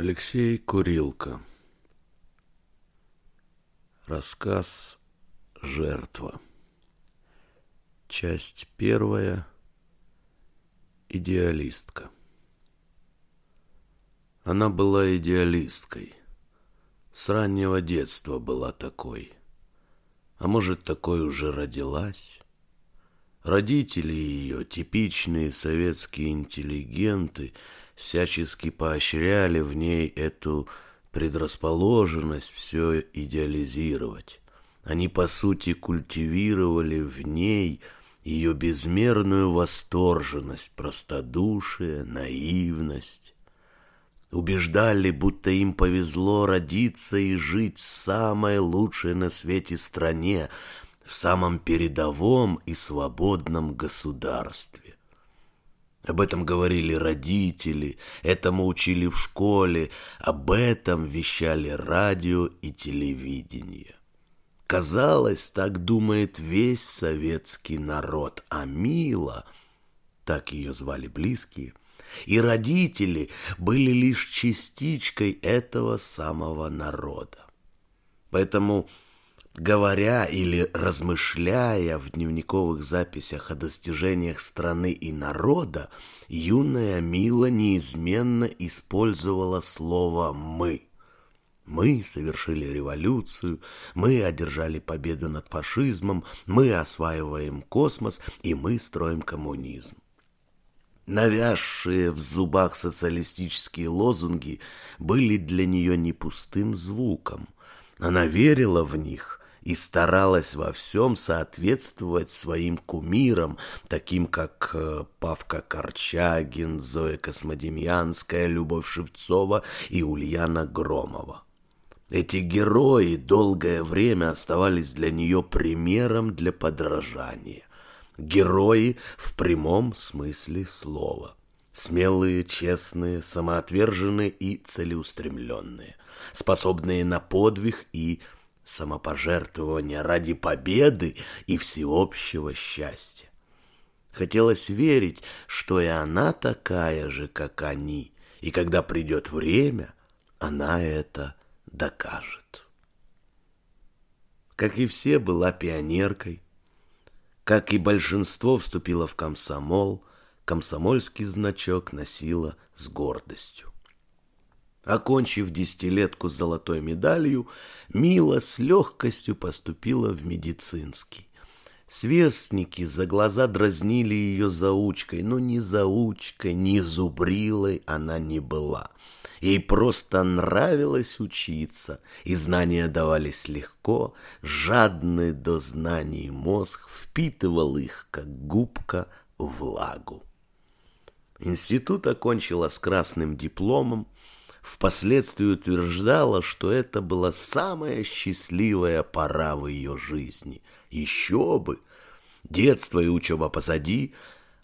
Алексей Курилко Рассказ «Жертва» Часть первая Идеалистка Она была идеалисткой. С раннего детства была такой. А может, такой уже родилась? Родители ее, типичные советские интеллигенты, всячески поощряли в ней эту предрасположенность все идеализировать. Они, по сути, культивировали в ней ее безмерную восторженность, простодушие, наивность. Убеждали, будто им повезло родиться и жить в самой лучшей на свете стране, в самом передовом и свободном государстве. Об этом говорили родители, этому учили в школе, об этом вещали радио и телевидение. Казалось, так думает весь советский народ, а Мила, так ее звали близкие, и родители были лишь частичкой этого самого народа. Поэтому Говоря или размышляя в дневниковых записях о достижениях страны и народа, юная Мила неизменно использовала слово «мы». Мы совершили революцию, мы одержали победу над фашизмом, мы осваиваем космос и мы строим коммунизм. Навязшие в зубах социалистические лозунги были для нее не пустым звуком. Она верила в них, и старалась во всем соответствовать своим кумирам, таким как э, Павка Корчагин, Зоя Космодемьянская, Любовь Шевцова и Ульяна Громова. Эти герои долгое время оставались для нее примером для подражания. Герои в прямом смысле слова. Смелые, честные, самоотверженные и целеустремленные, способные на подвиг и самопожертвования ради победы и всеобщего счастья. Хотелось верить, что и она такая же, как они, и когда придет время, она это докажет. Как и все, была пионеркой, как и большинство вступила в комсомол, комсомольский значок носила с гордостью. Окончив десятилетку с золотой медалью, Мила с легкостью поступила в медицинский. Сверстники за глаза дразнили ее заучкой, но ни заучкой, ни зубрилой она не была. Ей просто нравилось учиться, и знания давались легко, жадный до знаний мозг впитывал их, как губка, влагу. Институт окончила с красным дипломом, впоследствии утверждала, что это была самая счастливая пора в ее жизни. Еще бы! Детство и учеба позади,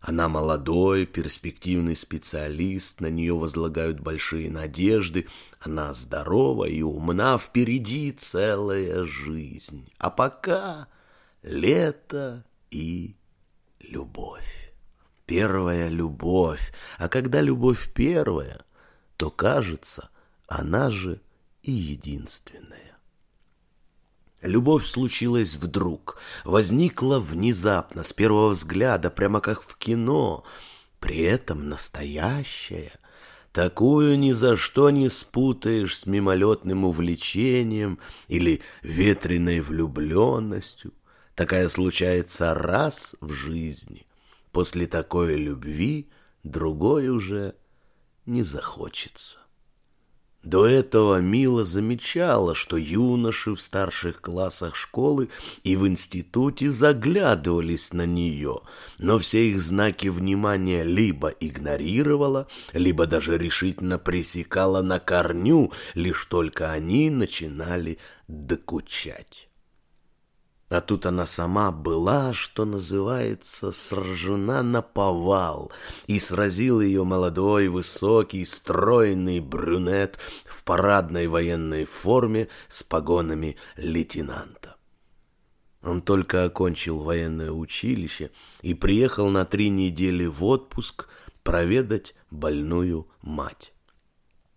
она молодой, перспективный специалист, на нее возлагают большие надежды, она здорова и умна, впереди целая жизнь. А пока лето и любовь. Первая любовь, а когда любовь первая — то кажется, она же и единственная. Любовь случилась вдруг, возникла внезапно, с первого взгляда, прямо как в кино, при этом настоящая. Такую ни за что не спутаешь с мимолетным увлечением или ветреной влюбленностью. Такая случается раз в жизни. После такой любви другой уже не захочется. До этого Мила замечала, что юноши в старших классах школы и в институте заглядывались на нее, но все их знаки внимания либо игнорировала, либо даже решительно пресекала на корню, лишь только они начинали докучать. А тут она сама была, что называется, сражена на повал, и сразил ее молодой, высокий, стройный брюнет в парадной военной форме с погонами лейтенанта. Он только окончил военное училище и приехал на три недели в отпуск проведать больную мать.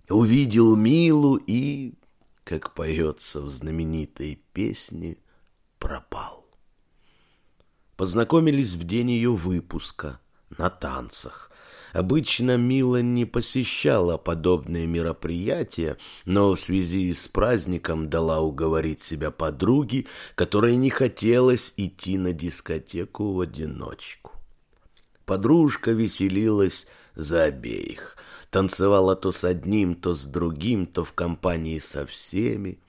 увидел Милу и, как поется в знаменитой песне, пропал. Познакомились в день ее выпуска на танцах. Обычно Мила не посещала подобные мероприятия, но в связи с праздником дала уговорить себя подруге, которой не хотелось идти на дискотеку в одиночку. Подружка веселилась за обеих. Танцевала то с одним, то с другим, то в компании со всеми.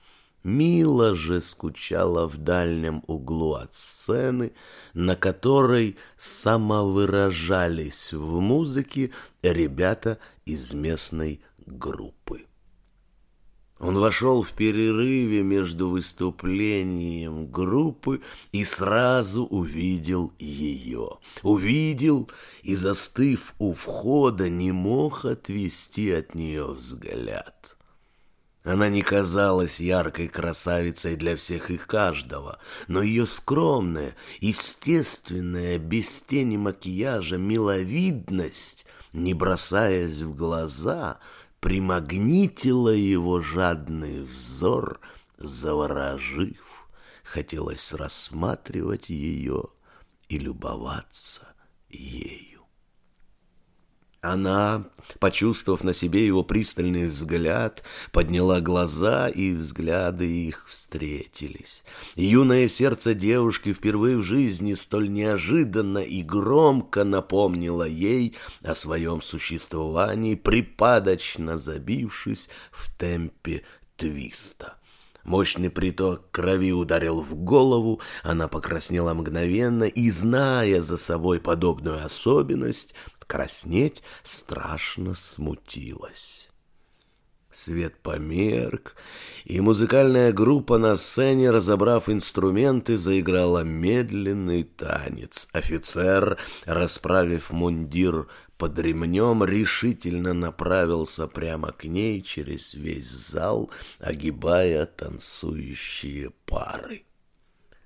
Мила же скучала в дальнем углу от сцены, на которой самовыражались в музыке ребята из местной группы. Он вошел в перерыве между выступлением группы и сразу увидел ее. Увидел и, застыв у входа, не мог отвести от нее взгляд. Она не казалась яркой красавицей для всех и каждого, но ее скромная, естественная, без тени макияжа миловидность, не бросаясь в глаза — примагнитила его жадный взор, заворожив. Хотелось рассматривать ее и любоваться ею. Она, почувствовав на себе его пристальный взгляд, подняла глаза, и взгляды их встретились. Юное сердце девушки впервые в жизни столь неожиданно и громко напомнило ей о своем существовании, припадочно забившись в темпе твиста. Мощный приток крови ударил в голову, она покраснела мгновенно и, зная за собой подобную особенность, краснеть страшно смутилась. Свет померк, и музыкальная группа на сцене, разобрав инструменты, заиграла медленный танец. Офицер, расправив мундир под ремнем, решительно направился прямо к ней через весь зал, огибая танцующие пары.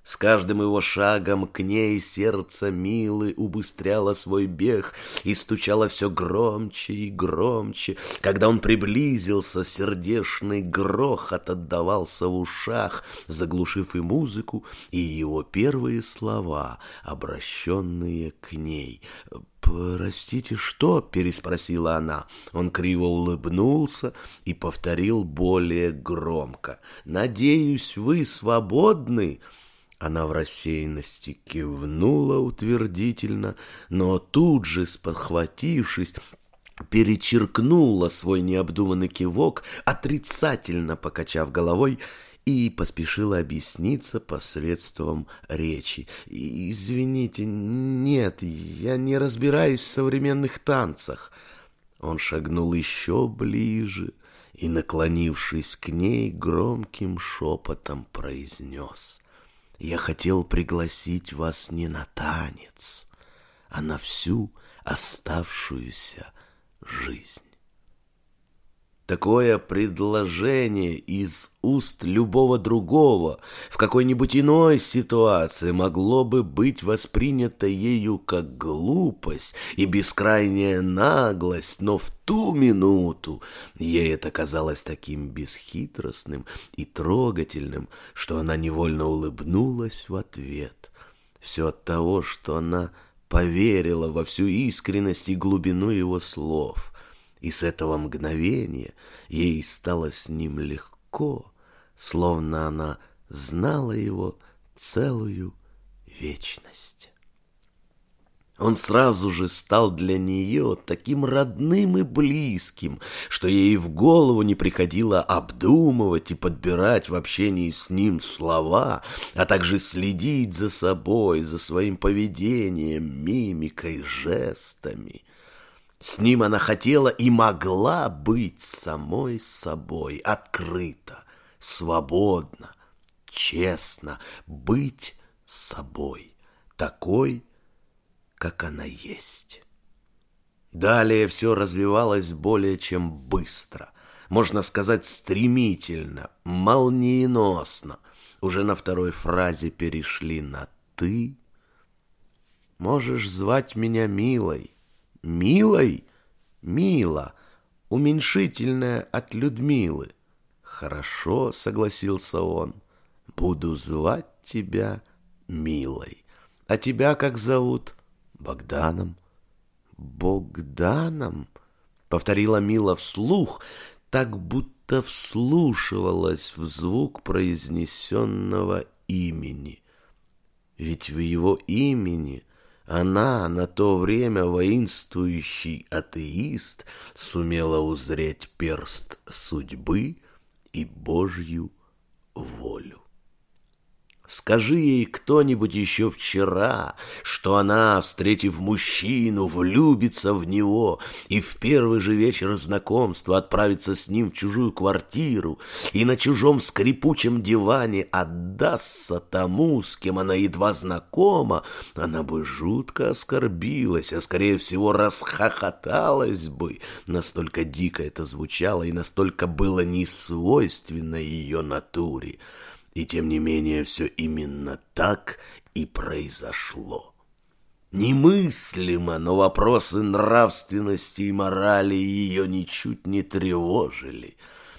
С каждым его шагом к ней сердце Милы убыстряло свой бег и стучало все громче и громче. Когда он приблизился, сердечный грохот отдавался в ушах, заглушив и музыку, и его первые слова, обращенные к ней. «Простите, что?» — переспросила она. Он криво улыбнулся и повторил более громко. «Надеюсь, вы свободны?» Она в рассеянности кивнула утвердительно, но тут же, спохватившись, перечеркнула свой необдуманный кивок, отрицательно покачав головой, и поспешила объясниться посредством речи. «Извините, нет, я не разбираюсь в современных танцах». Он шагнул еще ближе и, наклонившись к ней, громким шепотом произнес — я хотел пригласить вас не на танец, а на всю оставшуюся жизнь. Такое предложение из уст любого другого в какой-нибудь иной ситуации могло бы быть воспринято ею как глупость и бескрайняя наглость, но в ту минуту ей это казалось таким бесхитростным и трогательным, что она невольно улыбнулась в ответ. Все от того, что она поверила во всю искренность и глубину его слов — и с этого мгновения ей стало с ним легко, словно она знала его целую вечность. Он сразу же стал для нее таким родным и близким, что ей в голову не приходило обдумывать и подбирать в общении с ним слова, а также следить за собой, за своим поведением, мимикой, жестами. С ним она хотела и могла быть самой собой, открыто, свободно, честно, быть собой, такой, как она есть. Далее все развивалось более чем быстро, можно сказать, стремительно, молниеносно. Уже на второй фразе перешли на «ты». Можешь звать меня милой, Милой? Мила. уменьшительное от Людмилы. Хорошо, согласился он, буду звать тебя Милой. А тебя как зовут? Богданом. Богданом? Повторила Мила вслух, так будто вслушивалась в звук произнесенного имени. Ведь в его имени она, на то время воинствующий атеист, сумела узреть перст судьбы и Божью волю. Скажи ей кто-нибудь еще вчера, что она, встретив мужчину, влюбится в него и в первый же вечер знакомства отправится с ним в чужую квартиру и на чужом скрипучем диване отдастся тому, с кем она едва знакома, она бы жутко оскорбилась, а скорее всего расхохоталась бы. Настолько дико это звучало и настолько было несвойственно ее натуре. И тем не менее все именно так и произошло. Немыслимо, но вопросы нравственности и морали ее ничуть не тревожили.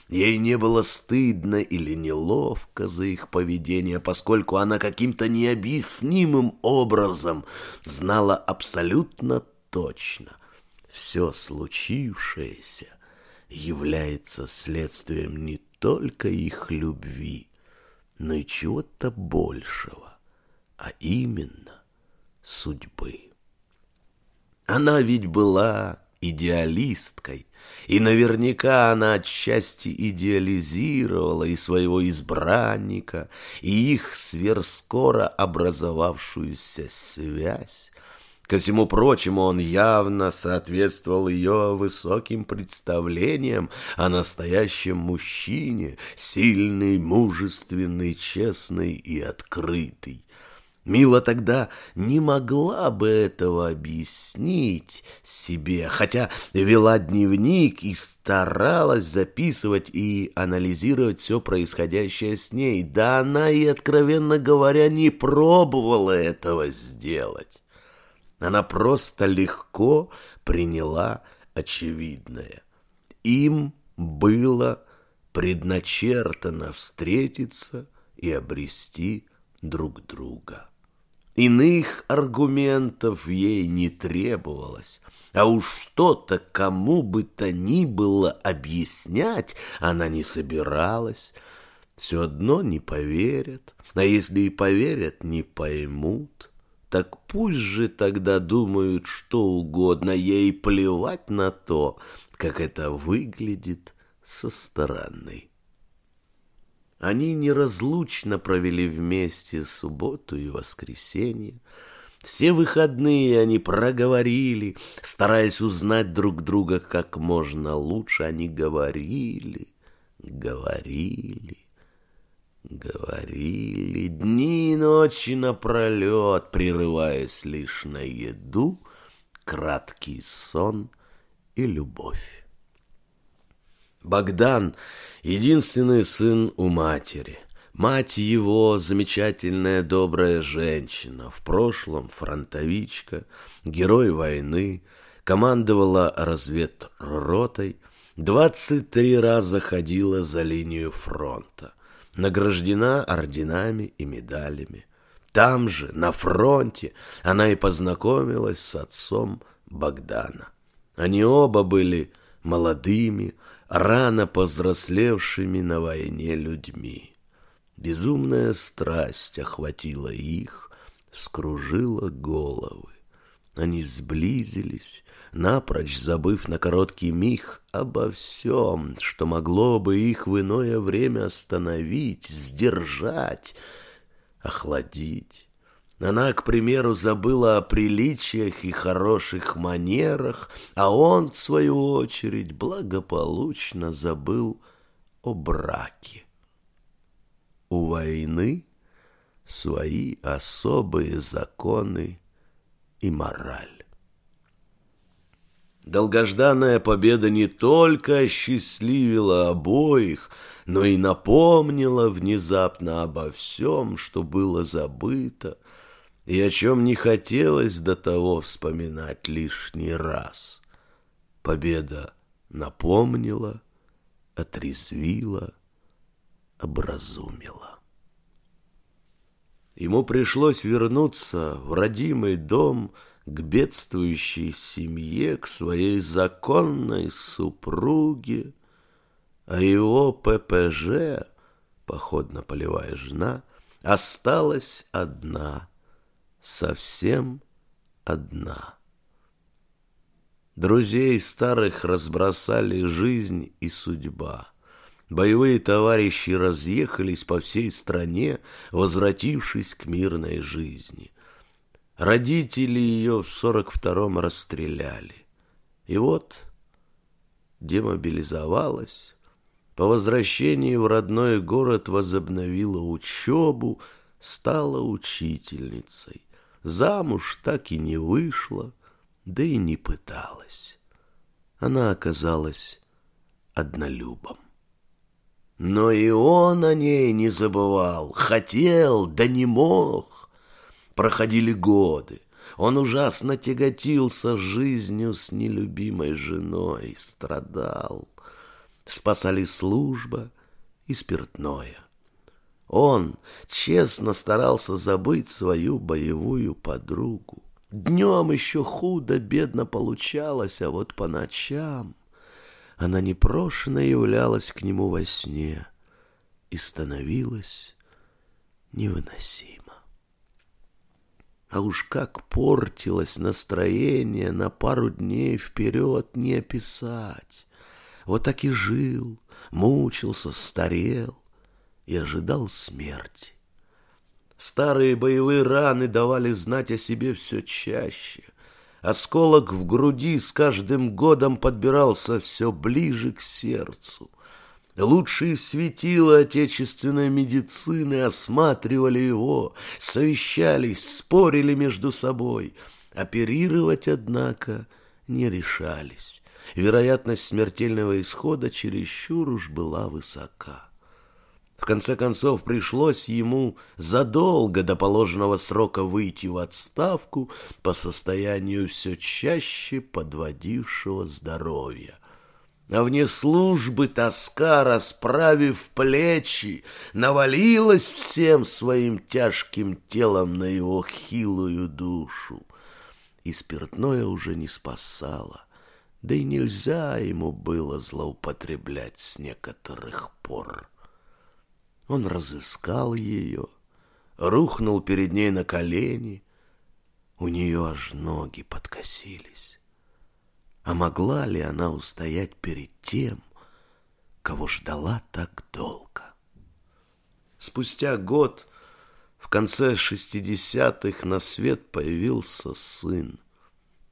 Ей не было стыдно или неловко за их поведение, поскольку она каким-то необъяснимым образом знала абсолютно точно. Все случившееся является следствием не только их любви, но и чего-то большего, а именно судьбы. Она ведь была идеалисткой, и наверняка она отчасти идеализировала и своего избранника, и их сверскоро образовавшуюся связь, Ко всему прочему, он явно соответствовал ее высоким представлениям о настоящем мужчине, сильный, мужественный, честный и открытый. Мила тогда не могла бы этого объяснить себе, хотя вела дневник и старалась записывать и анализировать все происходящее с ней. Да она и, откровенно говоря, не пробовала этого сделать. Она просто легко приняла очевидное. Им было предначертано встретиться и обрести друг друга. Иных аргументов ей не требовалось, а уж что-то кому бы то ни было объяснять она не собиралась. Все одно не поверят, а если и поверят, не поймут. Так пусть же тогда думают что угодно, ей плевать на то, как это выглядит со стороны. Они неразлучно провели вместе субботу и воскресенье. Все выходные они проговорили, стараясь узнать друг друга как можно лучше. Они говорили, говорили. Говорили дни и ночи напролет, прерываясь лишь на еду, краткий сон и любовь. Богдан — единственный сын у матери. Мать его — замечательная добрая женщина, в прошлом фронтовичка, герой войны, командовала разведротой, двадцать три раза ходила за линию фронта награждена орденами и медалями. Там же, на фронте, она и познакомилась с отцом Богдана. Они оба были молодыми, рано повзрослевшими на войне людьми. Безумная страсть охватила их, вскружила головы. Они сблизились, напрочь забыв на короткий миг обо всем, что могло бы их в иное время остановить, сдержать, охладить. Она, к примеру, забыла о приличиях и хороших манерах, а он, в свою очередь, благополучно забыл о браке. У войны свои особые законы и мораль. Долгожданная победа не только осчастливила обоих, но и напомнила внезапно обо всем, что было забыто, и о чем не хотелось до того вспоминать лишний раз. Победа напомнила, отрезвила, образумила. Ему пришлось вернуться в родимый дом к бедствующей семье, к своей законной супруге, а его ППЖ, походно-полевая жена, осталась одна, совсем одна. Друзей старых разбросали жизнь и судьба. Боевые товарищи разъехались по всей стране, возвратившись к мирной жизни. Родители ее в сорок втором расстреляли. И вот демобилизовалась, по возвращении в родной город возобновила учебу, стала учительницей. Замуж так и не вышла, да и не пыталась. Она оказалась однолюбом. Но и он о ней не забывал, хотел, да не мог. Проходили годы, он ужасно тяготился жизнью с нелюбимой женой, страдал. Спасали служба и спиртное. Он честно старался забыть свою боевую подругу. Днем еще худо-бедно получалось, а вот по ночам она непрошено являлась к нему во сне и становилась невыносима. А уж как портилось настроение на пару дней вперед не описать. Вот так и жил, мучился, старел и ожидал смерти. Старые боевые раны давали знать о себе все чаще. Осколок в груди с каждым годом подбирался все ближе к сердцу. Лучшие светила отечественной медицины осматривали его, совещались, спорили между собой. Оперировать, однако, не решались. Вероятность смертельного исхода чересчур уж была высока. В конце концов, пришлось ему задолго до положенного срока выйти в отставку по состоянию все чаще подводившего здоровья. А вне службы тоска, расправив плечи, навалилась всем своим тяжким телом на его хилую душу. И спиртное уже не спасало, да и нельзя ему было злоупотреблять с некоторых пор. Он разыскал ее, рухнул перед ней на колени. У нее аж ноги подкосились. А могла ли она устоять перед тем, кого ждала так долго? Спустя год, в конце шестидесятых, на свет появился сын.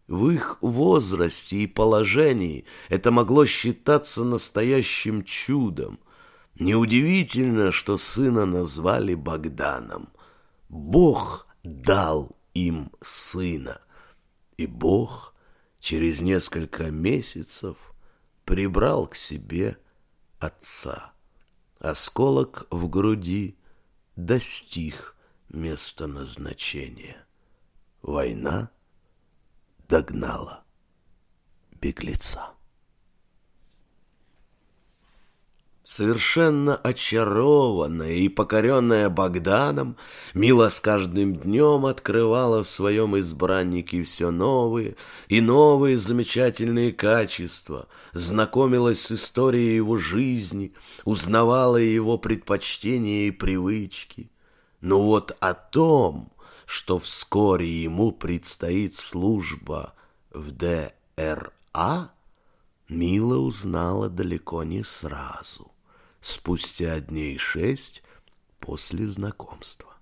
В их возрасте и положении это могло считаться настоящим чудом — Неудивительно, что сына назвали Богданом. Бог дал им сына, и Бог через несколько месяцев прибрал к себе отца. Осколок в груди достиг места назначения. Война догнала беглеца. Совершенно очарованная и покоренная Богданом, Мила с каждым днем открывала в своем избраннике все новые и новые замечательные качества, знакомилась с историей его жизни, узнавала его предпочтения и привычки. Но вот о том, что вскоре ему предстоит служба в ДРА, Мила узнала далеко не сразу спустя дней шесть после знакомства.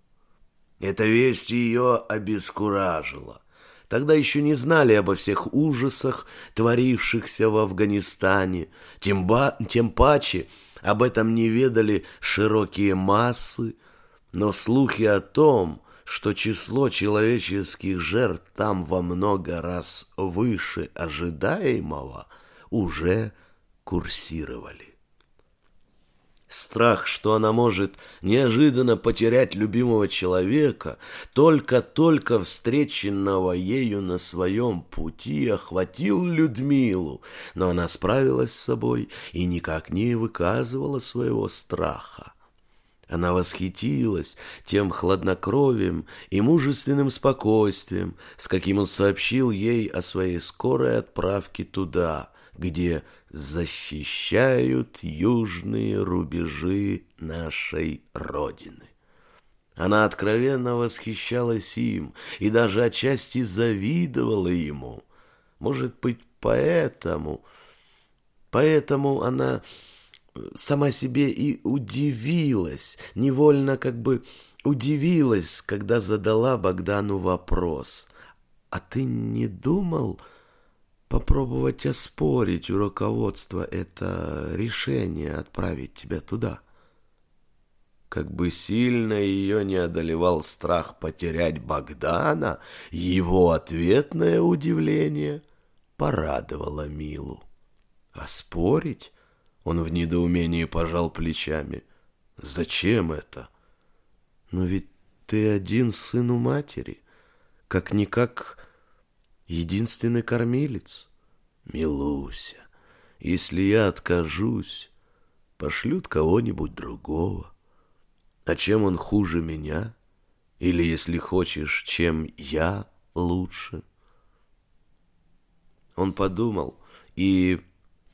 Эта весть ее обескуражила. Тогда еще не знали обо всех ужасах, творившихся в Афганистане, тем, ба тем паче об этом не ведали широкие массы, но слухи о том, что число человеческих жертв там во много раз выше ожидаемого, уже курсировали. Страх, что она может неожиданно потерять любимого человека, только-только встреченного ею на своем пути, охватил Людмилу, но она справилась с собой и никак не выказывала своего страха. Она восхитилась тем хладнокровием и мужественным спокойствием, с каким он сообщил ей о своей скорой отправке туда, где защищают южные рубежи нашей Родины. Она откровенно восхищалась им и даже отчасти завидовала ему. Может быть, поэтому... Поэтому она сама себе и удивилась, невольно как бы удивилась, когда задала Богдану вопрос. «А ты не думал...» попробовать оспорить у руководства это решение отправить тебя туда. Как бы сильно ее не одолевал страх потерять Богдана, его ответное удивление порадовало Милу. А спорить? Он в недоумении пожал плечами. Зачем это? Но ведь ты один сын у матери. Как-никак единственный кормилец. Милуся, если я откажусь, пошлют кого-нибудь другого. А чем он хуже меня? Или, если хочешь, чем я лучше? Он подумал и,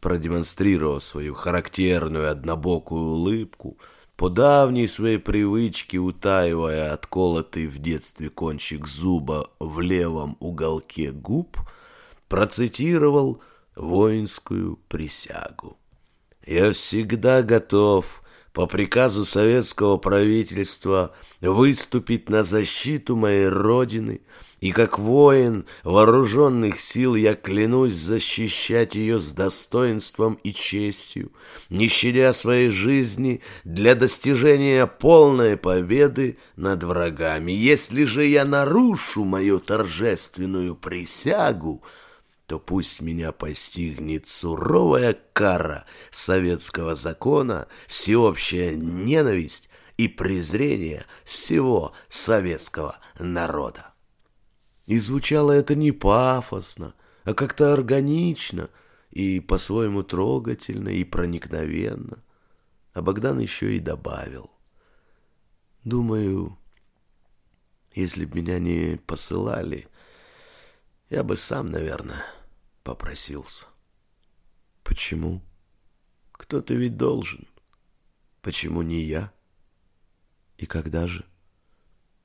продемонстрировав свою характерную однобокую улыбку, по давней своей привычке, утаивая отколотый в детстве кончик зуба в левом уголке губ, процитировал воинскую присягу. «Я всегда готов по приказу советского правительства выступить на защиту моей Родины и как воин вооруженных сил я клянусь защищать ее с достоинством и честью, не щадя своей жизни для достижения полной победы над врагами. Если же я нарушу мою торжественную присягу, то пусть меня постигнет суровая кара советского закона, всеобщая ненависть и презрение всего советского народа. И звучало это не пафосно, а как-то органично и по-своему трогательно и проникновенно. А Богдан еще и добавил. Думаю, если б меня не посылали, я бы сам, наверное, попросился. Почему? Кто-то ведь должен. Почему не я? И когда же?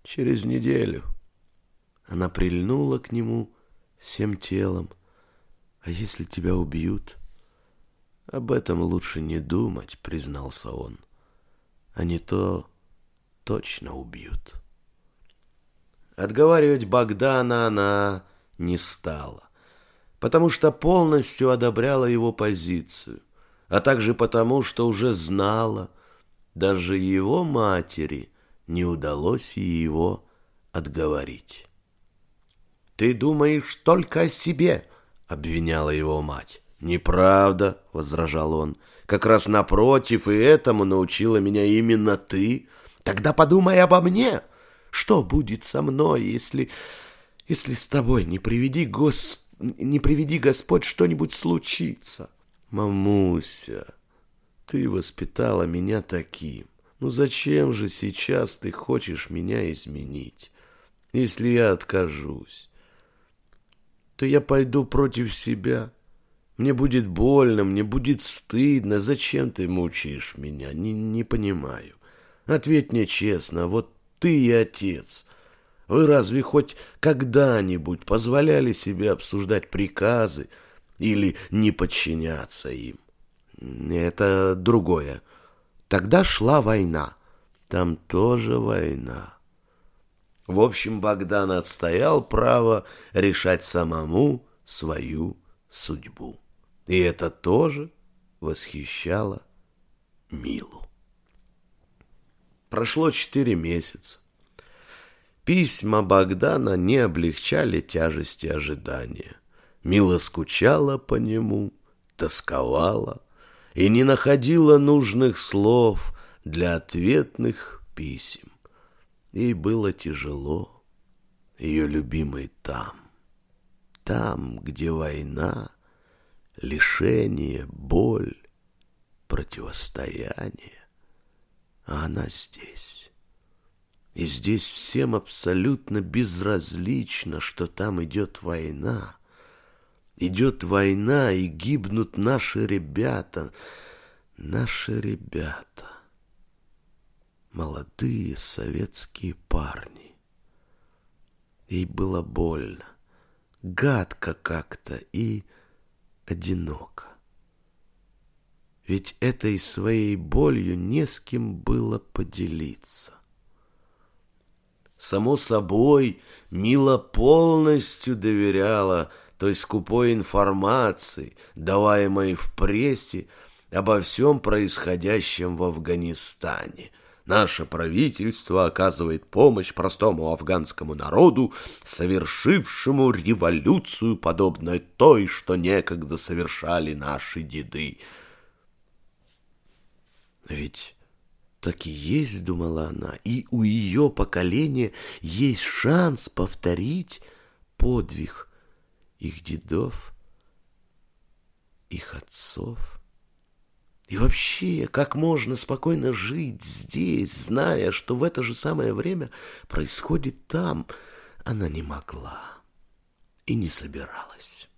Через неделю. Она прильнула к нему всем телом. А если тебя убьют? Об этом лучше не думать, признался он. А не то точно убьют. Отговаривать Богдана она не стала, потому что полностью одобряла его позицию, а также потому, что уже знала, даже его матери не удалось его отговорить. «Ты думаешь только о себе», — обвиняла его мать. «Неправда», — возражал он. «Как раз напротив, и этому научила меня именно ты. Тогда подумай обо мне. Что будет со мной, если... если с тобой не приведи, Гос... не приведи Господь что-нибудь случится?» «Мамуся, ты воспитала меня таким. Ну зачем же сейчас ты хочешь меня изменить, если я откажусь? То я пойду против себя. Мне будет больно, мне будет стыдно. Зачем ты мучаешь меня? Не, не понимаю. Ответь мне честно, вот ты и отец. Вы разве хоть когда-нибудь позволяли себе обсуждать приказы или не подчиняться им? Это другое. Тогда шла война. Там тоже война. В общем, Богдан отстоял право решать самому свою судьбу. И это тоже восхищало Милу. Прошло четыре месяца. Письма Богдана не облегчали тяжести ожидания. Мила скучала по нему, тосковала и не находила нужных слов для ответных писем. Ей было тяжело, ее любимый там, там, где война, лишение, боль, противостояние, а она здесь. И здесь всем абсолютно безразлично, что там идет война. Идет война, и гибнут наши ребята, наши ребята. Молодые советские парни. Ей было больно, гадко как-то и одиноко. Ведь этой своей болью не с кем было поделиться. Само собой, Мила полностью доверяла той скупой информации, даваемой в прессе обо всем происходящем в Афганистане. Наше правительство оказывает помощь простому афганскому народу, совершившему революцию, подобной той, что некогда совершали наши деды. Ведь так и есть, думала она, и у ее поколения есть шанс повторить подвиг их дедов, их отцов. И вообще, как можно спокойно жить здесь, зная, что в это же самое время происходит там, она не могла и не собиралась.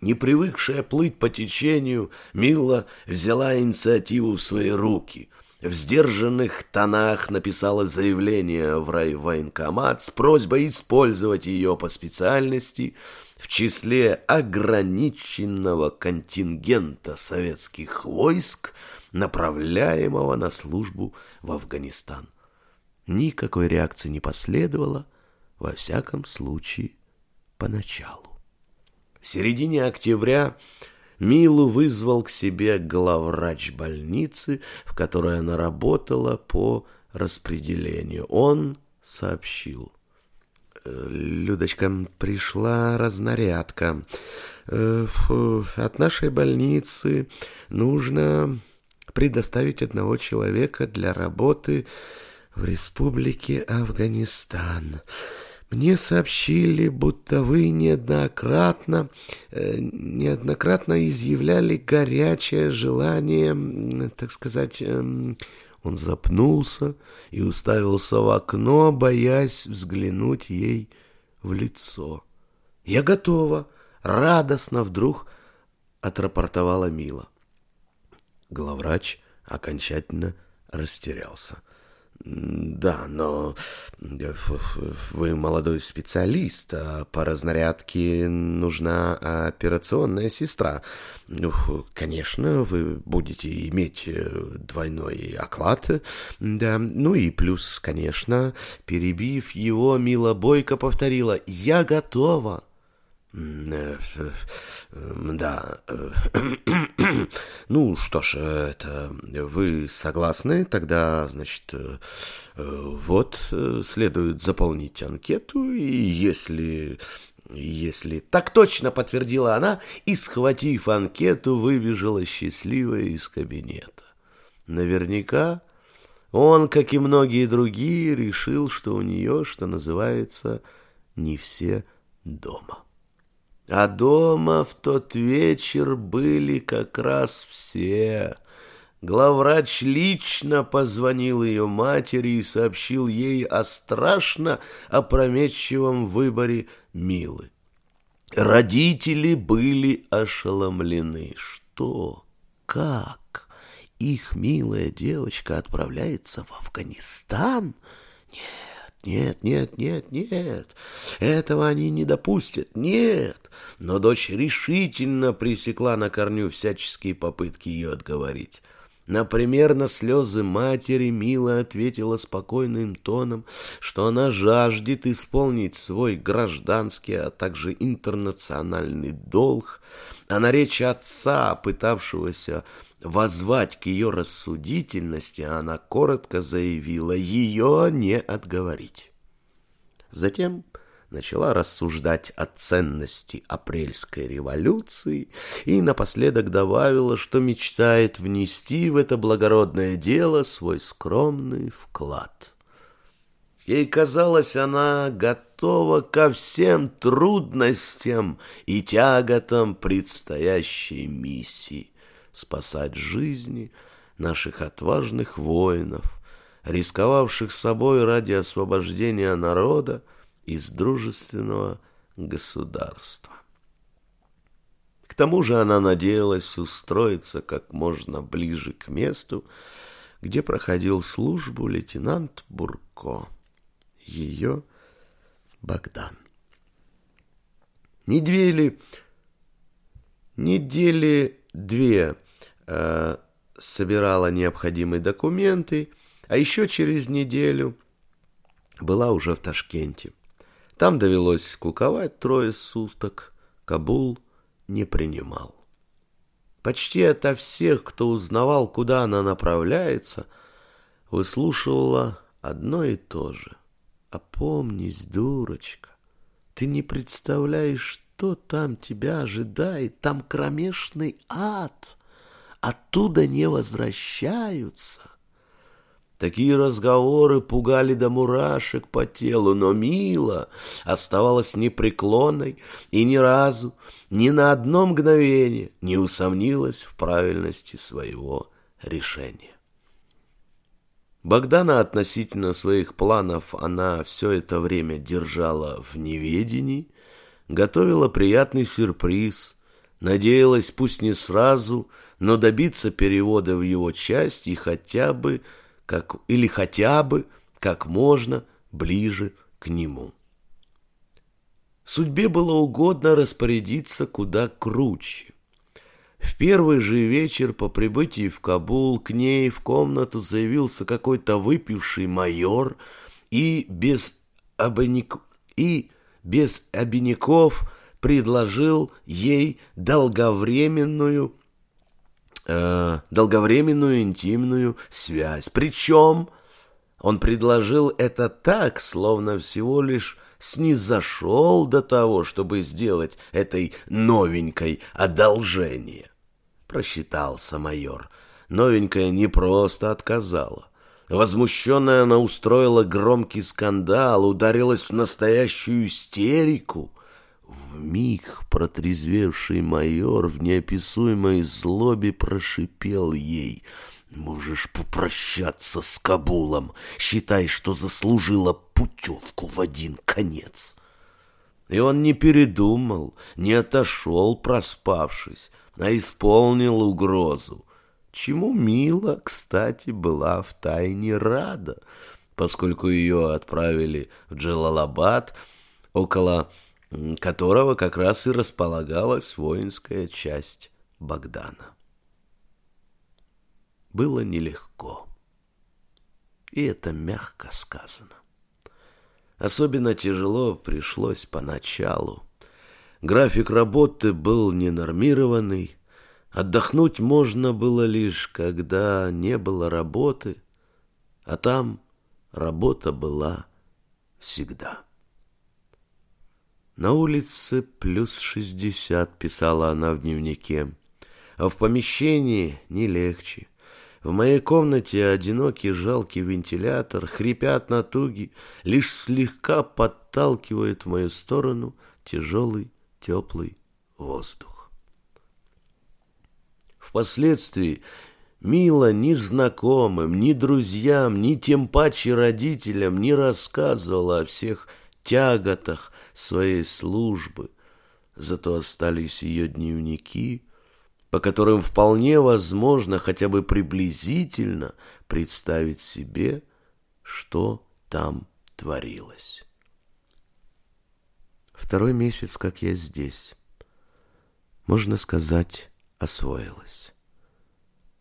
Не привыкшая плыть по течению, Мила взяла инициативу в свои руки — в сдержанных тонах написала заявление в райвоенкомат с просьбой использовать ее по специальности в числе ограниченного контингента советских войск, направляемого на службу в Афганистан. Никакой реакции не последовало, во всяком случае, поначалу. В середине октября Милу вызвал к себе главврач больницы, в которой она работала по распределению. Он сообщил. «Э, Людочка, пришла разнарядка. Э, от нашей больницы нужно предоставить одного человека для работы в республике Афганистан. Мне сообщили, будто вы неоднократно, э, неоднократно изъявляли горячее желание, так сказать, э, он запнулся и уставился в окно, боясь взглянуть ей в лицо. «Я готова!» — радостно вдруг отрапортовала Мила. Главврач окончательно растерялся. Да, но э, вы молодой специалист, а по разнарядке нужна операционная сестра. Ну, конечно, вы будете иметь э, двойной оклад, да, ну и плюс, конечно, перебив его, Мила Бойко повторила «Я готова». Э, да. Ну что ж, это вы согласны? Тогда, значит, э, вот следует заполнить анкету, и если если так точно подтвердила она и, схватив анкету, выбежала счастливая из кабинета. Наверняка он, как и многие другие, решил, что у нее, что называется, не все дома. А дома в тот вечер были как раз все. Главврач лично позвонил ее матери и сообщил ей о страшно опрометчивом выборе Милы. Родители были ошеломлены. Что? Как? Их милая девочка отправляется в Афганистан? Нет. Нет, нет, нет, нет, этого они не допустят, нет. Но дочь решительно пресекла на корню всяческие попытки ее отговорить. Например, на слезы матери Мила ответила спокойным тоном, что она жаждет исполнить свой гражданский, а также интернациональный долг, а на речь отца, пытавшегося Возвать к ее рассудительности она коротко заявила ее не отговорить. Затем начала рассуждать о ценности апрельской революции и напоследок добавила, что мечтает внести в это благородное дело свой скромный вклад. Ей казалось, она готова ко всем трудностям и тяготам предстоящей миссии спасать жизни наших отважных воинов, рисковавших собой ради освобождения народа из дружественного государства. К тому же она надеялась устроиться как можно ближе к месту, где проходил службу лейтенант Бурко, ее Богдан. Недели, недели две э, собирала необходимые документы, а еще через неделю была уже в Ташкенте. Там довелось куковать трое суток, Кабул не принимал. Почти ото всех, кто узнавал, куда она направляется, выслушивала одно и то же. «Опомнись, дурочка, ты не представляешь, что там тебя ожидает, там кромешный ад, оттуда не возвращаются». Такие разговоры пугали до мурашек по телу, но Мила оставалась непреклонной и ни разу, ни на одно мгновение не усомнилась в правильности своего решения. Богдана относительно своих планов она все это время держала в неведении, готовила приятный сюрприз, надеялась пусть не сразу, но добиться перевода в его часть и хотя бы как, или хотя бы как можно ближе к нему. Судьбе было угодно распорядиться куда круче. В первый же вечер по прибытии в Кабул к ней в комнату заявился какой-то выпивший майор и без, обиняк... и без обиняков предложил ей долговременную э, долговременную интимную связь. Причем он предложил это так, словно всего лишь снизошел до того, чтобы сделать этой новенькой одолжение. Просчитался майор. Новенькая не просто отказала. Возмущенная она устроила громкий скандал, ударилась в настоящую истерику — в миг протрезвевший майор в неописуемой злобе прошипел ей. «Можешь попрощаться с Кабулом, считай, что заслужила путевку в один конец». И он не передумал, не отошел, проспавшись, а исполнил угрозу, чему Мила, кстати, была втайне рада, поскольку ее отправили в Джалалабад около которого как раз и располагалась воинская часть Богдана. Было нелегко. И это мягко сказано. Особенно тяжело пришлось поначалу. График работы был ненормированный. Отдохнуть можно было лишь, когда не было работы, а там работа была всегда. На улице плюс шестьдесят, писала она в дневнике. А в помещении не легче. В моей комнате одинокий жалкий вентилятор, хрипят натуги, лишь слегка подталкивает в мою сторону тяжелый теплый воздух. Впоследствии Мила ни знакомым, ни друзьям, ни тем паче родителям не рассказывала о всех тяготах своей службы, зато остались ее дневники, по которым вполне возможно хотя бы приблизительно представить себе, что там творилось. Второй месяц, как я здесь, можно сказать, освоилась,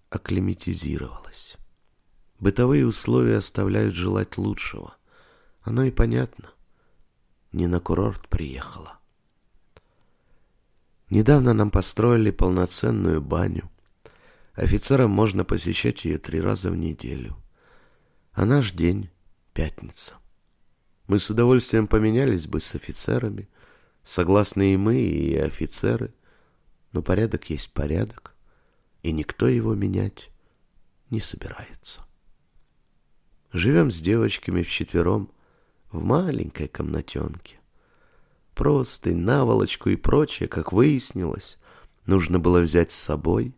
акклиматизировалась. Бытовые условия оставляют желать лучшего. Оно и понятно не на курорт приехала. Недавно нам построили полноценную баню. Офицерам можно посещать ее три раза в неделю. А наш день — пятница. Мы с удовольствием поменялись бы с офицерами. Согласны и мы, и офицеры. Но порядок есть порядок, и никто его менять не собирается. Живем с девочками вчетвером в маленькой комнатенке. Простынь, наволочку и прочее, как выяснилось, нужно было взять с собой.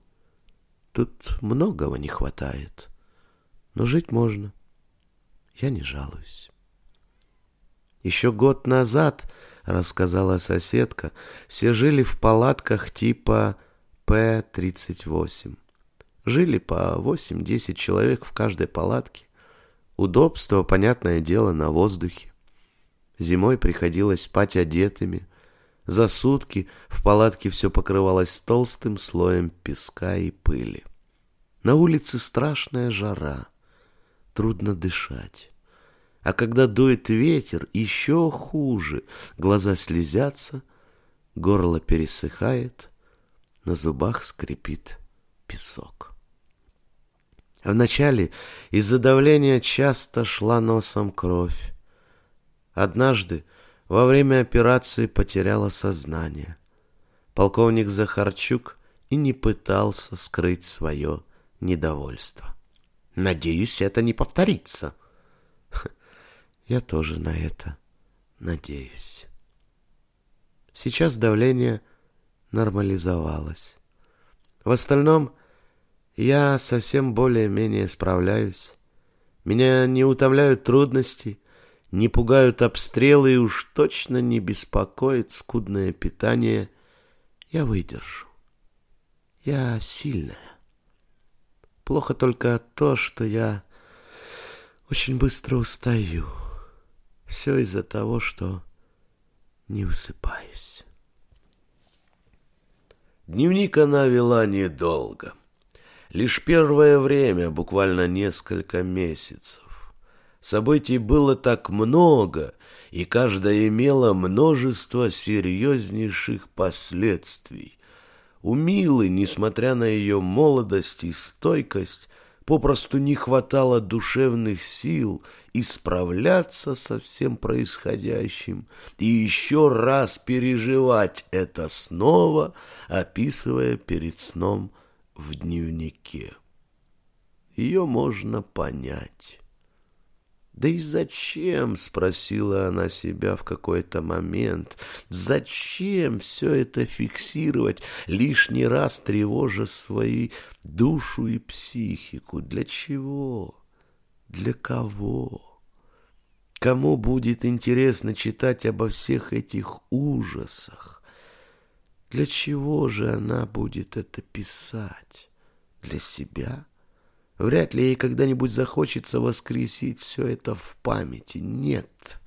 Тут многого не хватает, но жить можно. Я не жалуюсь. Еще год назад, рассказала соседка, все жили в палатках типа П-38. Жили по 8-10 человек в каждой палатке. Удобство, понятное дело, на воздухе. Зимой приходилось спать одетыми. За сутки в палатке все покрывалось толстым слоем песка и пыли. На улице страшная жара. Трудно дышать. А когда дует ветер, еще хуже. Глаза слезятся, горло пересыхает, на зубах скрипит песок. Вначале из-за давления часто шла носом кровь. Однажды во время операции потеряла сознание. Полковник Захарчук и не пытался скрыть свое недовольство. «Надеюсь, это не повторится». Я тоже на это надеюсь. Сейчас давление нормализовалось. В остальном я совсем более-менее справляюсь. Меня не утомляют трудности, не пугают обстрелы и уж точно не беспокоит скудное питание. Я выдержу. Я сильная. Плохо только то, что я очень быстро устаю. Все из-за того, что не высыпаюсь. Дневник она вела недолго. Лишь первое время, буквально несколько месяцев. Событий было так много, и каждое имело множество серьезнейших последствий. У Милы, несмотря на ее молодость и стойкость, попросту не хватало душевных сил исправляться со всем происходящим и еще раз переживать это снова, описывая перед сном в дневнике. Ее можно понять. «Да и зачем?» — спросила она себя в какой-то момент. «Зачем все это фиксировать, лишний раз тревожа свои душу и психику? Для чего? Для кого?» Кому будет интересно читать обо всех этих ужасах? Для чего же она будет это писать? Для себя? Вряд ли ей когда-нибудь захочется воскресить все это в памяти. Нет.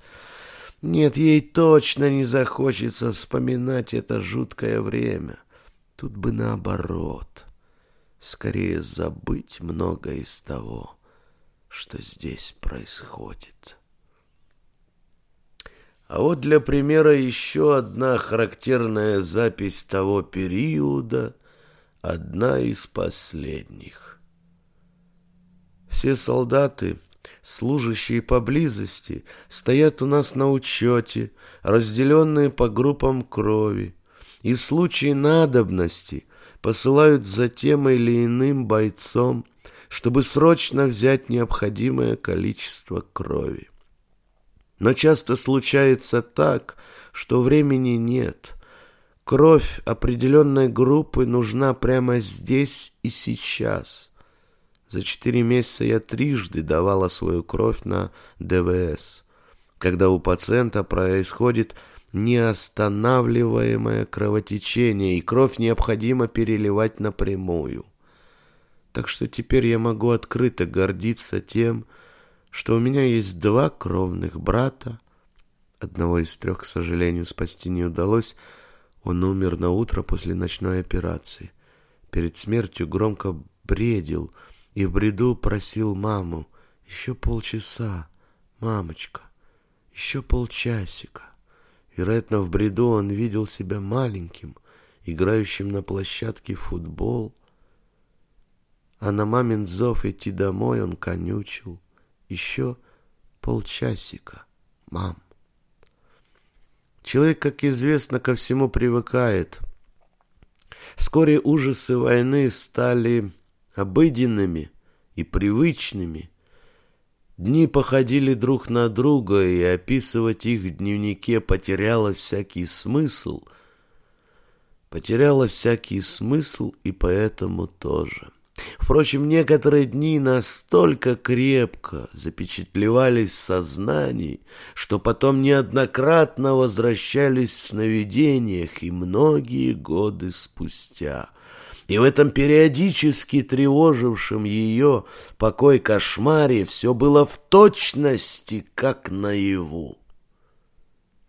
Нет, ей точно не захочется вспоминать это жуткое время. Тут бы наоборот. Скорее забыть многое из того, что здесь происходит. А вот для примера еще одна характерная запись того периода, одна из последних. Все солдаты, служащие поблизости, стоят у нас на учете, разделенные по группам крови, и в случае надобности посылают за тем или иным бойцом, чтобы срочно взять необходимое количество крови. Но часто случается так, что времени нет. Кровь определенной группы нужна прямо здесь и сейчас. За четыре месяца я трижды давала свою кровь на ДВС, когда у пациента происходит неостанавливаемое кровотечение, и кровь необходимо переливать напрямую. Так что теперь я могу открыто гордиться тем, что у меня есть два кровных брата. Одного из трех, к сожалению, спасти не удалось. Он умер на утро после ночной операции. Перед смертью громко бредил и в бреду просил маму. Еще полчаса, мамочка, еще полчасика. Вероятно, в бреду он видел себя маленьким, играющим на площадке в футбол. А на мамин зов идти домой он конючил. Еще полчасика, мам. Человек, как известно, ко всему привыкает. Вскоре ужасы войны стали обыденными и привычными. Дни походили друг на друга, и описывать их в дневнике потеряло всякий смысл. Потеряло всякий смысл и поэтому тоже. Впрочем, некоторые дни настолько крепко запечатлевались в сознании, что потом неоднократно возвращались в сновидениях и многие годы спустя. И в этом периодически тревожившем ее покой кошмаре все было в точности, как наяву.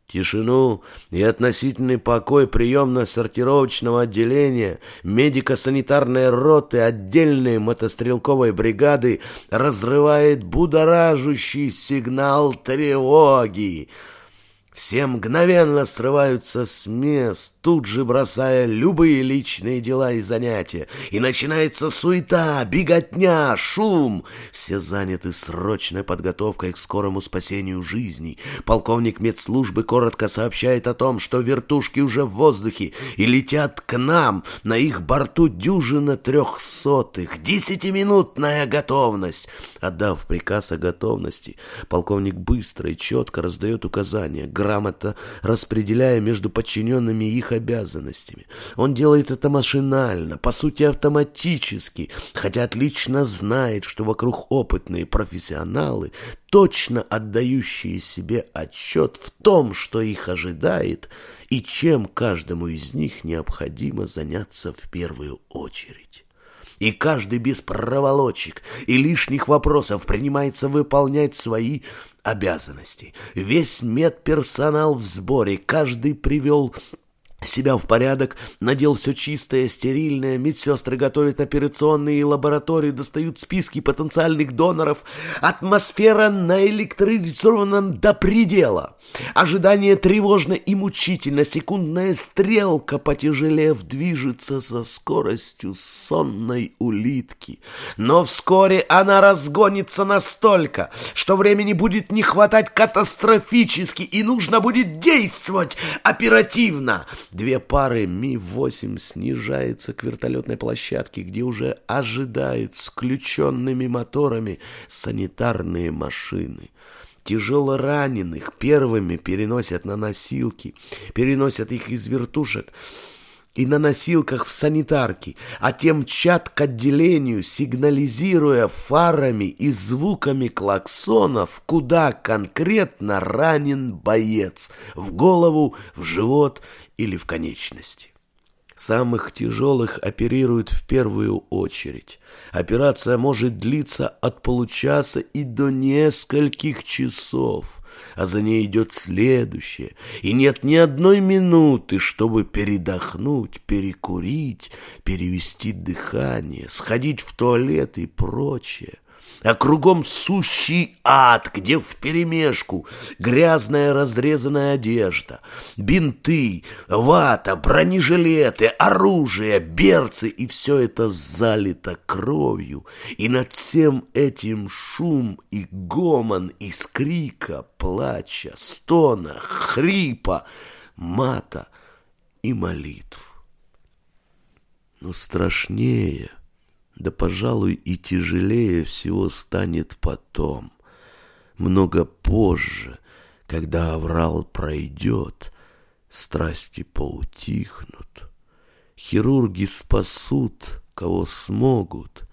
Тишину и относительный покой приемно-сортировочного отделения, медико-санитарной роты, отдельной мотострелковой бригады разрывает будоражущий сигнал тревоги — все мгновенно срываются с мест, тут же бросая любые личные дела и занятия. И начинается суета, беготня, шум. Все заняты срочной подготовкой к скорому спасению жизней. Полковник медслужбы коротко сообщает о том, что вертушки уже в воздухе и летят к нам. На их борту дюжина трехсотых. Десятиминутная готовность. Отдав приказ о готовности, полковник быстро и четко раздает указания грамотно распределяя между подчиненными их обязанностями. Он делает это машинально, по сути автоматически, хотя отлично знает, что вокруг опытные профессионалы, точно отдающие себе отчет в том, что их ожидает, и чем каждому из них необходимо заняться в первую очередь. И каждый без проволочек и лишних вопросов принимается выполнять свои обязанностей. Весь медперсонал в сборе, каждый привел себя в порядок, надел все чистое, стерильное, медсестры готовят операционные лаборатории, достают списки потенциальных доноров. Атмосфера наэлектризирована до предела. Ожидание тревожно и мучительно. Секундная стрелка, потяжелев, движется со скоростью сонной улитки. Но вскоре она разгонится настолько, что времени будет не хватать катастрофически, и нужно будет действовать оперативно. Две пары Ми-8 снижается к вертолетной площадке, где уже ожидают с включенными моторами санитарные машины. Тяжело раненых первыми переносят на носилки, переносят их из вертушек и на носилках в санитарки, а тем мчат к отделению, сигнализируя фарами и звуками клаксонов, куда конкретно ранен боец – в голову, в живот или в конечности. Самых тяжелых оперируют в первую очередь. Операция может длиться от получаса и до нескольких часов, а за ней идет следующее, и нет ни одной минуты, чтобы передохнуть, перекурить, перевести дыхание, сходить в туалет и прочее а кругом сущий ад, где вперемешку грязная разрезанная одежда, бинты, вата, бронежилеты, оружие, берцы, и все это залито кровью, и над всем этим шум и гомон из крика, плача, стона, хрипа, мата и молитв. Но страшнее — да, пожалуй, и тяжелее всего станет потом, много позже, когда аврал пройдет, страсти поутихнут. Хирурги спасут, кого смогут,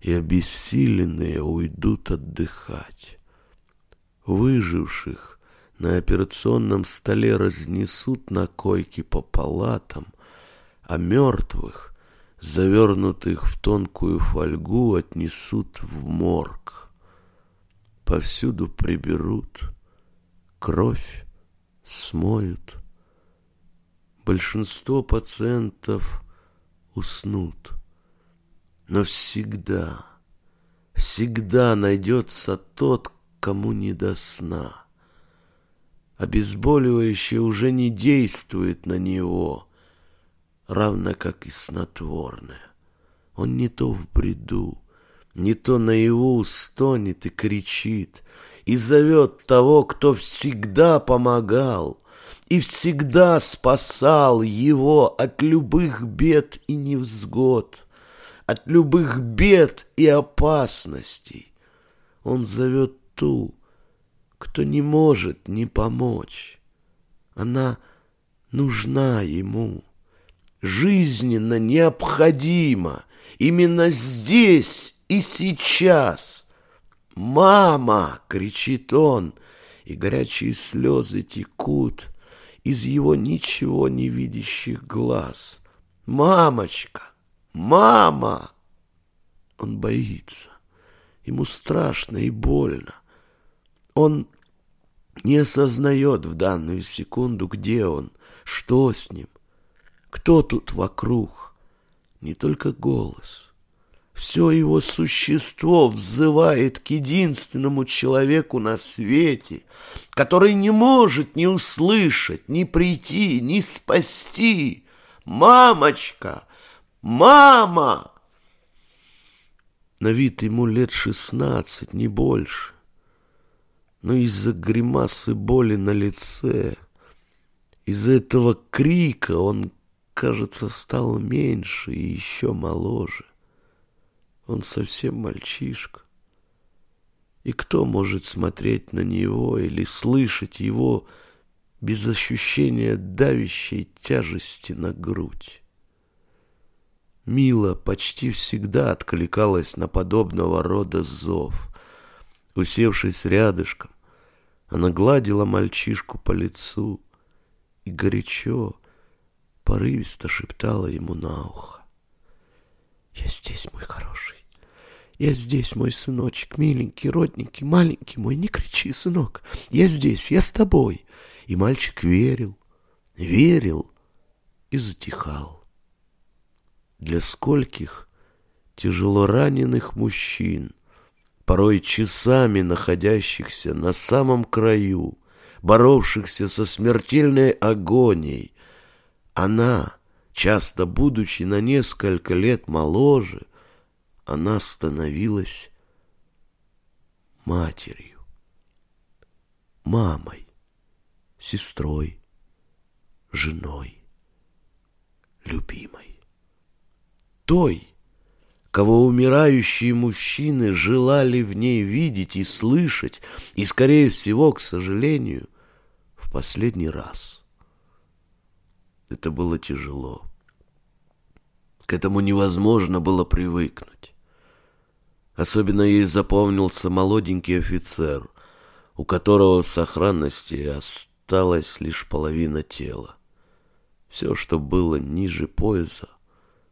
и обессиленные уйдут отдыхать. Выживших на операционном столе разнесут на койке по палатам, а мертвых завернутых в тонкую фольгу, отнесут в морг. Повсюду приберут, кровь смоют. Большинство пациентов уснут. Но всегда, всегда найдется тот, кому не до сна. Обезболивающее уже не действует на него — равно как и снотворное. Он не то в бреду, не то на его стонет и кричит, и зовет того, кто всегда помогал и всегда спасал его от любых бед и невзгод, от любых бед и опасностей. Он зовет ту, кто не может не помочь. Она нужна ему, жизненно необходима, именно здесь и сейчас. «Мама!» — кричит он, и горячие слезы текут из его ничего не видящих глаз. «Мамочка! Мама!» Он боится. Ему страшно и больно. Он не осознает в данную секунду, где он, что с ним, кто тут вокруг. Не только голос. Все его существо взывает к единственному человеку на свете, который не может ни услышать, ни прийти, ни спасти. «Мамочка! Мама!» На вид ему лет шестнадцать, не больше. Но из-за гримасы боли на лице, из-за этого крика он, кажется, стал меньше и еще моложе. Он совсем мальчишка. И кто может смотреть на него или слышать его без ощущения давящей тяжести на грудь? Мила почти всегда откликалась на подобного рода зов. Усевшись рядышком, она гладила мальчишку по лицу и горячо, порывисто шептала ему на ухо. «Я здесь, мой хороший. Я здесь, мой сыночек, миленький, родненький, маленький мой. Не кричи, сынок. Я здесь, я с тобой». И мальчик верил, верил и затихал для скольких тяжело раненых мужчин, порой часами находящихся на самом краю, боровшихся со смертельной агонией, она, часто будучи на несколько лет моложе, она становилась матерью, мамой, сестрой, женой, любимой той, кого умирающие мужчины желали в ней видеть и слышать, и, скорее всего, к сожалению, в последний раз. Это было тяжело. К этому невозможно было привыкнуть. Особенно ей запомнился молоденький офицер, у которого в сохранности осталась лишь половина тела. Все, что было ниже пояса,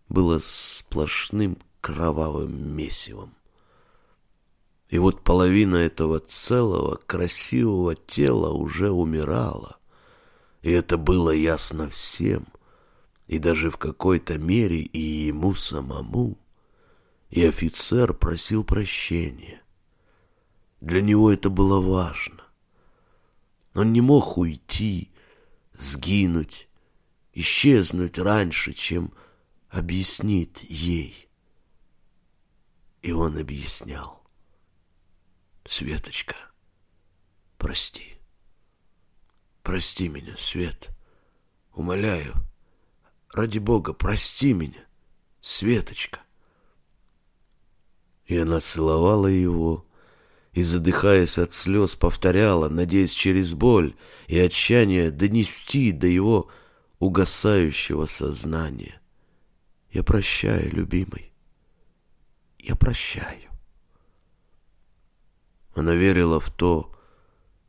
было сплошным кровавым месивом. И вот половина этого целого, красивого тела уже умирала. И это было ясно всем, и даже в какой-то мере и ему самому. И офицер просил прощения. Для него это было важно. Он не мог уйти, сгинуть, исчезнуть раньше, чем объяснит ей. И он объяснял. Светочка, прости. Прости меня, Свет. Умоляю. Ради Бога, прости меня, Светочка. И она целовала его и, задыхаясь от слез, повторяла, надеясь через боль и отчаяние донести до его угасающего сознания. Я прощаю, любимый. Я прощаю. Она верила в то,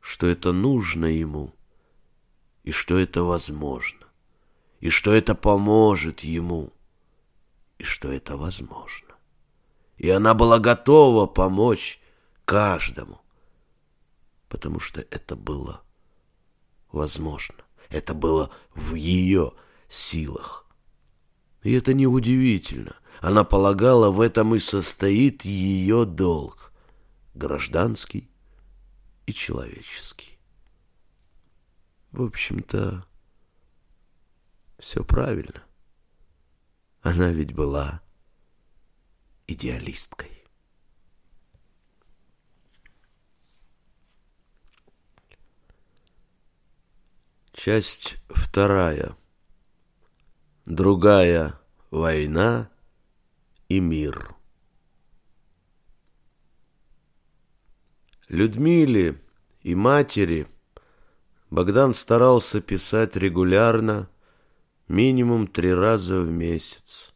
что это нужно ему, и что это возможно, и что это поможет ему, и что это возможно. И она была готова помочь каждому, потому что это было возможно, это было в ее силах. И это неудивительно. Она полагала, в этом и состоит ее долг. Гражданский и человеческий. В общем-то, все правильно. Она ведь была идеалисткой. Часть вторая. Другая война и мир. Людмиле и матери – Богдан старался писать регулярно, минимум три раза в месяц.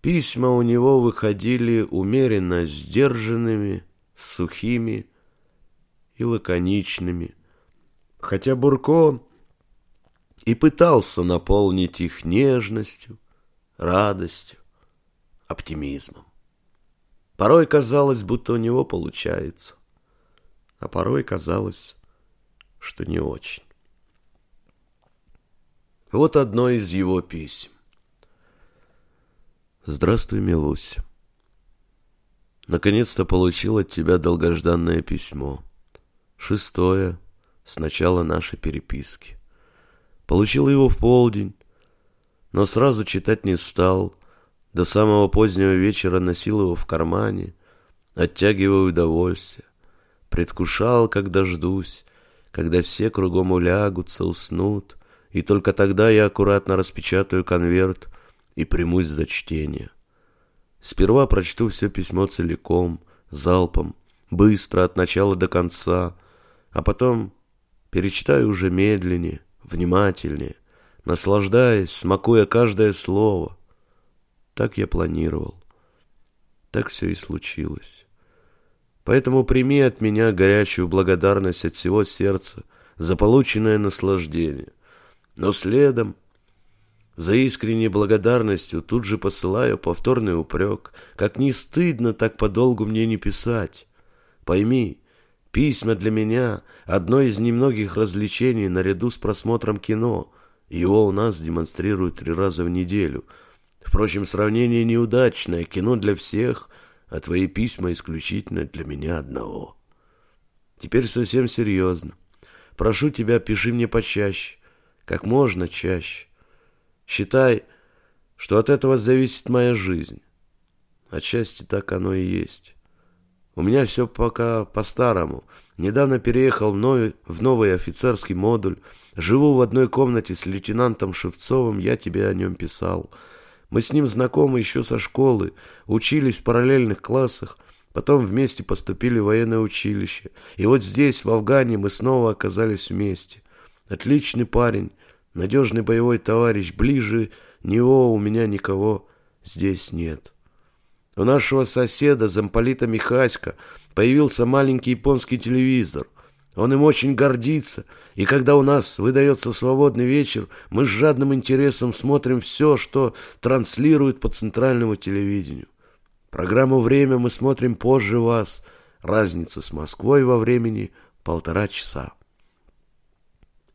Письма у него выходили умеренно сдержанными, сухими и лаконичными – хотя Бурко и пытался наполнить их нежностью, радостью, оптимизмом. Порой казалось, будто у него получается, а порой казалось, что не очень. Вот одно из его писем. «Здравствуй, Милуся. Наконец-то получил от тебя долгожданное письмо. Шестое с начала нашей переписки. Получил его в полдень, но сразу читать не стал. До самого позднего вечера носил его в кармане, оттягивая удовольствие. Предвкушал, когда ждусь, когда все кругом улягутся, уснут, и только тогда я аккуратно распечатаю конверт и примусь за чтение. Сперва прочту все письмо целиком, залпом, быстро, от начала до конца, а потом Перечитаю уже медленнее, внимательнее, наслаждаясь, смакуя каждое слово. Так я планировал. Так все и случилось. Поэтому прими от меня горячую благодарность от всего сердца за полученное наслаждение. Но следом, за искренней благодарностью, тут же посылаю повторный упрек. Как не стыдно так подолгу мне не писать. Пойми, Письма для меня – одно из немногих развлечений наряду с просмотром кино. Его у нас демонстрируют три раза в неделю. Впрочем, сравнение неудачное. Кино для всех, а твои письма исключительно для меня одного. Теперь совсем серьезно. Прошу тебя, пиши мне почаще, как можно чаще. Считай, что от этого зависит моя жизнь. Отчасти так оно и есть. У меня все пока по-старому. Недавно переехал в новый, в новый офицерский модуль. Живу в одной комнате с лейтенантом Шевцовым, я тебе о нем писал. Мы с ним знакомы еще со школы, учились в параллельных классах, потом вместе поступили в военное училище. И вот здесь, в Афгане, мы снова оказались вместе. Отличный парень, надежный боевой товарищ, ближе него у меня никого здесь нет. У нашего соседа, замполита Михаська, появился маленький японский телевизор. Он им очень гордится, и когда у нас выдается свободный вечер, мы с жадным интересом смотрим все, что транслируют по центральному телевидению. Программу «Время» мы смотрим позже вас. Разница с Москвой во времени полтора часа.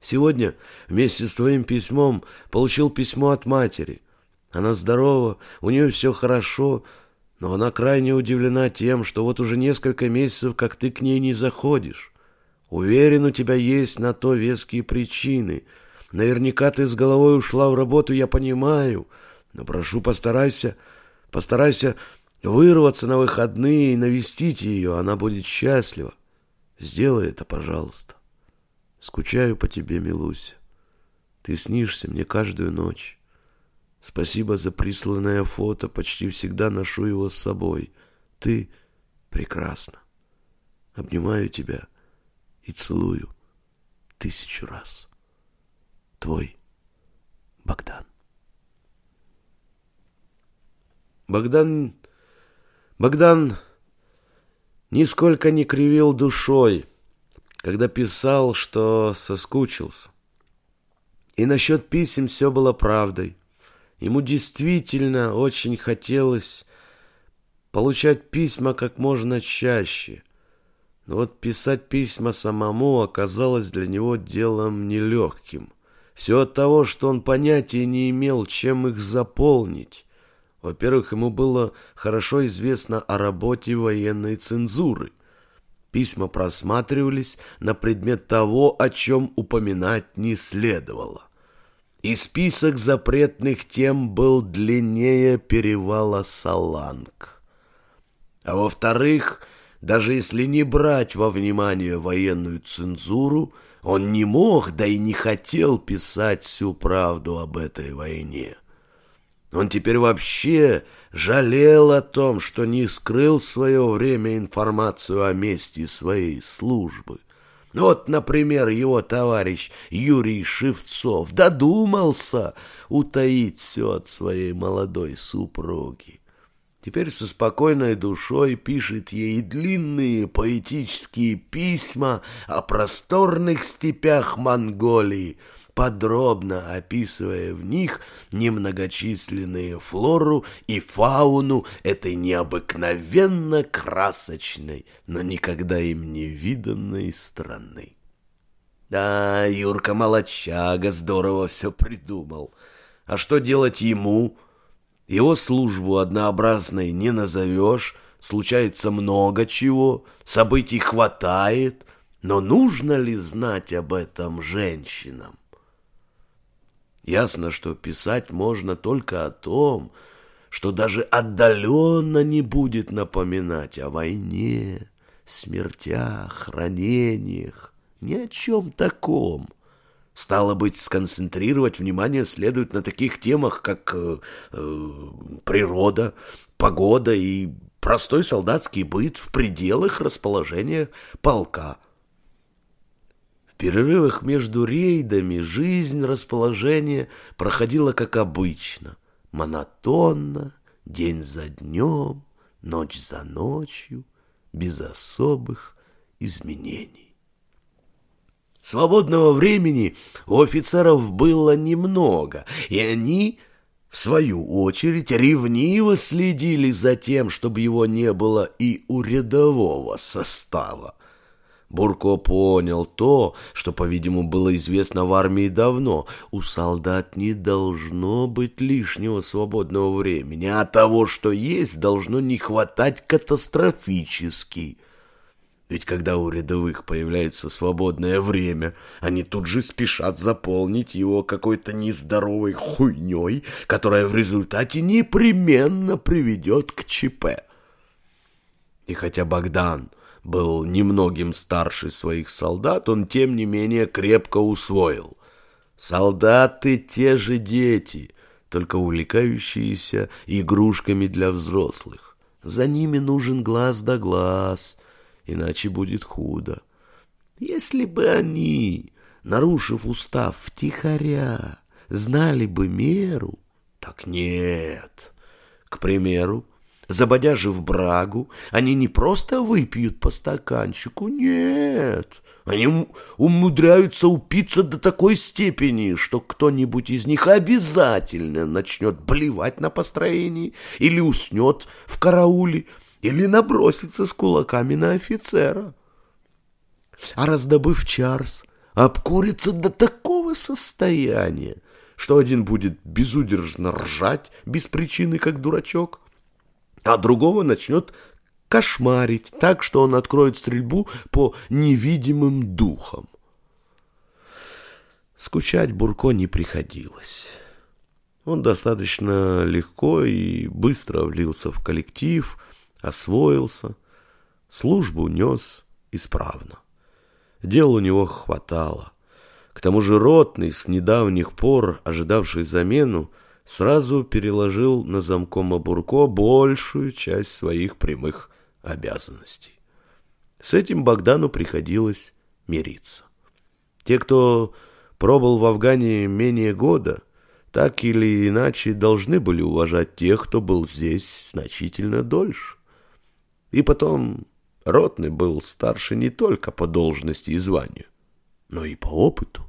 Сегодня вместе с твоим письмом получил письмо от матери. Она здорова, у нее все хорошо, но она крайне удивлена тем, что вот уже несколько месяцев, как ты к ней не заходишь. Уверен, у тебя есть на то веские причины. Наверняка ты с головой ушла в работу, я понимаю. Но прошу, постарайся, постарайся вырваться на выходные и навестить ее, она будет счастлива. Сделай это, пожалуйста. Скучаю по тебе, Милуся. Ты снишься мне каждую ночь. Спасибо за присланное фото, почти всегда ношу его с собой. Ты прекрасна. Обнимаю тебя и целую тысячу раз. Твой Богдан. Богдан... Богдан нисколько не кривил душой, когда писал, что соскучился. И насчет писем все было правдой. Ему действительно очень хотелось получать письма как можно чаще. Но вот писать письма самому оказалось для него делом нелегким. Все от того, что он понятия не имел, чем их заполнить. Во-первых, ему было хорошо известно о работе военной цензуры. Письма просматривались на предмет того, о чем упоминать не следовало и список запретных тем был длиннее перевала Саланг. А во-вторых, даже если не брать во внимание военную цензуру, он не мог, да и не хотел писать всю правду об этой войне. Он теперь вообще жалел о том, что не скрыл в свое время информацию о месте своей службы. Вот, например, его товарищ Юрий Шевцов додумался утаить все от своей молодой супруги. Теперь со спокойной душой пишет ей длинные поэтические письма о просторных степях Монголии, подробно описывая в них немногочисленные флору и фауну этой необыкновенно красочной, но никогда им не виданной страны. Да, Юрка Молочага здорово все придумал. А что делать ему? Его службу однообразной не назовешь, случается много чего, событий хватает, но нужно ли знать об этом женщинам? Ясно, что писать можно только о том, что даже отдаленно не будет напоминать о войне, смертях, ранениях, ни о чем таком. Стало быть, сконцентрировать внимание следует на таких темах, как э, э, природа, погода и простой солдатский быт в пределах расположения полка – перерывах между рейдами жизнь расположения проходила как обычно, монотонно, день за днем, ночь за ночью, без особых изменений. Свободного времени у офицеров было немного, и они, в свою очередь, ревниво следили за тем, чтобы его не было и у рядового состава. Бурко понял то, что, по-видимому, было известно в армии давно. У солдат не должно быть лишнего свободного времени, а того, что есть, должно не хватать катастрофически. Ведь когда у рядовых появляется свободное время, они тут же спешат заполнить его какой-то нездоровой хуйней, которая в результате непременно приведет к ЧП. И хотя Богдан был немногим старше своих солдат, он, тем не менее, крепко усвоил. Солдаты те же дети, только увлекающиеся игрушками для взрослых. За ними нужен глаз да глаз, иначе будет худо. Если бы они, нарушив устав втихаря, знали бы меру, так нет. К примеру, Забодяжив брагу, они не просто выпьют по стаканчику, нет. Они умудряются упиться до такой степени, что кто-нибудь из них обязательно начнет блевать на построении или уснет в карауле, или набросится с кулаками на офицера. А раздобыв чарс, обкурится до такого состояния, что один будет безудержно ржать без причины, как дурачок, а другого начнет кошмарить так, что он откроет стрельбу по невидимым духам. Скучать Бурко не приходилось. Он достаточно легко и быстро влился в коллектив, освоился, службу нес исправно. Дел у него хватало. К тому же ротный, с недавних пор ожидавший замену, сразу переложил на замкома Бурко большую часть своих прямых обязанностей. С этим Богдану приходилось мириться. Те, кто пробыл в Афгане менее года, так или иначе должны были уважать тех, кто был здесь значительно дольше. И потом Ротный был старше не только по должности и званию, но и по опыту.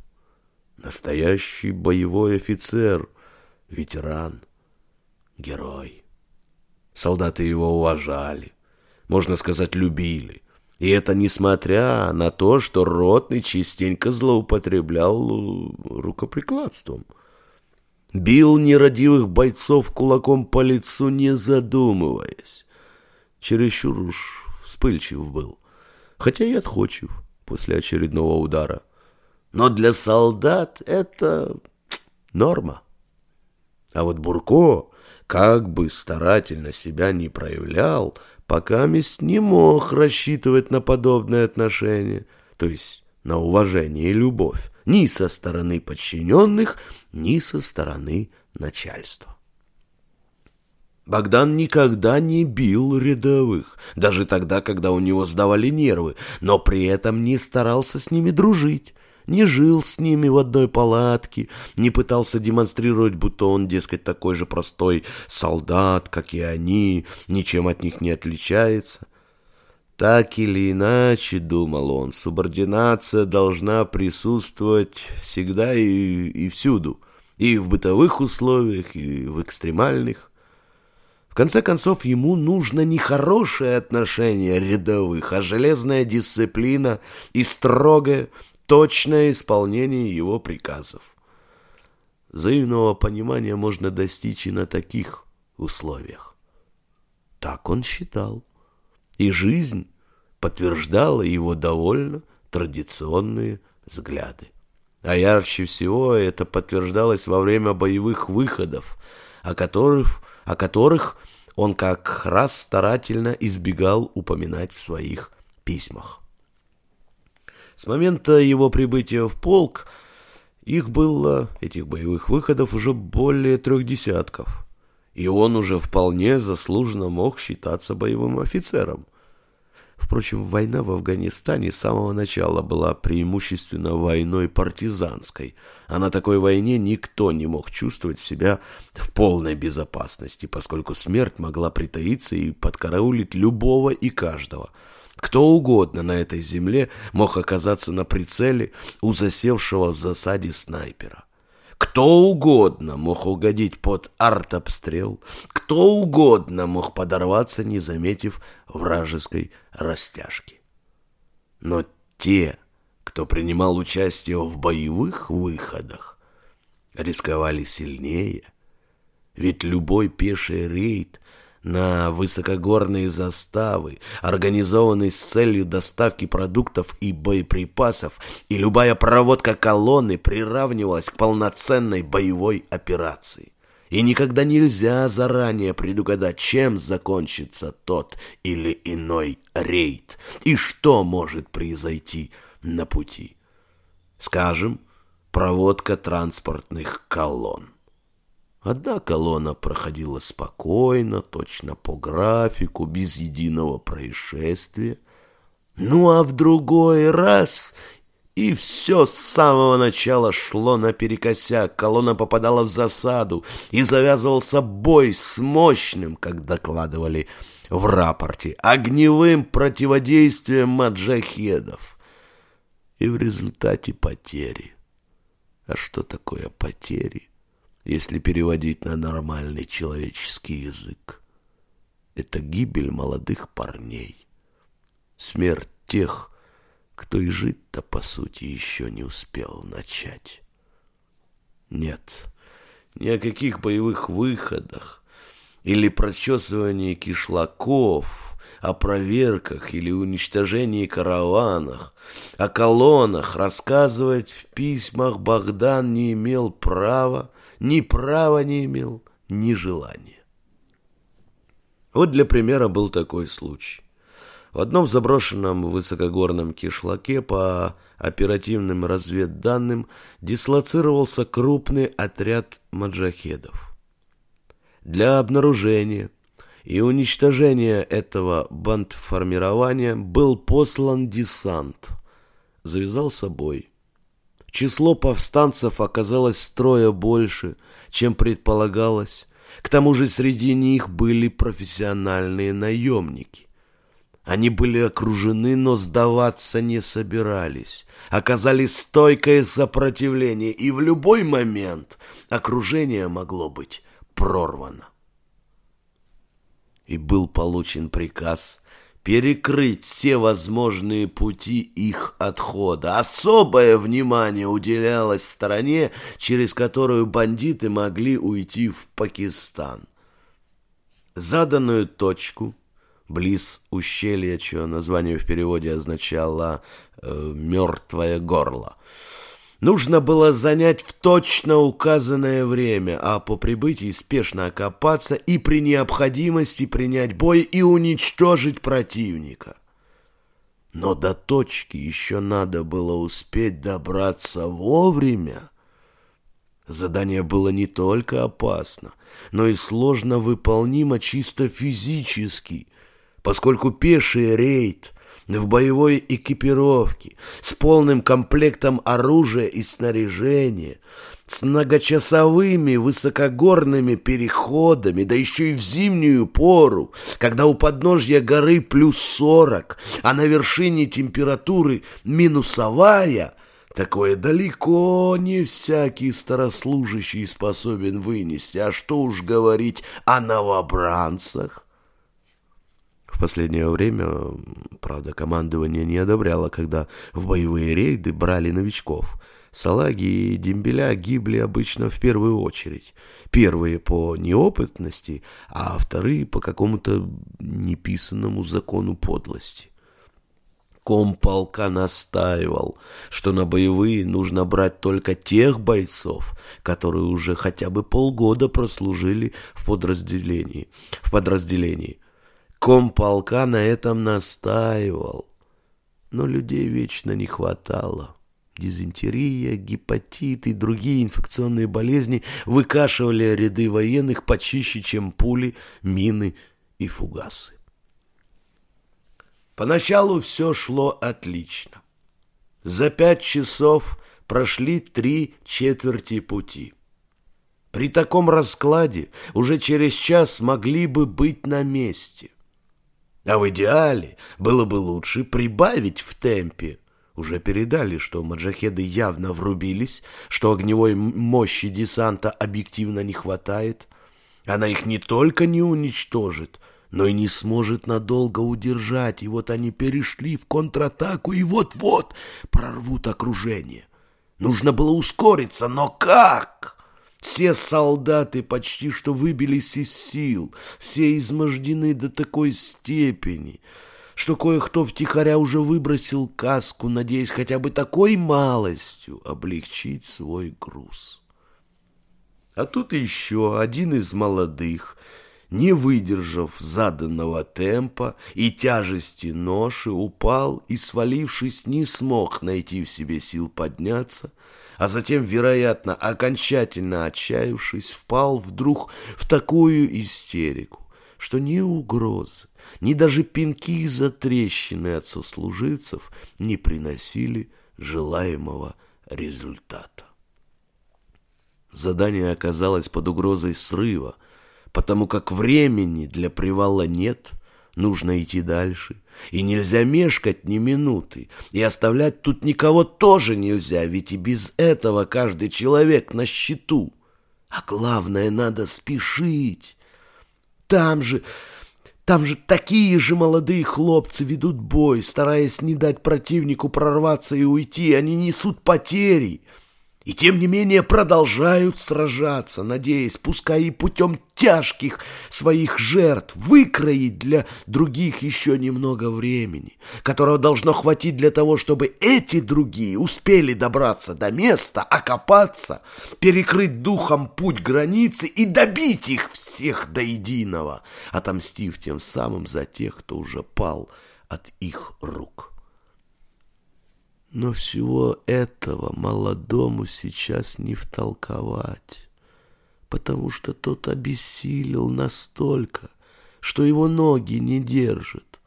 Настоящий боевой офицер – ветеран, герой. Солдаты его уважали, можно сказать, любили. И это несмотря на то, что Ротный частенько злоупотреблял рукоприкладством. Бил нерадивых бойцов кулаком по лицу, не задумываясь. Чересчур уж вспыльчив был, хотя и отходчив после очередного удара. Но для солдат это норма. А вот Бурко, как бы старательно себя не проявлял, пока Мисс не мог рассчитывать на подобное отношение, то есть на уважение и любовь, ни со стороны подчиненных, ни со стороны начальства. Богдан никогда не бил рядовых, даже тогда, когда у него сдавали нервы, но при этом не старался с ними дружить, не жил с ними в одной палатке, не пытался демонстрировать, будто он, дескать, такой же простой солдат, как и они, ничем от них не отличается. Так или иначе, думал он, субординация должна присутствовать всегда и, и всюду, и в бытовых условиях, и в экстремальных. В конце концов, ему нужно не хорошее отношение рядовых, а железная дисциплина и строгое, точное исполнение его приказов. Взаимного понимания можно достичь и на таких условиях. Так он считал. И жизнь подтверждала его довольно традиционные взгляды. А ярче всего это подтверждалось во время боевых выходов, о которых о которых он как раз старательно избегал упоминать в своих письмах. С момента его прибытия в полк их было, этих боевых выходов, уже более трех десятков, и он уже вполне заслуженно мог считаться боевым офицером. Впрочем, война в Афганистане с самого начала была преимущественно войной партизанской, а на такой войне никто не мог чувствовать себя в полной безопасности, поскольку смерть могла притаиться и подкараулить любого и каждого. Кто угодно на этой земле мог оказаться на прицеле у засевшего в засаде снайпера. Кто угодно мог угодить под артобстрел, кто угодно мог подорваться, не заметив вражеской растяжки. Но те, кто принимал участие в боевых выходах, рисковали сильнее, ведь любой пеший рейд на высокогорные заставы, организованные с целью доставки продуктов и боеприпасов, и любая проводка колонны приравнивалась к полноценной боевой операции. И никогда нельзя заранее предугадать, чем закончится тот или иной рейд, и что может произойти на пути. Скажем, проводка транспортных колонн. Одна колонна проходила спокойно, точно по графику, без единого происшествия. Ну а в другой раз и все с самого начала шло наперекосяк, колонна попадала в засаду, и завязывался бой с мощным, как докладывали в рапорте, огневым противодействием маджахедов. И в результате потери. А что такое потери? если переводить на нормальный человеческий язык. Это гибель молодых парней, смерть тех, кто и жить-то, по сути, еще не успел начать. Нет, ни о каких боевых выходах или прочесывании кишлаков, о проверках или уничтожении караванах, о колоннах рассказывать в письмах Богдан не имел права, ни права не имел, ни желания. Вот для примера был такой случай. В одном заброшенном высокогорном кишлаке по оперативным разведданным дислоцировался крупный отряд маджахедов. Для обнаружения и уничтожения этого бандформирования был послан десант. Завязался бой. Число повстанцев оказалось строя больше, чем предполагалось. К тому же среди них были профессиональные наемники. Они были окружены, но сдаваться не собирались. Оказали стойкое сопротивление, и в любой момент окружение могло быть прорвано. И был получен приказ перекрыть все возможные пути их отхода. Особое внимание уделялось стороне, через которую бандиты могли уйти в Пакистан. Заданную точку, близ ущелья, чье название в переводе означало э, «мертвое горло», Нужно было занять в точно указанное время, а по прибытии спешно окопаться и при необходимости принять бой и уничтожить противника. Но до точки еще надо было успеть добраться вовремя. Задание было не только опасно, но и сложно выполнимо чисто физически, поскольку пеший рейд в боевой экипировке, с полным комплектом оружия и снаряжения, с многочасовыми высокогорными переходами, да еще и в зимнюю пору, когда у подножья горы плюс сорок, а на вершине температуры минусовая, такое далеко не всякий старослужащий способен вынести, а что уж говорить о новобранцах последнее время, правда, командование не одобряло, когда в боевые рейды брали новичков. Салаги и дембеля гибли обычно в первую очередь. Первые по неопытности, а вторые по какому-то неписанному закону подлости. Комполка настаивал, что на боевые нужно брать только тех бойцов, которые уже хотя бы полгода прослужили в подразделении. В подразделении – Комполка на этом настаивал. Но людей вечно не хватало. Дизентерия, гепатит и другие инфекционные болезни выкашивали ряды военных почище, чем пули, мины и фугасы. Поначалу все шло отлично. За пять часов прошли три четверти пути. При таком раскладе уже через час могли бы быть на месте – а в идеале было бы лучше прибавить в темпе. Уже передали, что маджахеды явно врубились, что огневой мощи десанта объективно не хватает. Она их не только не уничтожит, но и не сможет надолго удержать. И вот они перешли в контратаку и вот-вот прорвут окружение. Нужно было ускориться, но как? Все солдаты почти что выбились из сил, все измождены до такой степени, что кое-кто втихаря уже выбросил каску, надеясь хотя бы такой малостью облегчить свой груз. А тут еще один из молодых, не выдержав заданного темпа и тяжести ноши, упал и, свалившись, не смог найти в себе сил подняться, а затем, вероятно, окончательно отчаявшись, впал вдруг в такую истерику, что ни угрозы, ни даже пинки из-за трещины от сослуживцев не приносили желаемого результата. Задание оказалось под угрозой срыва, потому как времени для привала нет, нужно идти дальше — и нельзя мешкать ни минуты. И оставлять тут никого тоже нельзя, ведь и без этого каждый человек на счету. А главное, надо спешить. Там же... Там же такие же молодые хлопцы ведут бой, стараясь не дать противнику прорваться и уйти. Они несут потери и тем не менее продолжают сражаться, надеясь, пускай и путем тяжких своих жертв, выкроить для других еще немного времени, которого должно хватить для того, чтобы эти другие успели добраться до места, окопаться, перекрыть духом путь границы и добить их всех до единого, отомстив тем самым за тех, кто уже пал от их рук. Но всего этого молодому сейчас не втолковать, потому что тот обессилел настолько, что его ноги не держат.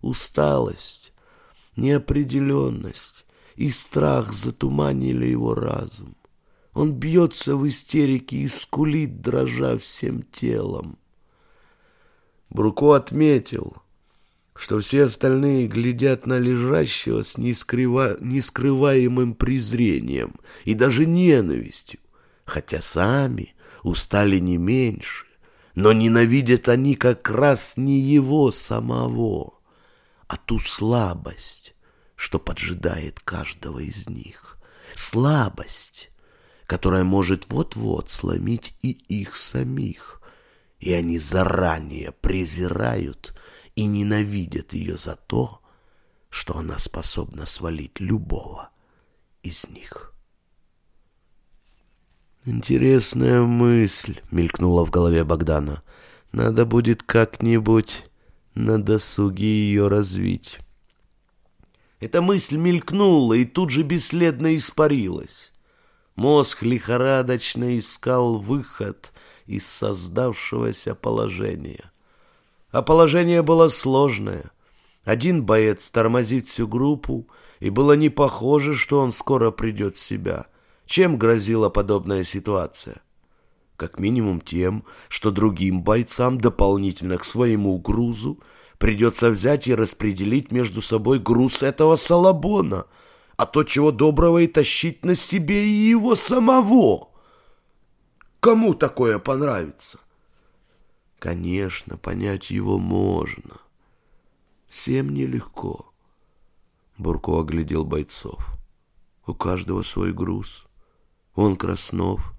Усталость, неопределенность и страх затуманили его разум. Он бьется в истерике и скулит, дрожа всем телом. Бруко отметил — что все остальные глядят на лежащего с нескрыва... нескрываемым презрением и даже ненавистью, хотя сами устали не меньше, но ненавидят они как раз не его самого, а ту слабость, что поджидает каждого из них. Слабость, которая может вот-вот сломить и их самих, и они заранее презирают и ненавидят ее за то, что она способна свалить любого из них. Интересная мысль мелькнула в голове Богдана. Надо будет как-нибудь на досуге ее развить. Эта мысль мелькнула и тут же бесследно испарилась. Мозг лихорадочно искал выход из создавшегося положения. А положение было сложное. Один боец тормозит всю группу, и было не похоже, что он скоро придет в себя. Чем грозила подобная ситуация? Как минимум тем, что другим бойцам дополнительно к своему грузу придется взять и распределить между собой груз этого салабона, а то чего доброго и тащить на себе и его самого. Кому такое понравится? Конечно, понять его можно. Всем нелегко. Бурко оглядел бойцов. У каждого свой груз. Он Краснов,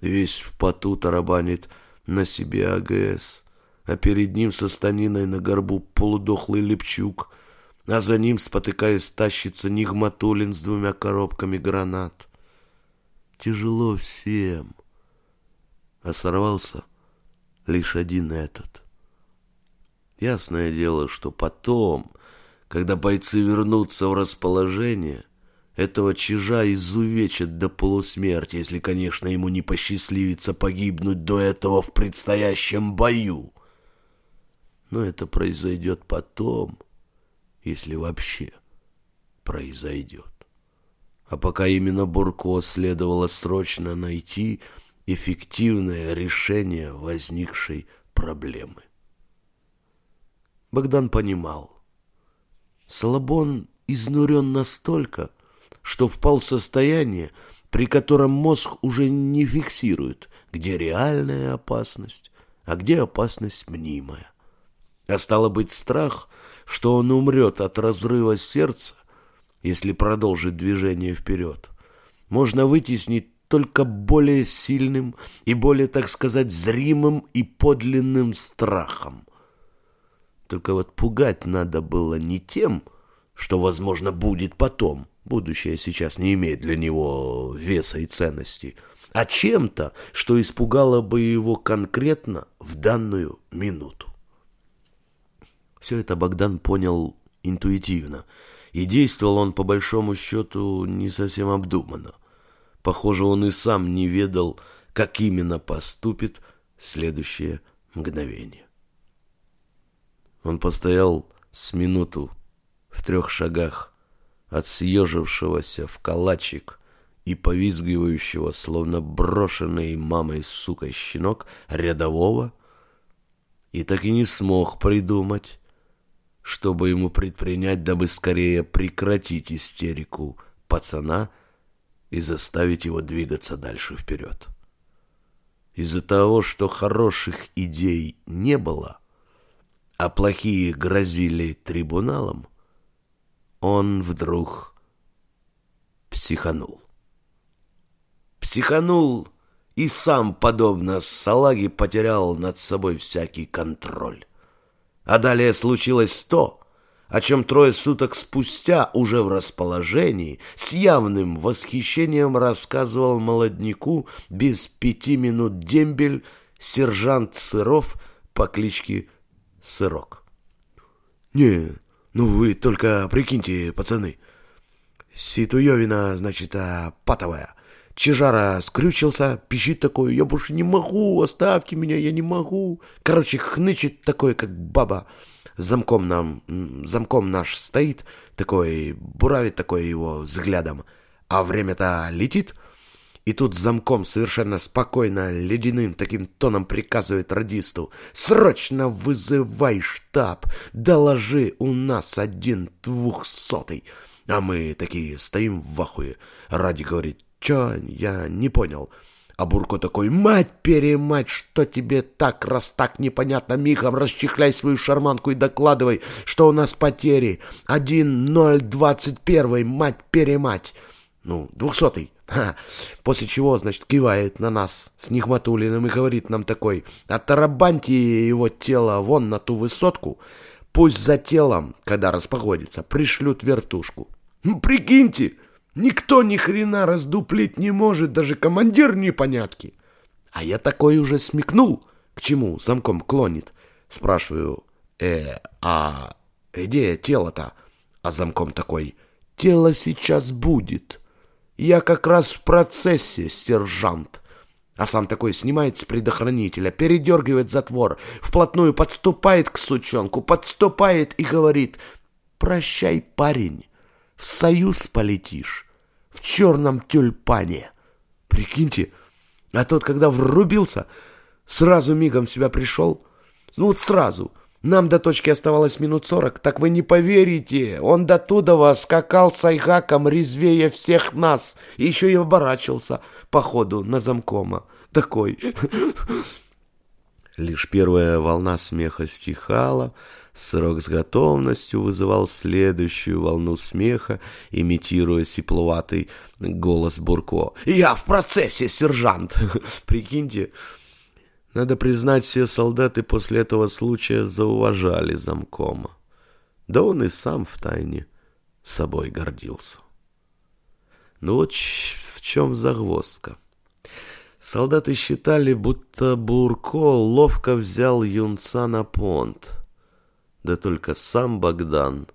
весь в поту тарабанит на себе АГС, а перед ним со станиной на горбу полудохлый Лепчук, а за ним, спотыкаясь, тащится Нигматулин с двумя коробками гранат. Тяжело всем, а сорвался лишь один этот. Ясное дело, что потом, когда бойцы вернутся в расположение — этого чижа изувечат до полусмерти, если, конечно, ему не посчастливится погибнуть до этого в предстоящем бою. Но это произойдет потом, если вообще произойдет. А пока именно Бурко следовало срочно найти эффективное решение возникшей проблемы. Богдан понимал. Салабон изнурен настолько, что впал в состояние, при котором мозг уже не фиксирует, где реальная опасность, а где опасность мнимая. А стало быть страх, что он умрет от разрыва сердца, если продолжит движение вперед, можно вытеснить только более сильным и более, так сказать, зримым и подлинным страхом. Только вот пугать надо было не тем, что, возможно, будет потом, Будущее сейчас не имеет для него веса и ценности, а чем-то, что испугало бы его конкретно в данную минуту. Все это Богдан понял интуитивно, и действовал он по большому счету не совсем обдуманно. Похоже, он и сам не ведал, как именно поступит следующее мгновение. Он постоял с минуту в трех шагах от съежившегося в калачик и повизгивающего, словно брошенный мамой сукой щенок, рядового, и так и не смог придумать, чтобы ему предпринять, дабы скорее прекратить истерику пацана и заставить его двигаться дальше вперед. Из-за того, что хороших идей не было, а плохие грозили трибуналом, он вдруг психанул. Психанул и сам, подобно салаге, потерял над собой всякий контроль. А далее случилось то, о чем трое суток спустя, уже в расположении, с явным восхищением рассказывал молодняку без пяти минут дембель сержант Сыров по кличке Сырок. «Не, ну вы только прикиньте, пацаны. Ситуевина, значит, а, патовая. Чижара скрючился, пищит такой, я больше не могу, оставьте меня, я не могу. Короче, хнычет такой, как баба. Замком нам, замком наш стоит, такой, буравит такой его взглядом. А время-то летит, и тут замком совершенно спокойно, ледяным таким тоном приказывает радисту «Срочно вызывай штаб! Доложи, у нас один двухсотый!» А мы такие стоим в ахуе. Ради говорит «Чё? Я не понял». А Бурко такой «Мать-перемать, что тебе так, раз так непонятно, мигом расчехляй свою шарманку и докладывай, что у нас потери. Один ноль двадцать первый, мать-перемать». Ну, двухсотый. Ха. После чего, значит, кивает на нас с Нигматулиным и говорит нам такой, оттарабаньте его тело вон на ту высотку, пусть за телом, когда распогодится, пришлют вертушку. Прикиньте, Никто ни хрена раздуплить не может, даже командир непонятки. А я такой уже смекнул, к чему замком клонит. Спрашиваю, э, а где тело-то? А замком такой, тело сейчас будет. Я как раз в процессе, сержант. А сам такой снимает с предохранителя, передергивает затвор, вплотную подступает к сучонку, подступает и говорит, «Прощай, парень, в союз полетишь, в черном тюльпане». Прикиньте, а тот, когда врубился, сразу мигом в себя пришел, ну вот сразу – нам до точки оставалось минут сорок. Так вы не поверите, он до туда скакал с айгаком резвее всех нас. И еще и оборачивался, походу, на замкома. Такой. Лишь первая волна смеха стихала, срок с готовностью вызывал следующую волну смеха, имитируя сипловатый голос Бурко. «Я в процессе, сержант!» Прикиньте, надо признать, все солдаты после этого случая зауважали замкома. Да он и сам втайне собой гордился. Ну вот в чем загвоздка. Солдаты считали, будто Бурко ловко взял юнца на понт. Да только сам Богдан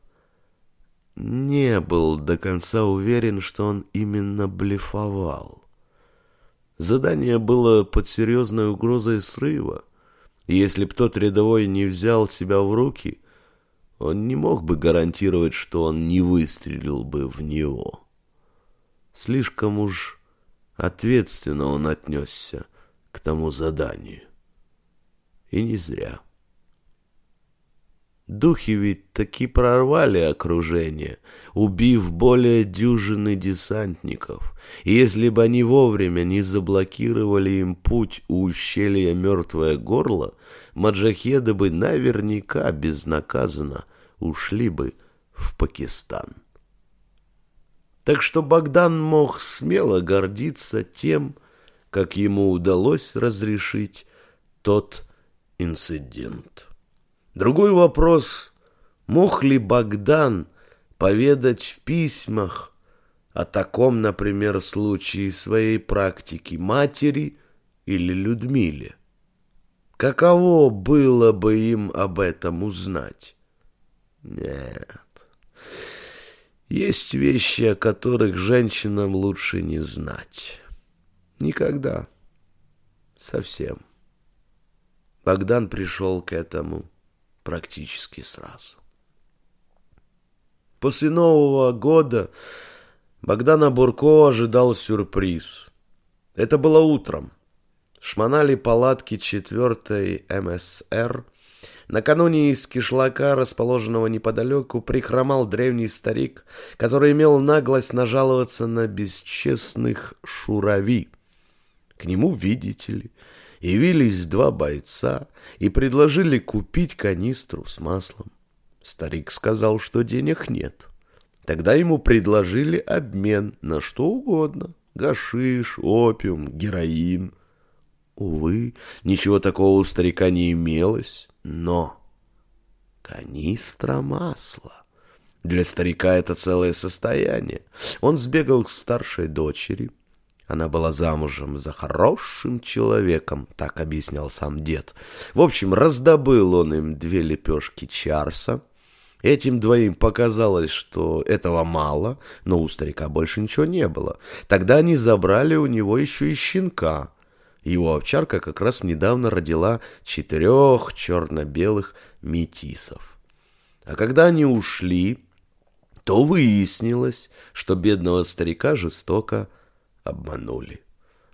не был до конца уверен, что он именно блефовал. Задание было под серьезной угрозой срыва, и если б тот рядовой не взял себя в руки, он не мог бы гарантировать, что он не выстрелил бы в него. Слишком уж ответственно он отнесся к тому заданию. И не зря. Духи ведь таки прорвали окружение, убив более дюжины десантников. И если бы они вовремя не заблокировали им путь у ущелья Мертвое Горло, маджахеды бы наверняка безнаказанно ушли бы в Пакистан. Так что Богдан мог смело гордиться тем, как ему удалось разрешить тот инцидент. Другой вопрос, мог ли Богдан поведать в письмах о таком, например, случае своей практики матери или Людмиле? Каково было бы им об этом узнать? Нет. Есть вещи, о которых женщинам лучше не знать. Никогда. Совсем. Богдан пришел к этому практически сразу. После Нового года Богдана Бурко ожидал сюрприз. Это было утром. Шмонали палатки 4 МСР. Накануне из кишлака, расположенного неподалеку, прихромал древний старик, который имел наглость нажаловаться на бесчестных шурави. К нему, видите ли, явились два бойца и предложили купить канистру с маслом. Старик сказал, что денег нет. Тогда ему предложили обмен на что угодно. Гашиш, опиум, героин. Увы, ничего такого у старика не имелось, но канистра масла. Для старика это целое состояние. Он сбегал к старшей дочери, она была замужем за хорошим человеком, так объяснял сам дед. В общем, раздобыл он им две лепешки чарса. Этим двоим показалось, что этого мало, но у старика больше ничего не было. Тогда они забрали у него еще и щенка. Его овчарка как раз недавно родила четырех черно-белых метисов. А когда они ушли, то выяснилось, что бедного старика жестоко обманули.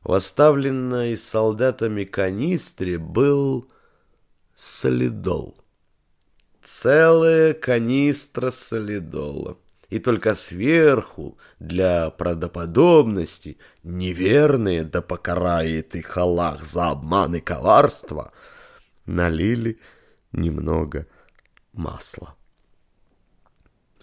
В оставленной солдатами канистре был солидол. Целая канистра солидола. И только сверху, для правдоподобности, неверные да покарает их Аллах за обман и коварство, налили немного масла.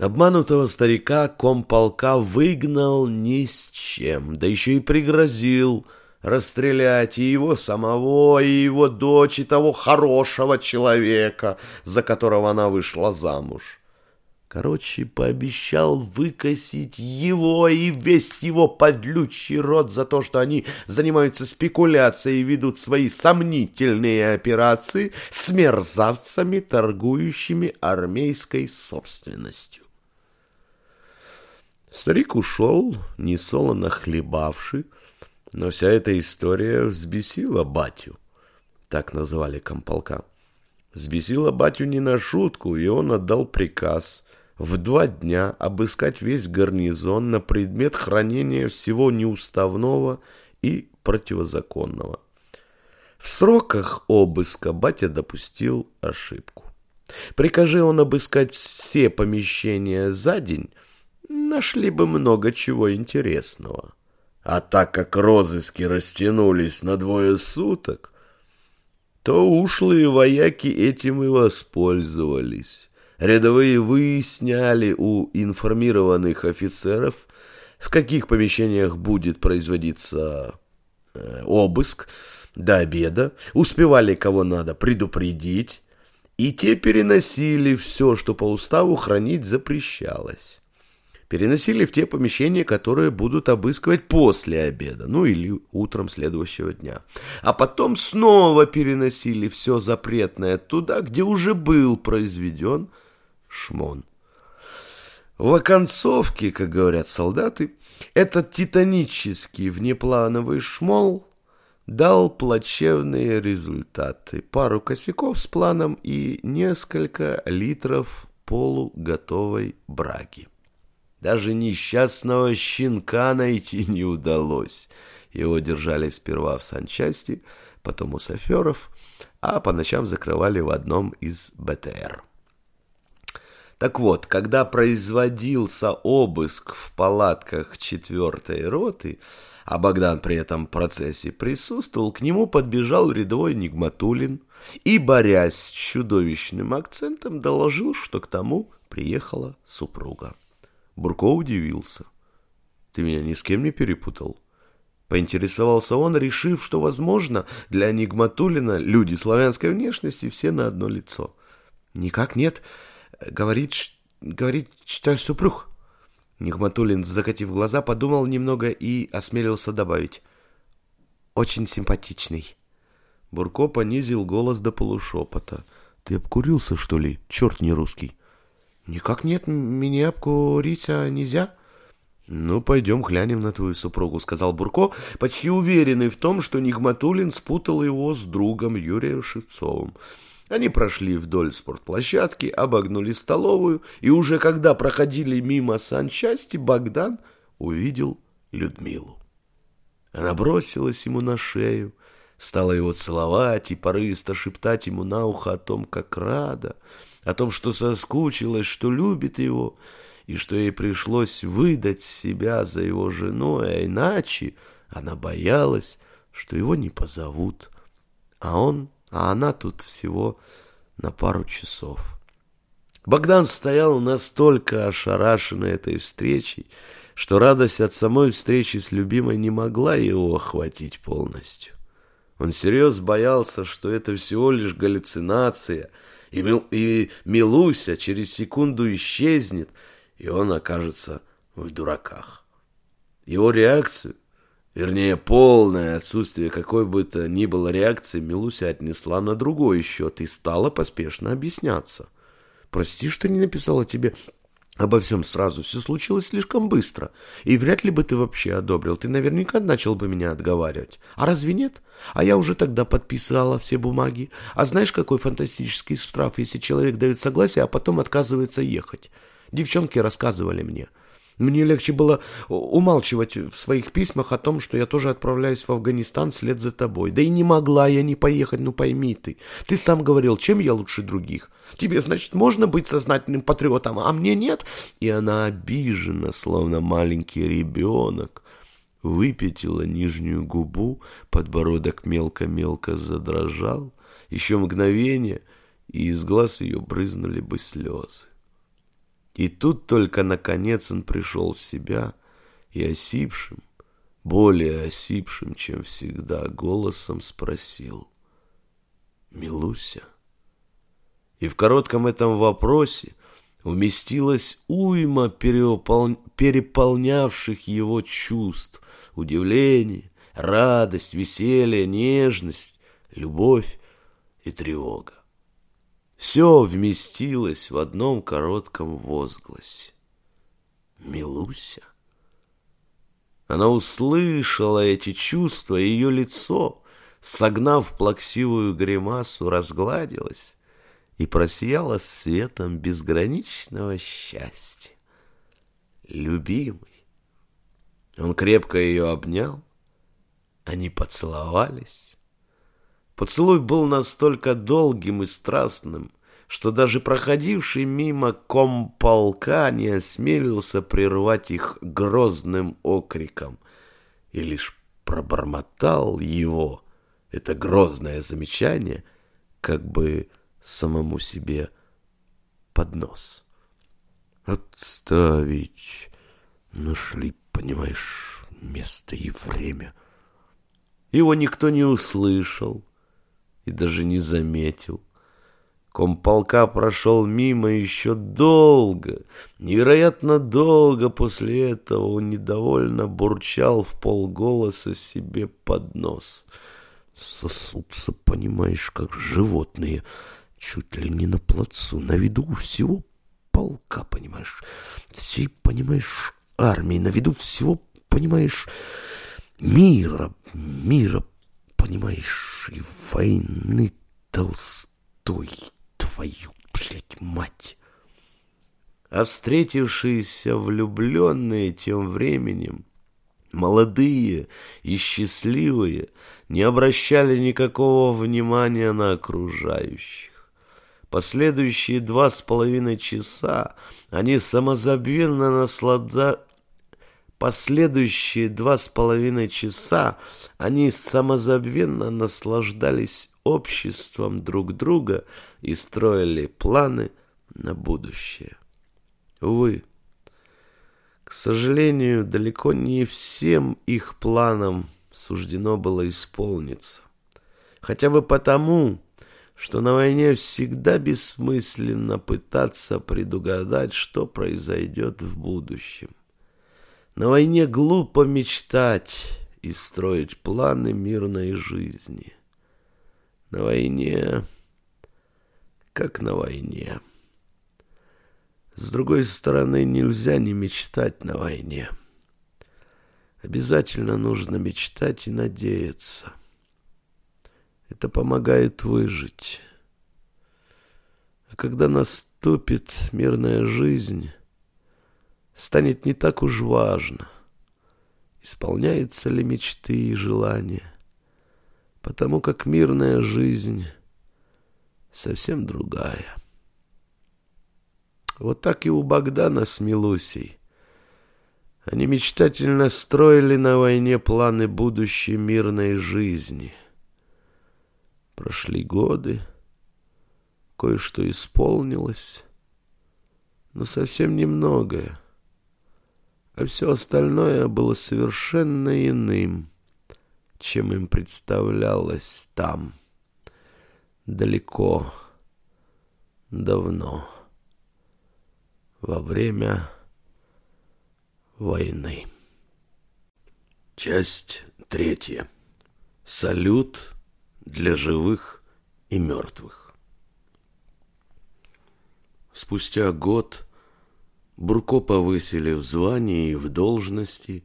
Обманутого старика комполка выгнал ни с чем, да еще и пригрозил расстрелять и его самого, и его дочь, и того хорошего человека, за которого она вышла замуж. Короче, пообещал выкосить его и весь его подлючий рот за то, что они занимаются спекуляцией и ведут свои сомнительные операции с мерзавцами, торгующими армейской собственностью. Старик ушел, несолоно хлебавший, но вся эта история взбесила батю, так называли комполка. Взбесила батю не на шутку, и он отдал приказ – в два дня обыскать весь гарнизон на предмет хранения всего неуставного и противозаконного. В сроках обыска батя допустил ошибку. Прикажи он обыскать все помещения за день, нашли бы много чего интересного. А так как розыски растянулись на двое суток, то ушлые вояки этим и воспользовались. Рядовые выясняли у информированных офицеров, в каких помещениях будет производиться э, обыск до обеда, успевали кого надо предупредить, и те переносили все, что по уставу хранить запрещалось. Переносили в те помещения, которые будут обыскивать после обеда, ну или утром следующего дня. А потом снова переносили все запретное туда, где уже был произведен шмон. В оконцовке, как говорят солдаты, этот титанический внеплановый шмол дал плачевные результаты. Пару косяков с планом и несколько литров полуготовой браги. Даже несчастного щенка найти не удалось. Его держали сперва в санчасти, потом у соферов, а по ночам закрывали в одном из БТР. Так вот, когда производился обыск в палатках четвертой роты, а Богдан при этом процессе присутствовал, к нему подбежал рядовой Нигматулин и, борясь с чудовищным акцентом, доложил, что к тому приехала супруга. Бурко удивился. «Ты меня ни с кем не перепутал?» Поинтересовался он, решив, что, возможно, для Нигматулина люди славянской внешности все на одно лицо. «Никак нет», Говорит, говорит, что супруг. Нигматулин, закатив глаза, подумал немного и осмелился добавить. Очень симпатичный. Бурко понизил голос до полушепота. Ты обкурился, что ли? Черт не русский. Никак нет, меня обкуриться нельзя. «Ну, пойдем глянем на твою супругу», — сказал Бурко, почти уверенный в том, что Нигматулин спутал его с другом Юрием Шевцовым. Они прошли вдоль спортплощадки, обогнули столовую, и уже когда проходили мимо санчасти, Богдан увидел Людмилу. Она бросилась ему на шею, стала его целовать и порывисто шептать ему на ухо о том, как рада, о том, что соскучилась, что любит его, и что ей пришлось выдать себя за его жену, а иначе она боялась, что его не позовут, а он а она тут всего на пару часов. Богдан стоял настолько ошарашенный этой встречей, что радость от самой встречи с любимой не могла его охватить полностью. Он серьезно боялся, что это всего лишь галлюцинация, и, Мил, и Милуся через секунду исчезнет, и он окажется в дураках. Его реакцию Вернее, полное отсутствие какой бы то ни было реакции Милуся отнесла на другой счет и стала поспешно объясняться. «Прости, что не написала тебе обо всем сразу. Все случилось слишком быстро. И вряд ли бы ты вообще одобрил. Ты наверняка начал бы меня отговаривать. А разве нет? А я уже тогда подписала все бумаги. А знаешь, какой фантастический штраф, если человек дает согласие, а потом отказывается ехать? Девчонки рассказывали мне». Мне легче было умалчивать в своих письмах о том, что я тоже отправляюсь в Афганистан вслед за тобой. Да и не могла я не поехать, ну пойми ты. Ты сам говорил, чем я лучше других. Тебе, значит, можно быть сознательным патриотом, а мне нет? И она обижена, словно маленький ребенок. Выпятила нижнюю губу, подбородок мелко-мелко задрожал. Еще мгновение, и из глаз ее брызнули бы слезы. И тут только наконец он пришел в себя и осипшим, более осипшим, чем всегда, голосом спросил «Милуся?» И в коротком этом вопросе уместилась уйма перепол... переполнявших его чувств, удивление, радость, веселье, нежность, любовь и тревога. Все вместилось в одном коротком возгласе. Милуся. Она услышала эти чувства, и ее лицо, согнав плаксивую гримасу, разгладилось и просияло светом безграничного счастья. Любимый. Он крепко ее обнял, они поцеловались. Поцелуй был настолько долгим и страстным, что даже проходивший мимо комполка не осмелился прервать их грозным окриком и лишь пробормотал его, это грозное замечание, как бы самому себе под нос. Отставить. Нашли, понимаешь, место и время. Его никто не услышал и даже не заметил. Комполка прошел мимо еще долго, невероятно долго после этого он недовольно бурчал в полголоса себе под нос. Сосутся, понимаешь, как животные, чуть ли не на плацу, на виду всего полка, понимаешь, всей, понимаешь, армии, на виду всего, понимаешь, мира, мира, понимаешь, и войны Толстой твою, блядь, мать. А встретившиеся влюбленные тем временем, молодые и счастливые, не обращали никакого внимания на окружающих. Последующие два с половиной часа они самозабвенно наслада... Последующие два с половиной часа они самозабвенно наслаждались обществом друг друга и строили планы на будущее. Увы, к сожалению, далеко не всем их планам суждено было исполниться. Хотя бы потому, что на войне всегда бессмысленно пытаться предугадать, что произойдет в будущем. На войне глупо мечтать и строить планы мирной жизни. На войне, как на войне. С другой стороны, нельзя не мечтать на войне. Обязательно нужно мечтать и надеяться. Это помогает выжить. А когда наступит мирная жизнь, станет не так уж важно, исполняются ли мечты и желания, потому как мирная жизнь совсем другая. Вот так и у Богдана с Милусей. Они мечтательно строили на войне планы будущей мирной жизни. Прошли годы, кое-что исполнилось, но совсем немногое а все остальное было совершенно иным, чем им представлялось там, далеко, давно, во время войны. Часть третья. Салют для живых и мертвых. Спустя год Бурко повысили в звании и в должности,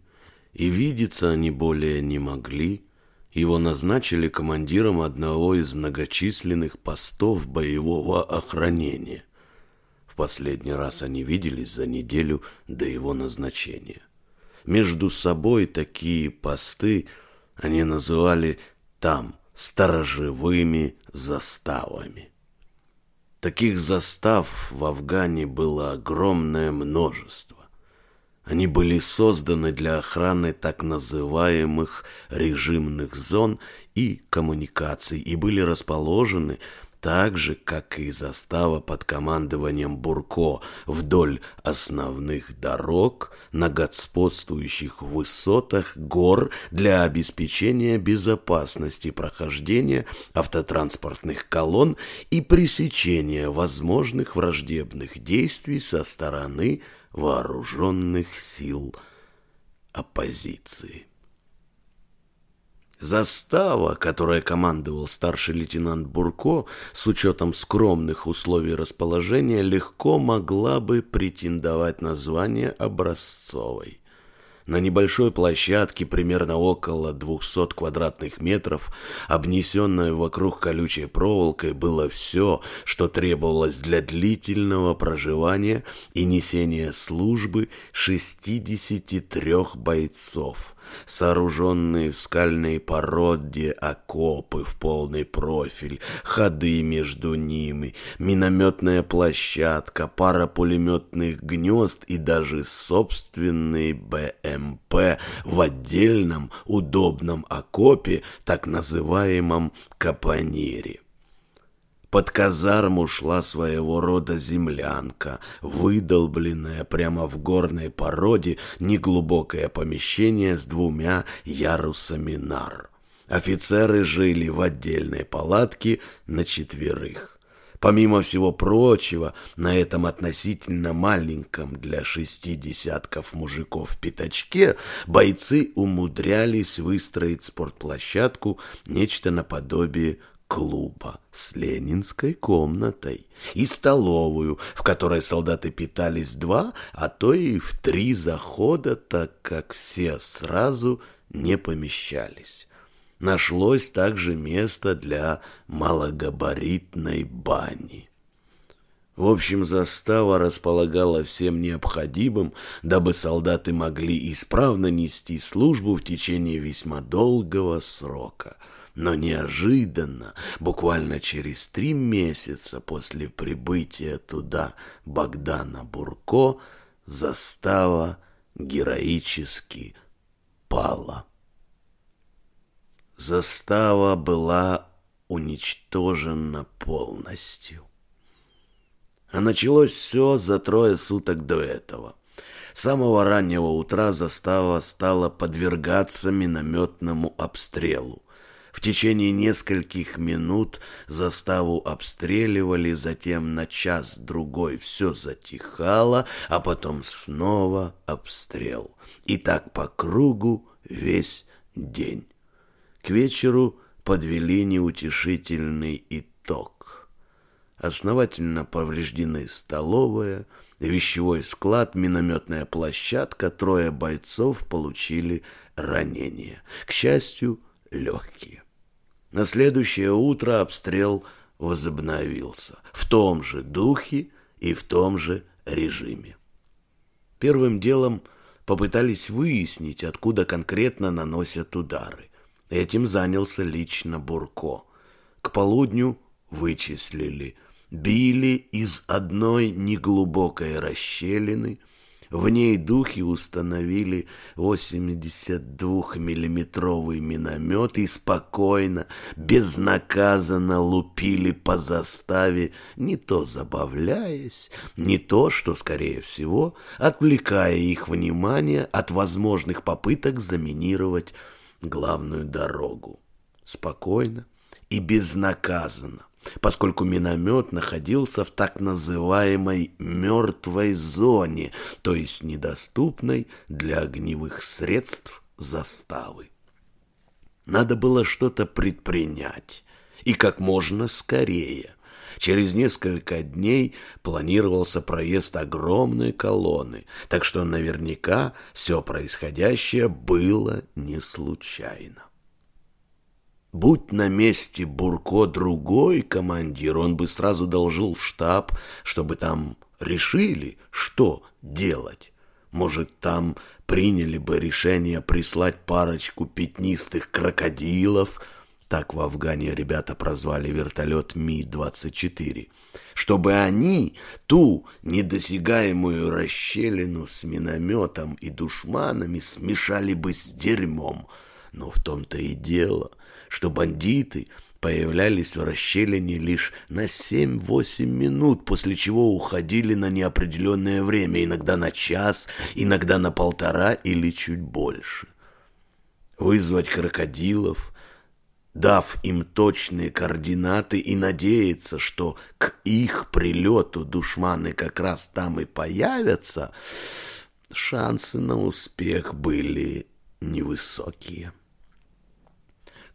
и видеться они более не могли. Его назначили командиром одного из многочисленных постов боевого охранения. В последний раз они виделись за неделю до его назначения. Между собой такие посты они называли там сторожевыми заставами. Таких застав в Афгане было огромное множество. Они были созданы для охраны так называемых режимных зон и коммуникаций и были расположены так же, как и застава под командованием Бурко вдоль основных дорог на господствующих высотах гор для обеспечения безопасности прохождения автотранспортных колонн и пресечения возможных враждебных действий со стороны вооруженных сил оппозиции. Застава, которой командовал старший лейтенант Бурко, с учетом скромных условий расположения, легко могла бы претендовать на звание образцовой. На небольшой площадке, примерно около 200 квадратных метров, обнесенной вокруг колючей проволокой, было все, что требовалось для длительного проживания и несения службы 63 бойцов – сооруженные в скальной породе окопы в полный профиль, ходы между ними, минометная площадка, пара пулеметных гнезд и даже собственный БМП в отдельном удобном окопе, так называемом капонире. Под казарму шла своего рода землянка, выдолбленная прямо в горной породе неглубокое помещение с двумя ярусами нар. Офицеры жили в отдельной палатке на четверых. Помимо всего прочего, на этом относительно маленьком для шести десятков мужиков пятачке бойцы умудрялись выстроить спортплощадку, нечто наподобие клуба с ленинской комнатой и столовую, в которой солдаты питались два, а то и в три захода, так как все сразу не помещались. Нашлось также место для малогабаритной бани. В общем, застава располагала всем необходимым, дабы солдаты могли исправно нести службу в течение весьма долгого срока – но неожиданно, буквально через три месяца после прибытия туда Богдана Бурко, застава героически пала. Застава была уничтожена полностью. А началось все за трое суток до этого. С самого раннего утра застава стала подвергаться минометному обстрелу. В течение нескольких минут заставу обстреливали, затем на час-другой все затихало, а потом снова обстрел. И так по кругу весь день. К вечеру подвели неутешительный итог. Основательно повреждены столовая, вещевой склад, минометная площадка, трое бойцов получили ранения. К счастью, легкие. На следующее утро обстрел возобновился в том же духе и в том же режиме. Первым делом попытались выяснить, откуда конкретно наносят удары. Этим занялся лично Бурко. К полудню вычислили. Били из одной неглубокой расщелины – в ней духи установили 82-миллиметровый миномет и спокойно, безнаказанно лупили по заставе, не то забавляясь, не то, что, скорее всего, отвлекая их внимание от возможных попыток заминировать главную дорогу. Спокойно и безнаказанно поскольку миномет находился в так называемой «мертвой зоне», то есть недоступной для огневых средств заставы. Надо было что-то предпринять, и как можно скорее. Через несколько дней планировался проезд огромной колонны, так что наверняка все происходящее было не случайно. Будь на месте Бурко другой командир, он бы сразу должил в штаб, чтобы там решили, что делать. Может, там приняли бы решение прислать парочку пятнистых крокодилов, так в Афгане ребята прозвали вертолет Ми-24, чтобы они ту недосягаемую расщелину с минометом и душманами смешали бы с дерьмом. Но в том-то и дело – что бандиты появлялись в расщелине лишь на 7-8 минут, после чего уходили на неопределенное время, иногда на час, иногда на полтора или чуть больше. Вызвать крокодилов, дав им точные координаты и надеяться, что к их прилету душманы как раз там и появятся, шансы на успех были невысокие.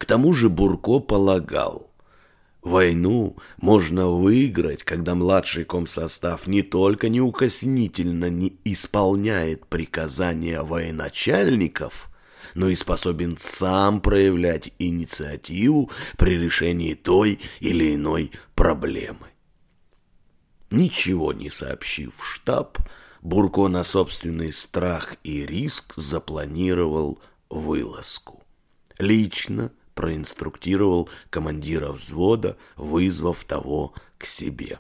К тому же Бурко полагал, войну можно выиграть, когда младший комсостав не только неукоснительно не исполняет приказания военачальников, но и способен сам проявлять инициативу при решении той или иной проблемы. Ничего не сообщив штаб, Бурко на собственный страх и риск запланировал вылазку. Лично проинструктировал командира взвода, вызвав того к себе.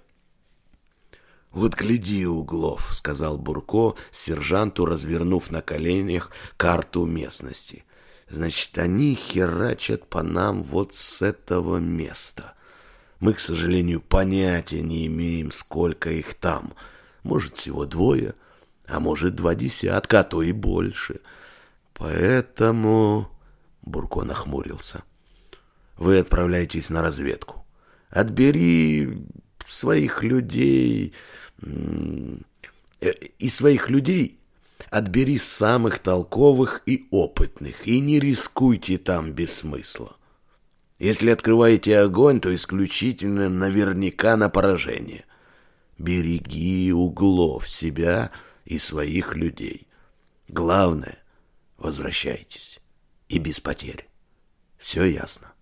«Вот гляди, Углов», — сказал Бурко, сержанту, развернув на коленях карту местности. «Значит, они херачат по нам вот с этого места. Мы, к сожалению, понятия не имеем, сколько их там. Может, всего двое, а может, два десятка, а то и больше. Поэтому...» Бурко нахмурился вы отправляетесь на разведку. Отбери своих людей... Э, и своих людей отбери самых толковых и опытных, и не рискуйте там без смысла. Если открываете огонь, то исключительно наверняка на поражение. Береги углов себя и своих людей. Главное, возвращайтесь. И без потерь. Все ясно.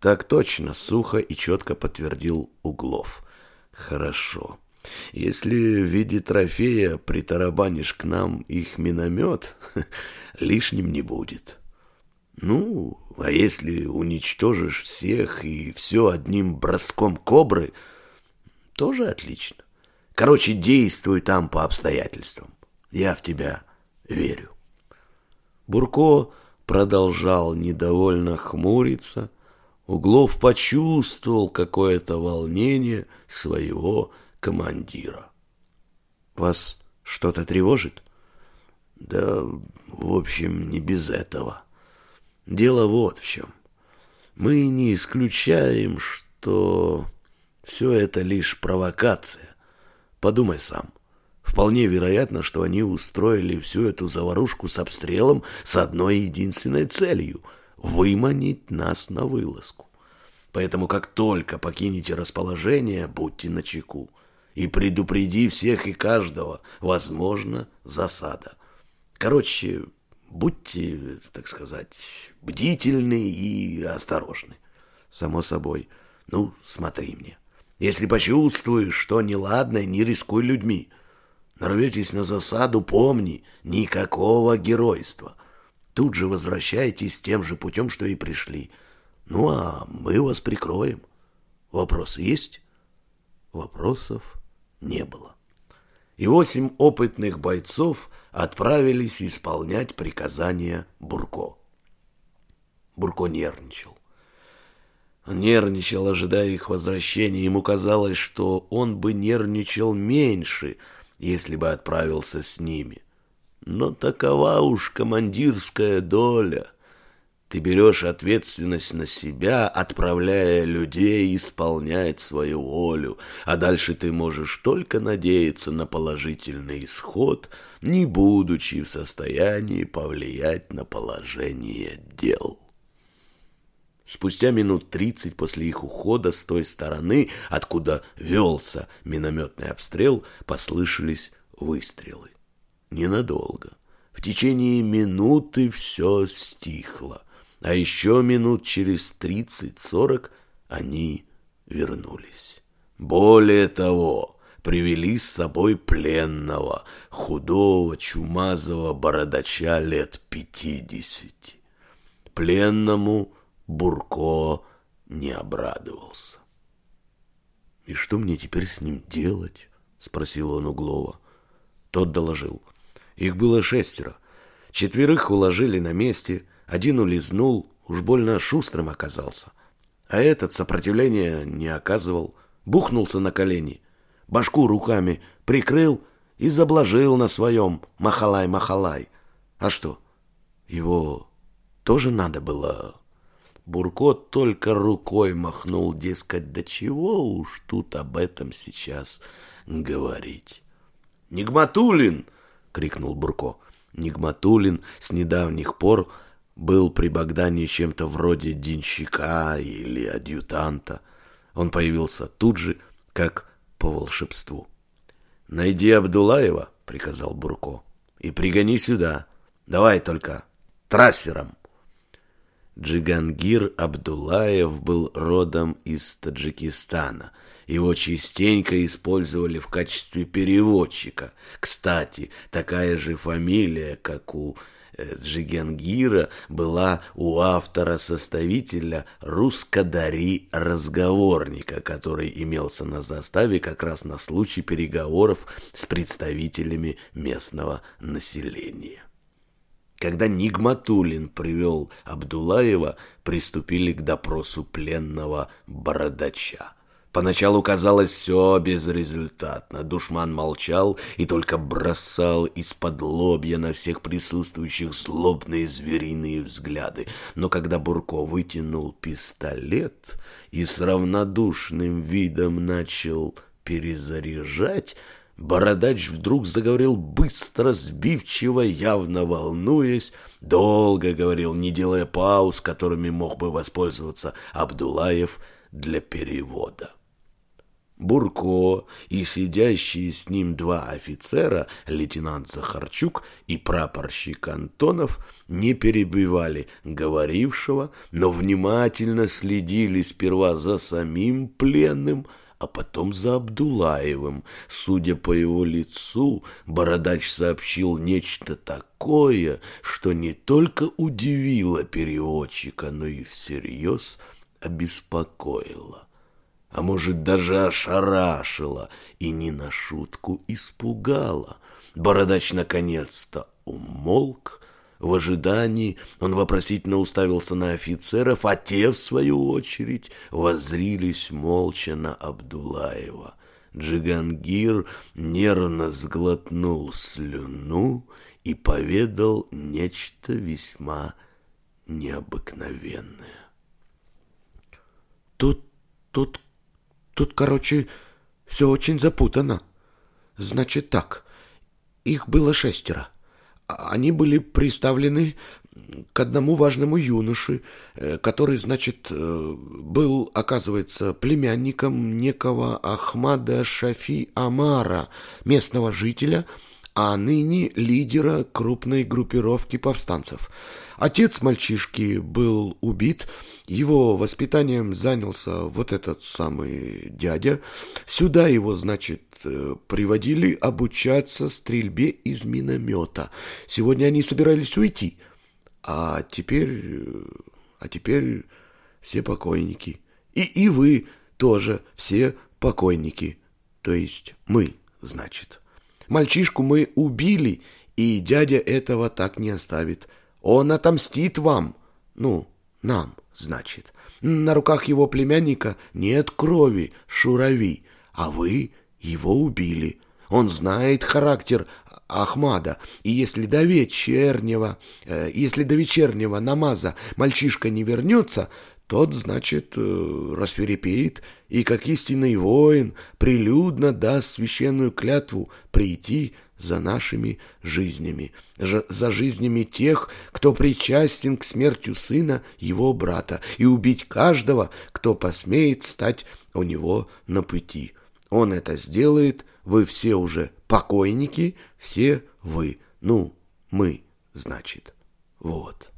Так точно, сухо и четко подтвердил Углов. Хорошо. Если в виде трофея притарабанишь к нам их миномет, лишним не будет. Ну, а если уничтожишь всех и все одним броском кобры, тоже отлично. Короче, действуй там по обстоятельствам. Я в тебя верю. Бурко продолжал недовольно хмуриться, Углов почувствовал какое-то волнение своего командира. «Вас что-то тревожит?» «Да, в общем, не без этого. Дело вот в чем. Мы не исключаем, что все это лишь провокация. Подумай сам. Вполне вероятно, что они устроили всю эту заварушку с обстрелом с одной единственной целью — выманить нас на вылазку. Поэтому как только покинете расположение, будьте начеку и предупреди всех и каждого, возможно, засада. Короче, будьте, так сказать, бдительны и осторожны. Само собой. Ну, смотри мне. Если почувствуешь, что неладное, не рискуй людьми. Нарветесь на засаду, помни, никакого геройства — Тут же возвращайтесь тем же путем, что и пришли. Ну, а мы вас прикроем. Вопросы есть? Вопросов не было. И восемь опытных бойцов отправились исполнять приказания Бурко. Бурко нервничал. Нервничал, ожидая их возвращения. Ему казалось, что он бы нервничал меньше, если бы отправился с ними. Но такова уж командирская доля. Ты берешь ответственность на себя, отправляя людей исполнять свою волю, а дальше ты можешь только надеяться на положительный исход, не будучи в состоянии повлиять на положение дел. Спустя минут тридцать после их ухода с той стороны, откуда велся минометный обстрел, послышались выстрелы ненадолго. В течение минуты все стихло, а еще минут через тридцать-сорок они вернулись. Более того, привели с собой пленного, худого, чумазого бородача лет пятидесяти. Пленному Бурко не обрадовался. «И что мне теперь с ним делать?» — спросил он Углова. Тот доложил — их было шестеро. Четверых уложили на месте, один улизнул, уж больно шустрым оказался. А этот сопротивления не оказывал, бухнулся на колени, башку руками прикрыл и заблажил на своем «махалай-махалай». А что, его тоже надо было... Бурко только рукой махнул, дескать, да чего уж тут об этом сейчас говорить. «Нигматулин!» — крикнул Бурко. Нигматулин с недавних пор был при Богдане чем-то вроде денщика или адъютанта. Он появился тут же, как по волшебству. «Найди Абдулаева», — приказал Бурко, — «и пригони сюда. Давай только трассером». Джигангир Абдулаев был родом из Таджикистана. Его частенько использовали в качестве переводчика. Кстати, такая же фамилия, как у э, Джигангира, была у автора-составителя «Рускодари-разговорника», который имелся на заставе как раз на случай переговоров с представителями местного населения. Когда Нигматулин привел Абдулаева, приступили к допросу пленного бородача. Поначалу казалось все безрезультатно. Душман молчал и только бросал из-под лобья на всех присутствующих злобные звериные взгляды. Но когда Бурко вытянул пистолет и с равнодушным видом начал перезаряжать, Бородач вдруг заговорил быстро, сбивчиво, явно волнуясь, долго говорил, не делая пауз, которыми мог бы воспользоваться Абдулаев для перевода. Бурко и сидящие с ним два офицера, лейтенант Захарчук и прапорщик Антонов, не перебивали говорившего, но внимательно следили сперва за самим пленным, а потом за Абдулаевым. Судя по его лицу, Бородач сообщил нечто такое, что не только удивило переводчика, но и всерьез обеспокоило. А может, даже ошарашило и не на шутку испугало. Бородач наконец-то умолк, в ожидании он вопросительно уставился на офицеров, а те, в свою очередь, воззрились молча на Абдулаева. Джигангир нервно сглотнул слюну и поведал нечто весьма необыкновенное. «Тут, тут, тут, короче, все очень запутано. Значит так, их было шестеро». Они были приставлены к одному важному юноше, э, который, значит, э, был, оказывается, племянником некого Ахмада Шафи Амара, местного жителя, а ныне лидера крупной группировки повстанцев. Отец мальчишки был убит, его воспитанием занялся вот этот самый дядя. Сюда его, значит, э, приводили обучаться стрельбе из миномета. Сегодня они собирались уйти. А теперь... Э, а теперь все покойники. И, и вы тоже все покойники. То есть мы, значит. Мальчишку мы убили, и дядя этого так не оставит. Он отомстит вам. Ну, нам, значит. На руках его племянника нет крови, шурави, а вы его убили. Он знает характер Ахмада, и если до вечернего, э, если до вечернего намаза мальчишка не вернется, тот, значит, э, рассверепеет и, как истинный воин, прилюдно даст священную клятву прийти за нашими жизнями, за жизнями тех, кто причастен к смерти сына его брата, и убить каждого, кто посмеет встать у него на пути. Он это сделает, вы все уже покойники, все вы, ну, мы, значит, вот».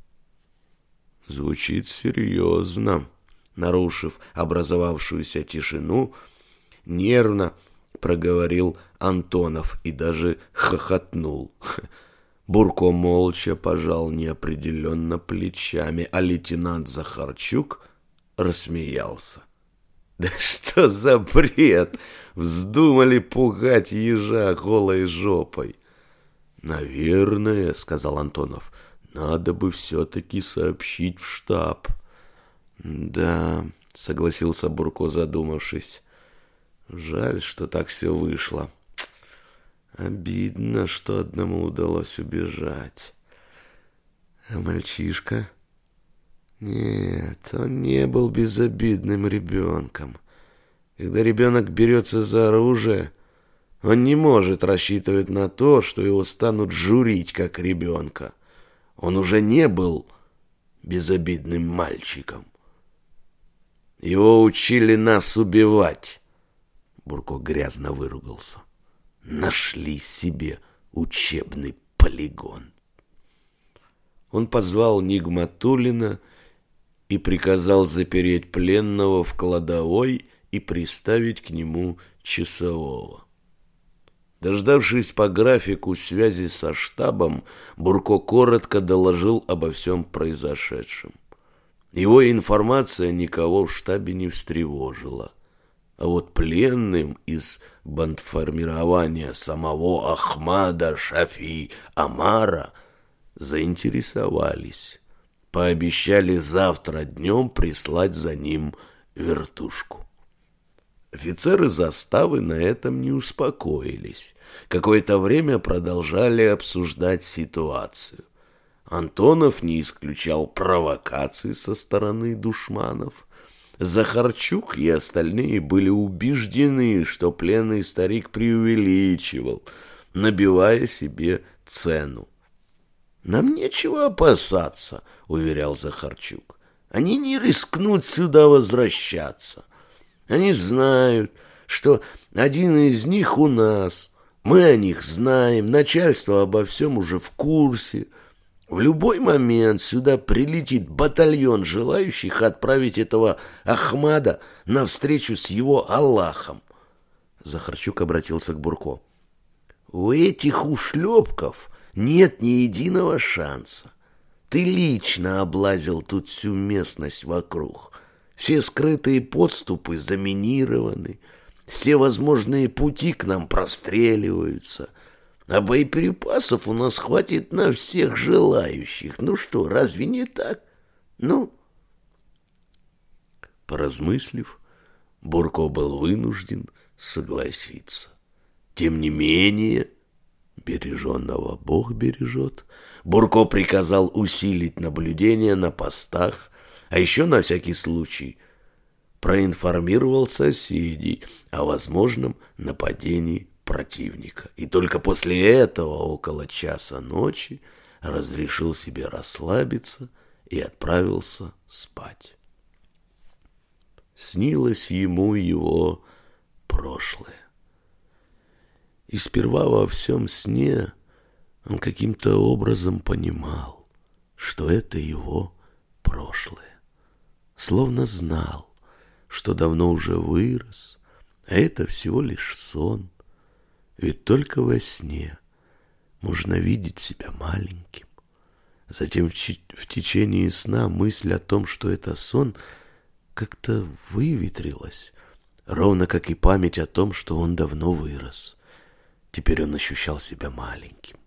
Звучит серьезно. Нарушив образовавшуюся тишину, нервно проговорил Антонов и даже хохотнул. Бурко молча пожал неопределенно плечами, а лейтенант Захарчук рассмеялся. «Да что за бред! Вздумали пугать ежа голой жопой!» «Наверное, — сказал Антонов, — надо бы все-таки сообщить в штаб». «Да, согласился Бурко, задумавшись. Жаль, что так все вышло. Обидно, что одному удалось убежать. А мальчишка? Нет, он не был безобидным ребенком. Когда ребенок берется за оружие, он не может рассчитывать на то, что его станут журить как ребенка. Он уже не был безобидным мальчиком. Его учили нас убивать. Бурко грязно выругался. Нашли себе учебный полигон. Он позвал Нигматулина и приказал запереть пленного в кладовой и приставить к нему часового. Дождавшись по графику связи со штабом, Бурко коротко доложил обо всем произошедшем. Его информация никого в штабе не встревожила. А вот пленным из бандформирования самого Ахмада Шафи Амара заинтересовались. Пообещали завтра днем прислать за ним вертушку. Офицеры заставы на этом не успокоились. Какое-то время продолжали обсуждать ситуацию. Антонов не исключал провокаций со стороны душманов. Захарчук и остальные были убеждены, что пленный старик преувеличивал, набивая себе цену. «Нам нечего опасаться», — уверял Захарчук. «Они не рискнут сюда возвращаться. Они знают, что один из них у нас. Мы о них знаем, начальство обо всем уже в курсе. В любой момент сюда прилетит батальон желающих отправить этого Ахмада на встречу с его Аллахом. Захарчук обратился к Бурко. У этих ушлепков нет ни единого шанса. Ты лично облазил тут всю местность вокруг. Все скрытые подступы заминированы, все возможные пути к нам простреливаются, а боеприпасов у нас хватит на всех желающих. Ну что, разве не так? Ну? Поразмыслив, Бурко был вынужден согласиться. Тем не менее, береженного Бог бережет. Бурко приказал усилить наблюдение на постах, а еще на всякий случай проинформировал соседей о возможном нападении противника. И только после этого, около часа ночи, разрешил себе расслабиться и отправился спать. Снилось ему его прошлое. И сперва во всем сне он каким-то образом понимал, что это его прошлое словно знал, что давно уже вырос, а это всего лишь сон. Ведь только во сне можно видеть себя маленьким. Затем в, в течение сна мысль о том, что это сон, как-то выветрилась, ровно как и память о том, что он давно вырос. Теперь он ощущал себя маленьким.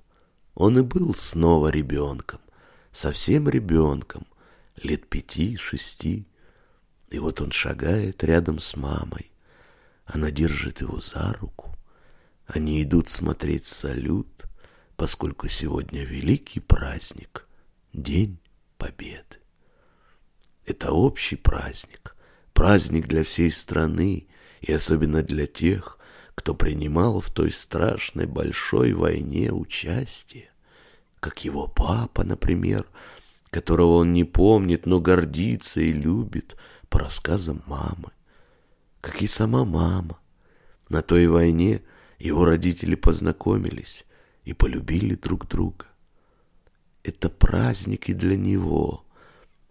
Он и был снова ребенком, совсем ребенком, лет пяти-шести. И вот он шагает рядом с мамой. Она держит его за руку. Они идут смотреть салют, поскольку сегодня великий праздник, День Победы. Это общий праздник, праздник для всей страны и особенно для тех, кто принимал в той страшной большой войне участие, как его папа, например, которого он не помнит, но гордится и любит по рассказам мамы, как и сама мама. На той войне его родители познакомились и полюбили друг друга. Это праздник и для него,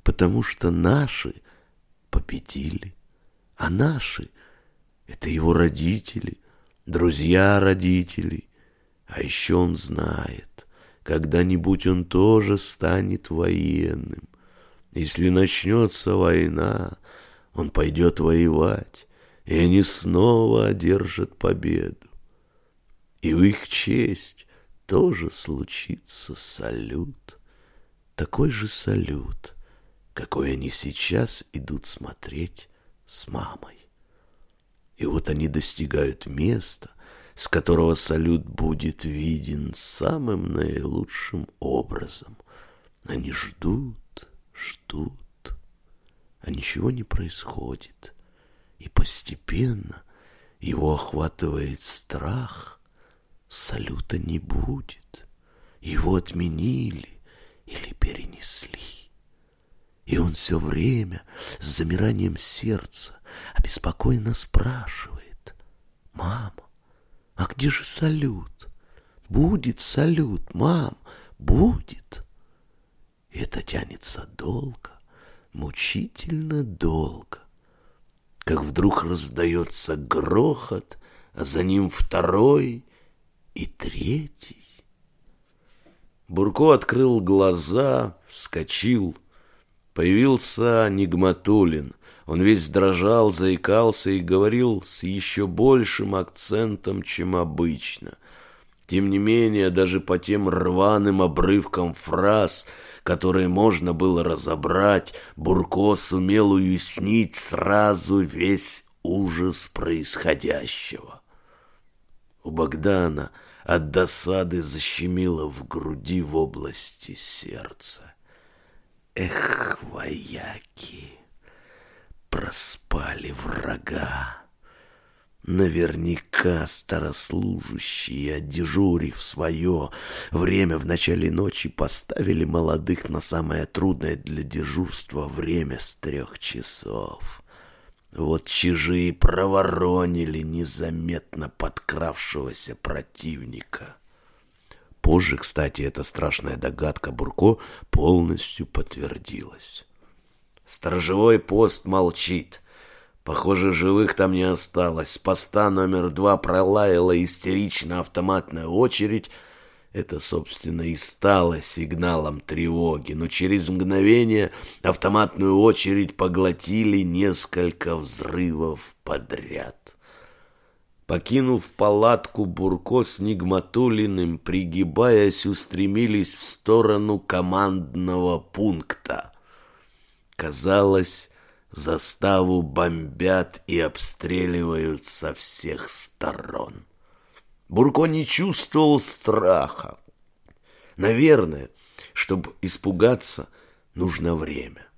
потому что наши победили, а наши — это его родители, друзья родителей, а еще он знает, когда-нибудь он тоже станет военным. Если начнется война, он пойдет воевать, и они снова одержат победу. И в их честь тоже случится салют, такой же салют, какой они сейчас идут смотреть с мамой. И вот они достигают места, с которого салют будет виден самым наилучшим образом. Они ждут, ждут, а ничего не происходит. И постепенно его охватывает страх. Салюта не будет. Его отменили или перенесли. И он все время с замиранием сердца обеспокоенно спрашивает. «Мама, а где же салют? Будет салют, мам, будет!» И это тянется долго, мучительно долго. Как вдруг раздается грохот, а за ним второй и третий. Бурко открыл глаза, вскочил. Появился Нигматулин. Он весь дрожал, заикался и говорил с еще большим акцентом, чем обычно. Тем не менее, даже по тем рваным обрывкам фраз, которые можно было разобрать, Бурко сумел уяснить сразу весь ужас происходящего. У Богдана от досады защемило в груди в области сердца. Эх, вояки, проспали врага. Наверняка старослужащие, отдежурив свое время в начале ночи, поставили молодых на самое трудное для дежурства время с трех часов. Вот чужие проворонили незаметно подкравшегося противника. Позже, кстати, эта страшная догадка Бурко полностью подтвердилась. Сторожевой пост молчит. Похоже, живых там не осталось. С поста номер два пролаяла истерично автоматная очередь — это, собственно, и стало сигналом тревоги, но через мгновение автоматную очередь поглотили несколько взрывов подряд. Покинув палатку, Бурко с Нигматулиным, пригибаясь, устремились в сторону командного пункта. Казалось, заставу бомбят и обстреливают со всех сторон. Бурко не чувствовал страха. Наверное, чтобы испугаться, нужно время.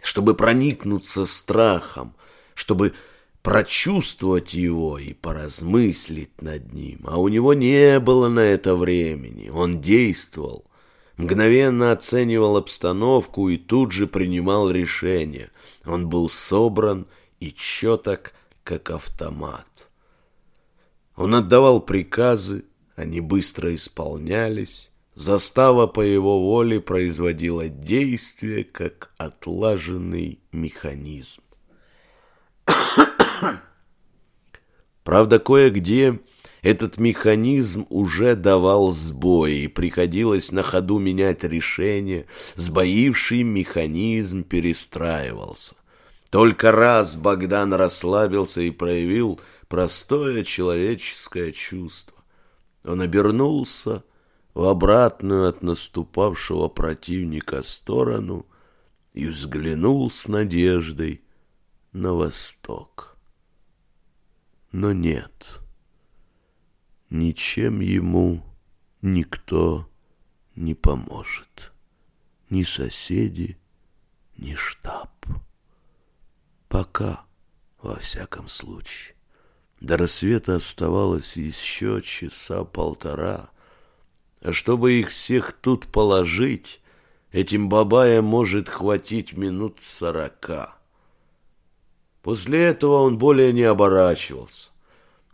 Чтобы проникнуться страхом, чтобы прочувствовать его и поразмыслить над ним. А у него не было на это времени. Он действовал, мгновенно оценивал обстановку и тут же принимал решение. Он был собран и четок, как автомат. Он отдавал приказы, они быстро исполнялись, застава по его воле производила действие, как отлаженный механизм. Правда, кое-где этот механизм уже давал сбой, и приходилось на ходу менять решение, сбоивший механизм перестраивался. Только раз Богдан расслабился и проявил простое человеческое чувство. Он обернулся в обратную от наступавшего противника сторону и взглянул с надеждой на восток. Но нет, ничем ему никто не поможет, ни соседи, ни штаб. Пока, во всяком случае. До рассвета оставалось еще часа полтора. А чтобы их всех тут положить, этим бабаям может хватить минут сорока. После этого он более не оборачивался.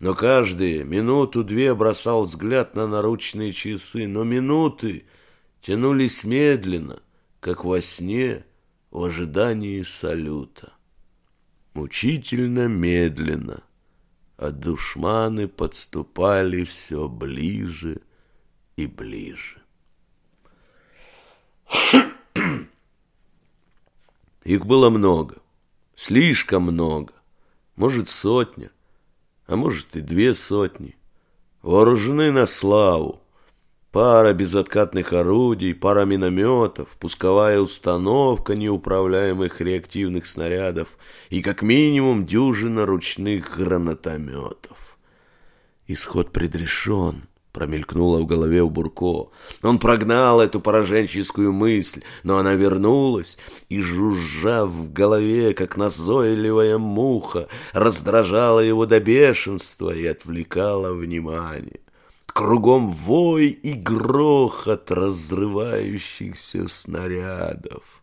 Но каждые минуту-две бросал взгляд на наручные часы, но минуты тянулись медленно, как во сне в ожидании салюта. Мучительно медленно — а душманы подступали все ближе и ближе. Их было много, слишком много, может сотня, а может и две сотни, вооружены на славу. Пара безоткатных орудий, пара минометов, пусковая установка неуправляемых реактивных снарядов и как минимум дюжина ручных гранатометов. Исход предрешен, промелькнуло в голове у Бурко. Он прогнал эту пораженческую мысль, но она вернулась и, жужжа в голове, как назойливая муха, раздражала его до бешенства и отвлекала внимание. Кругом вой и грохот разрывающихся снарядов.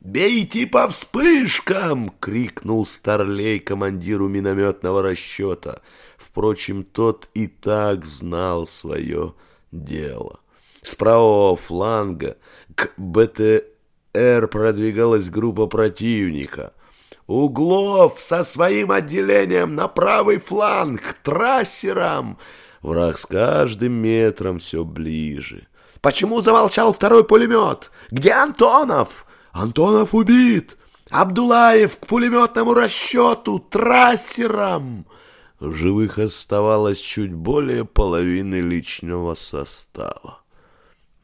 «Бейте по вспышкам!» — крикнул Старлей командиру минометного расчета. Впрочем, тот и так знал свое дело. С правого фланга к БТР продвигалась группа противника. «Углов со своим отделением на правый фланг! Трассерам!» Враг с каждым метром все ближе. «Почему замолчал второй пулемет? Где Антонов?» «Антонов убит! Абдулаев к пулеметному расчету! Трассерам!» В живых оставалось чуть более половины личного состава.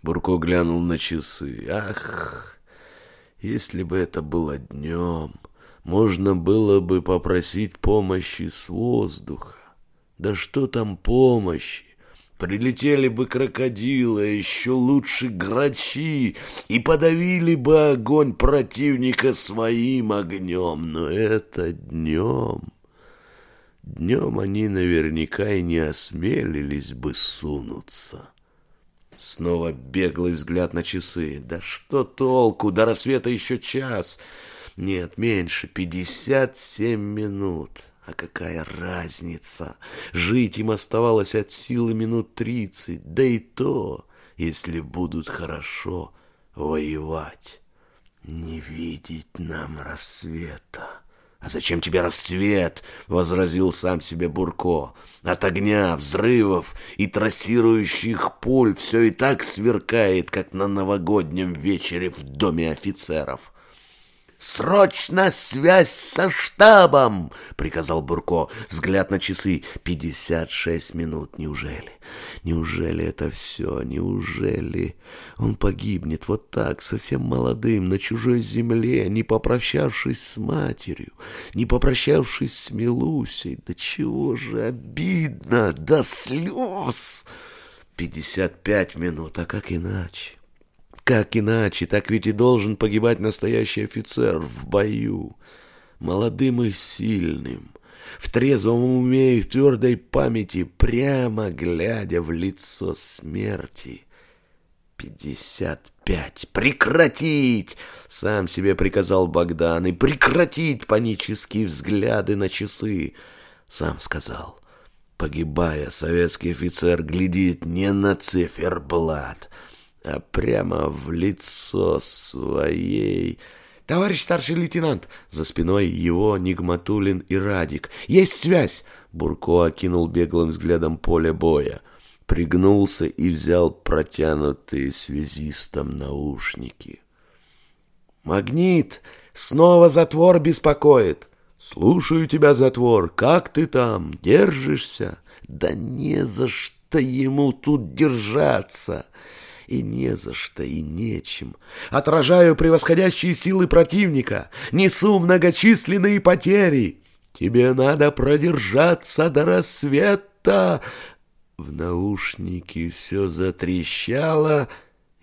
Бурко глянул на часы. «Ах, если бы это было днем, можно было бы попросить помощи с воздуха. Да что там помощи? Прилетели бы крокодилы, а еще лучше грачи, и подавили бы огонь противника своим огнем. Но это днем. Днем они наверняка и не осмелились бы сунуться. Снова беглый взгляд на часы. Да что толку, до рассвета еще час. Нет, меньше, пятьдесят семь минут. А какая разница? Жить им оставалось от силы минут тридцать, да и то, если будут хорошо воевать. Не видеть нам рассвета. «А зачем тебе рассвет?» — возразил сам себе Бурко. «От огня, взрывов и трассирующих пуль все и так сверкает, как на новогоднем вечере в доме офицеров». «Срочно связь со штабом!» — приказал Бурко. Взгляд на часы. «Пятьдесят шесть минут. Неужели? Неужели это все? Неужели он погибнет вот так, совсем молодым, на чужой земле, не попрощавшись с матерью, не попрощавшись с Милусей? Да чего же обидно! До слез!» «Пятьдесят пять минут. А как иначе?» Как иначе? Так ведь и должен погибать настоящий офицер в бою. Молодым и сильным, в трезвом уме и в твердой памяти, прямо глядя в лицо смерти. Пятьдесят пять. Прекратить! Сам себе приказал Богдан. И прекратить панические взгляды на часы. Сам сказал. Погибая, советский офицер глядит не на циферблат, а прямо в лицо своей... «Товарищ старший лейтенант!» За спиной его Нигматулин и Радик. «Есть связь!» Бурко окинул беглым взглядом поле боя. Пригнулся и взял протянутые связистом наушники. «Магнит! Снова затвор беспокоит!» «Слушаю тебя, затвор. Как ты там? Держишься?» «Да не за что ему тут держаться!» И не за что, и нечем. Отражаю превосходящие силы противника, несу многочисленные потери. Тебе надо продержаться до рассвета. В наушнике все затрещало,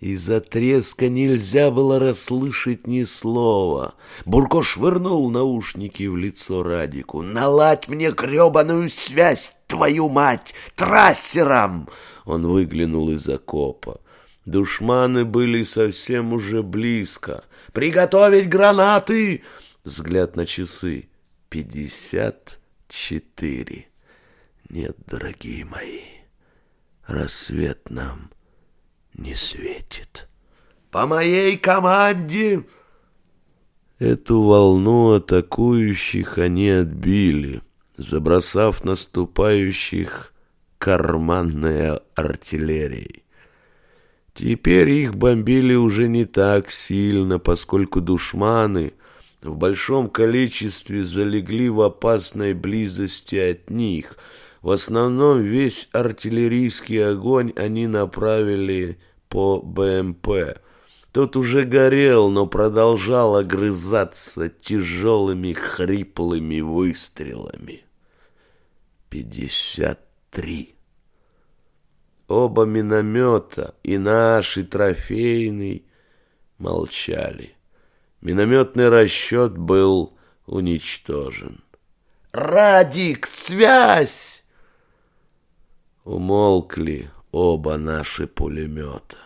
из-за треска нельзя было расслышать ни слова. Бурко швырнул наушники в лицо Радику. «Наладь мне гребаную связь, твою мать, трассером!» Он выглянул из окопа. Душманы были совсем уже близко. «Приготовить гранаты!» Взгляд на часы. «Пятьдесят четыре». Нет, дорогие мои, рассвет нам не светит. «По моей команде!» Эту волну атакующих они отбили, забросав наступающих карманной артиллерией. Теперь их бомбили уже не так сильно, поскольку душманы в большом количестве залегли в опасной близости от них. В основном весь артиллерийский огонь они направили по БМП. Тот уже горел, но продолжал огрызаться тяжелыми хриплыми выстрелами. Пятьдесят три. Оба миномета, и наш, и трофейный, молчали. Минометный расчет был уничтожен. «Радик, связь!» Умолкли оба наши пулемета.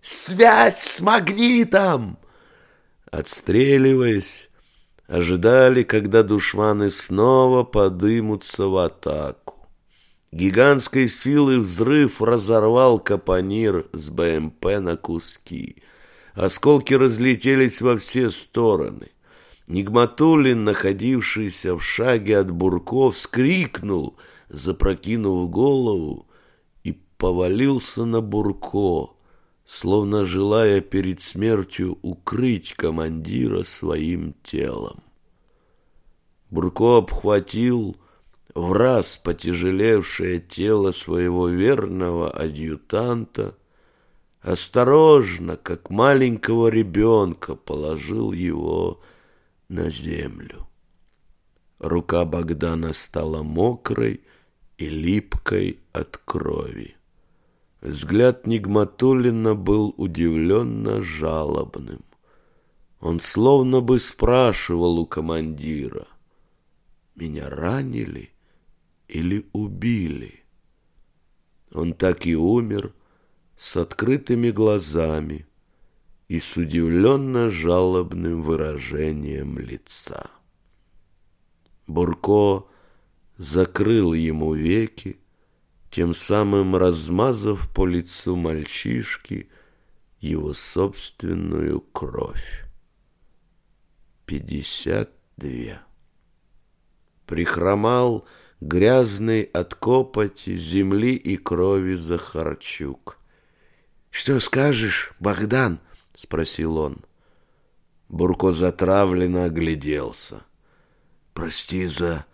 «Связь с магнитом!» Отстреливаясь, ожидали, когда душманы снова подымутся в атаку. Гигантской силы взрыв разорвал капонир с БМП на куски. Осколки разлетелись во все стороны. Нигматулин, находившийся в шаге от Бурков, скрикнул, запрокинув голову, и повалился на Бурко, словно желая перед смертью укрыть командира своим телом. Бурко обхватил в раз потяжелевшее тело своего верного адъютанта, осторожно, как маленького ребенка, положил его на землю. Рука Богдана стала мокрой и липкой от крови. Взгляд Нигматулина был удивленно жалобным. Он словно бы спрашивал у командира, «Меня ранили или убили?» Он так и умер с открытыми глазами и с удивленно жалобным выражением лица. Бурко закрыл ему веки, тем самым размазав по лицу мальчишки его собственную кровь. Пятьдесят две. Прихромал грязный от копоти, земли и крови Захарчук. «Что скажешь, Богдан?» — спросил он. Бурко затравленно огляделся. «Прости за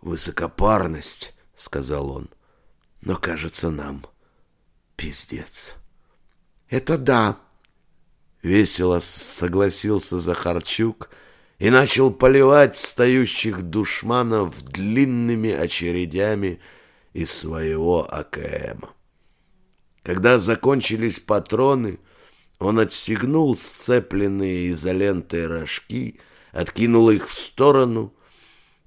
высокопарность», — сказал он но, кажется, нам пиздец. Это да, весело согласился Захарчук и начал поливать встающих душманов длинными очередями из своего АКМа. Когда закончились патроны, он отстегнул сцепленные изолентой рожки, откинул их в сторону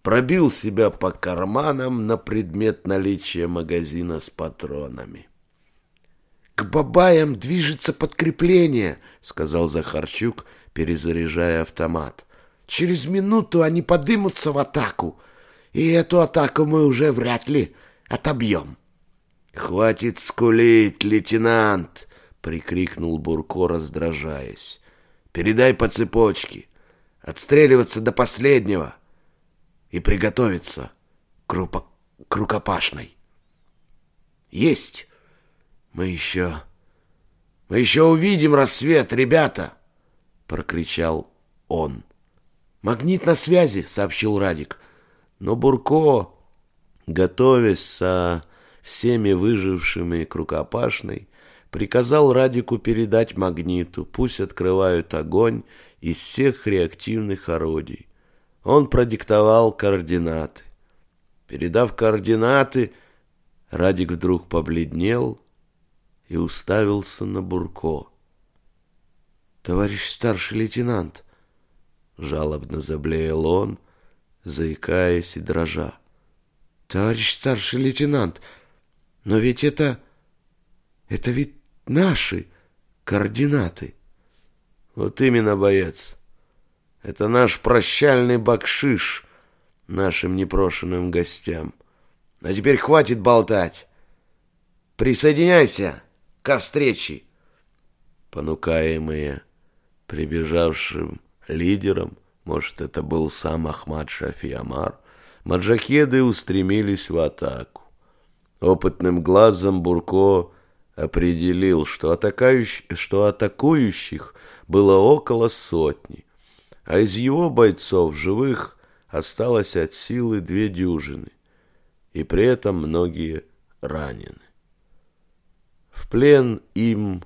пробил себя по карманам на предмет наличия магазина с патронами. «К бабаям движется подкрепление», — сказал Захарчук, перезаряжая автомат. «Через минуту они подымутся в атаку, и эту атаку мы уже вряд ли отобьем». «Хватит скулить, лейтенант!» — прикрикнул Бурко, раздражаясь. «Передай по цепочке. Отстреливаться до последнего и приготовиться к, рупо... к рукопашной. Есть. Мы еще... Мы еще увидим рассвет, ребята, прокричал он. Магнит на связи, сообщил Радик. Но Бурко, готовясь со всеми выжившими к рукопашной, приказал Радику передать магниту, пусть открывают огонь из всех реактивных орудий. Он продиктовал координаты. Передав координаты, Радик вдруг побледнел и уставился на Бурко. «Товарищ старший лейтенант!» Жалобно заблеял он, заикаясь и дрожа. «Товарищ старший лейтенант, но ведь это... это ведь наши координаты!» «Вот именно, боец!» Это наш прощальный бакшиш нашим непрошенным гостям. А теперь хватит болтать. Присоединяйся ко встрече. Понукаемые прибежавшим лидером, может, это был сам Ахмад Шафиамар, маджахеды устремились в атаку. Опытным глазом Бурко определил, что, атакующих, что атакующих было около сотни, а из его бойцов живых осталось от силы две дюжины. и при этом многие ранены. В плен им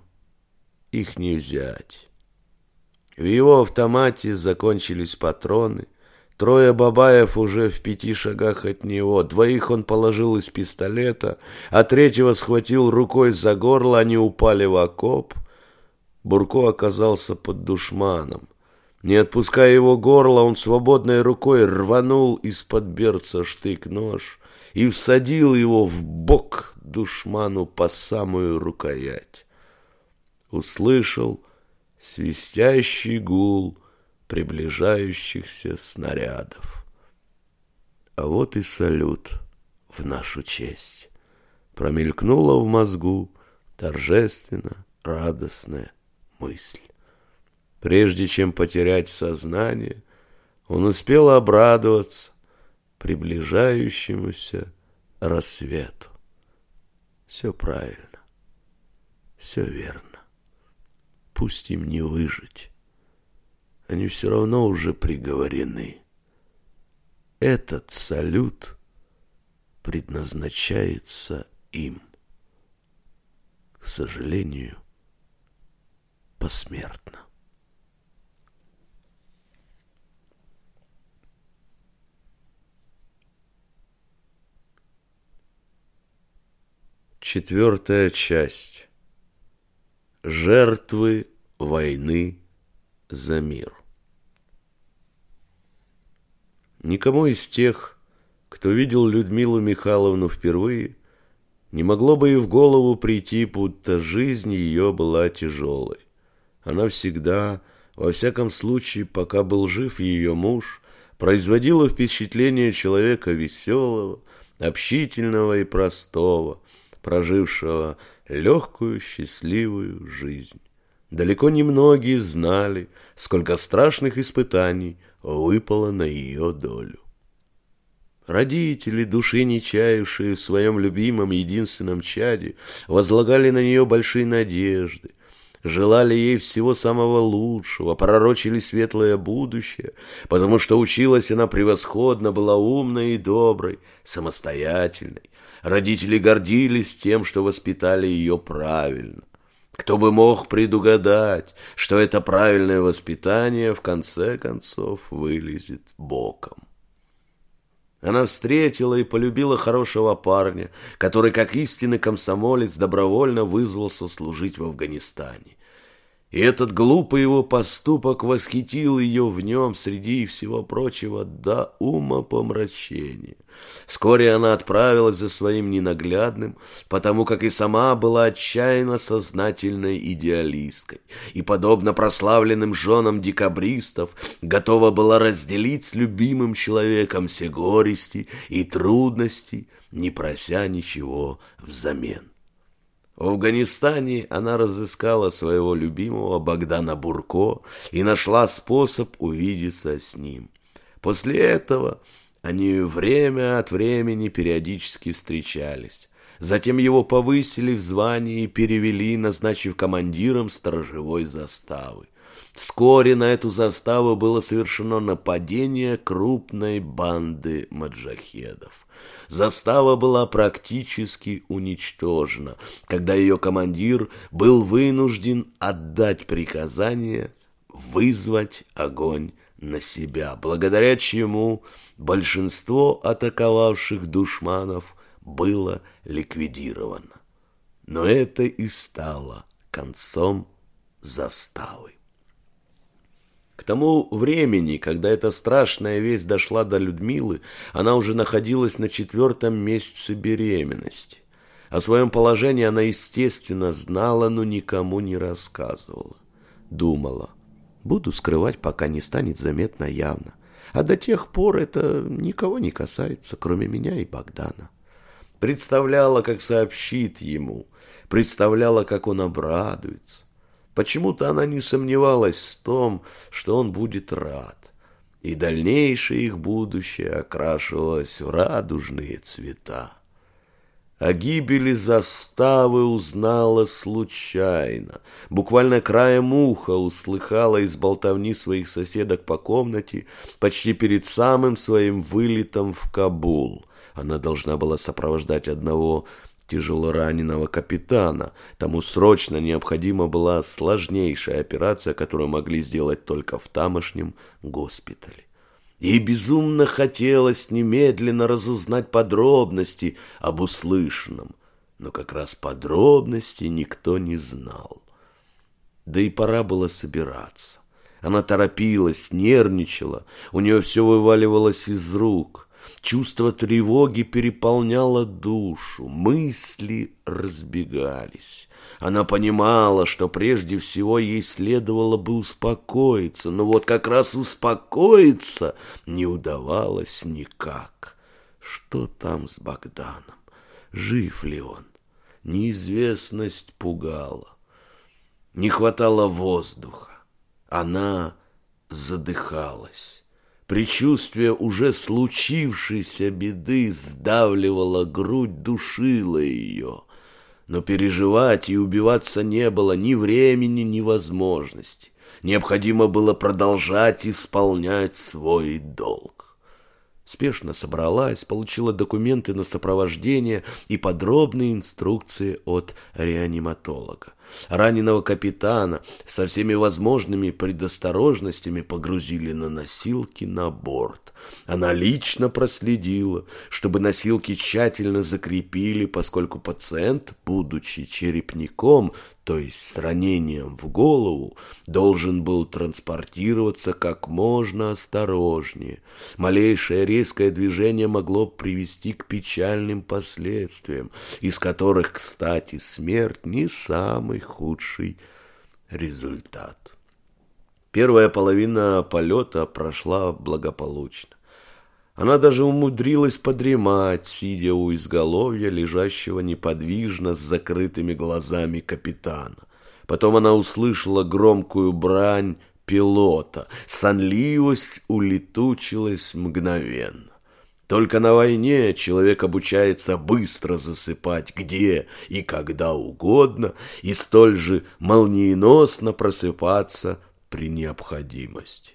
их не взять. В его автомате закончились патроны, Трое бабаев уже в пяти шагах от него. Двоих он положил из пистолета, а третьего схватил рукой за горло, они упали в окоп. Бурко оказался под душманом. Не отпуская его горло, он свободной рукой рванул из-под берца штык-нож и всадил его в бок душману по самую рукоять. Услышал свистящий гул приближающихся снарядов. А вот и салют в нашу честь. Промелькнула в мозгу торжественно радостная мысль. Прежде чем потерять сознание, он успел обрадоваться приближающемуся рассвету. Все правильно, все верно. Пусть им не выжить. Они все равно уже приговорены. Этот салют предназначается им. К сожалению, посмертно. Четвертая часть. Жертвы войны за мир. Никому из тех, кто видел Людмилу Михайловну впервые, не могло бы и в голову прийти, будто жизнь ее была тяжелой. Она всегда, во всяком случае, пока был жив ее муж, производила впечатление человека веселого, общительного и простого, прожившего легкую, счастливую жизнь. Далеко не многие знали, сколько страшных испытаний выпало на ее долю. Родители, души не чаявшие в своем любимом единственном чаде, возлагали на нее большие надежды, желали ей всего самого лучшего, пророчили светлое будущее, потому что училась она превосходно, была умной и доброй, самостоятельной. Родители гордились тем, что воспитали ее правильно. Кто бы мог предугадать, что это правильное воспитание в конце концов вылезет боком. Она встретила и полюбила хорошего парня, который, как истинный комсомолец, добровольно вызвался служить в Афганистане. И этот глупый его поступок восхитил ее в нем среди всего прочего до ума помрачения. Вскоре она отправилась за своим ненаглядным, потому как и сама была отчаянно сознательной идеалисткой, и, подобно прославленным женам декабристов, готова была разделить с любимым человеком все горести и трудности, не прося ничего взамен. В Афганистане она разыскала своего любимого Богдана Бурко и нашла способ увидеться с ним. После этого они время от времени периодически встречались. Затем его повысили в звании и перевели, назначив командиром сторожевой заставы. Вскоре на эту заставу было совершено нападение крупной банды маджахедов. Застава была практически уничтожена, когда ее командир был вынужден отдать приказание вызвать огонь на себя, благодаря чему большинство атаковавших душманов было ликвидировано. Но это и стало концом заставы. К тому времени, когда эта страшная весть дошла до Людмилы, она уже находилась на четвертом месяце беременности. О своем положении она, естественно, знала, но никому не рассказывала. Думала, буду скрывать, пока не станет заметно явно. А до тех пор это никого не касается, кроме меня и Богдана. Представляла, как сообщит ему, представляла, как он обрадуется. Почему-то она не сомневалась в том, что он будет рад. И дальнейшее их будущее окрашивалось в радужные цвета. О гибели заставы узнала случайно. Буквально краем уха услыхала из болтовни своих соседок по комнате почти перед самым своим вылетом в Кабул. Она должна была сопровождать одного тяжелораненого капитана. Тому срочно необходима была сложнейшая операция, которую могли сделать только в тамошнем госпитале. И безумно хотелось немедленно разузнать подробности об услышанном, но как раз подробности никто не знал. Да и пора было собираться. Она торопилась, нервничала, у нее все вываливалось из рук. Чувство тревоги переполняло душу, мысли разбегались. Она понимала, что прежде всего ей следовало бы успокоиться, но вот как раз успокоиться не удавалось никак. Что там с Богданом? Жив ли он? Неизвестность пугала. Не хватало воздуха. Она задыхалась. Причувствие уже случившейся беды сдавливало грудь, душило ее. Но переживать и убиваться не было ни времени, ни возможности. Необходимо было продолжать исполнять свой долг спешно собралась, получила документы на сопровождение и подробные инструкции от реаниматолога. Раненого капитана со всеми возможными предосторожностями погрузили на носилки на борт. Она лично проследила, чтобы носилки тщательно закрепили, поскольку пациент, будучи черепником, то есть с ранением в голову, должен был транспортироваться как можно осторожнее. Малейшее резкое движение могло привести к печальным последствиям, из которых, кстати, смерть не самый худший результат. Первая половина полета прошла благополучно. Она даже умудрилась подремать, сидя у изголовья лежащего неподвижно с закрытыми глазами капитана. Потом она услышала громкую брань пилота. Сонливость улетучилась мгновенно. Только на войне человек обучается быстро засыпать где и когда угодно и столь же молниеносно просыпаться при необходимости.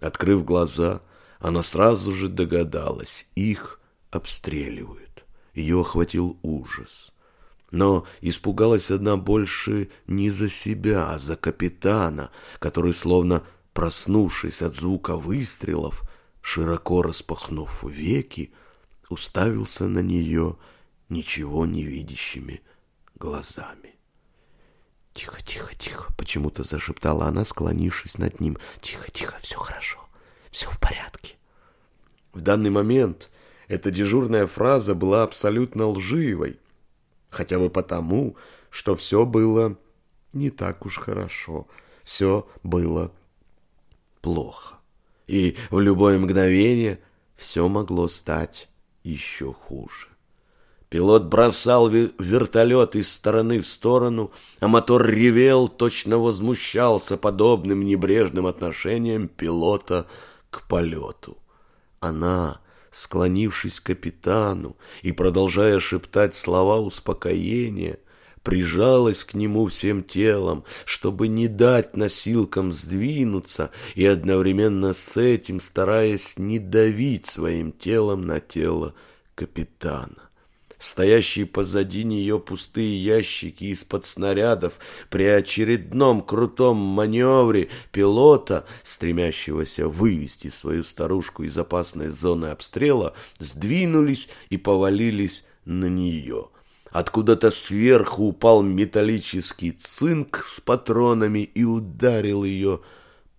Открыв глаза, она сразу же догадалась, их обстреливают. Ее охватил ужас. Но испугалась одна больше не за себя, а за капитана, который, словно проснувшись от звука выстрелов, широко распахнув веки, уставился на нее ничего не видящими глазами. «Тихо, тихо, тихо!» — почему-то зашептала она, склонившись над ним. «Тихо, тихо, все хорошо, все в порядке». В данный момент эта дежурная фраза была абсолютно лживой, хотя бы потому, что все было не так уж хорошо, все было плохо. И в любое мгновение все могло стать еще хуже. Пилот бросал вертолет из стороны в сторону, а мотор ревел, точно возмущался подобным небрежным отношением пилота к полету. Она, склонившись к капитану и продолжая шептать слова успокоения, прижалась к нему всем телом, чтобы не дать носилкам сдвинуться и одновременно с этим стараясь не давить своим телом на тело капитана. Стоящие позади нее пустые ящики из-под снарядов при очередном крутом маневре пилота, стремящегося вывести свою старушку из опасной зоны обстрела, сдвинулись и повалились на нее. Откуда-то сверху упал металлический цинк с патронами и ударил ее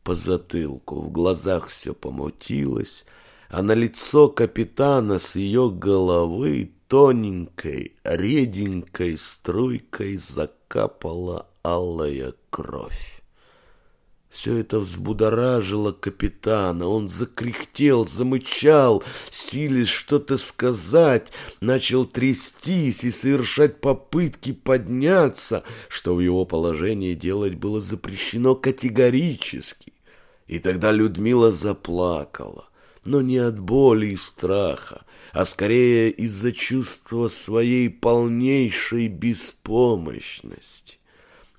по затылку. В глазах все помутилось, а на лицо капитана с ее головы тоненькой, реденькой струйкой закапала алая кровь. Все это взбудоражило капитана. Он закряхтел, замычал, силясь что-то сказать, начал трястись и совершать попытки подняться, что в его положении делать было запрещено категорически. И тогда Людмила заплакала, но не от боли и страха, а скорее из-за чувства своей полнейшей беспомощности.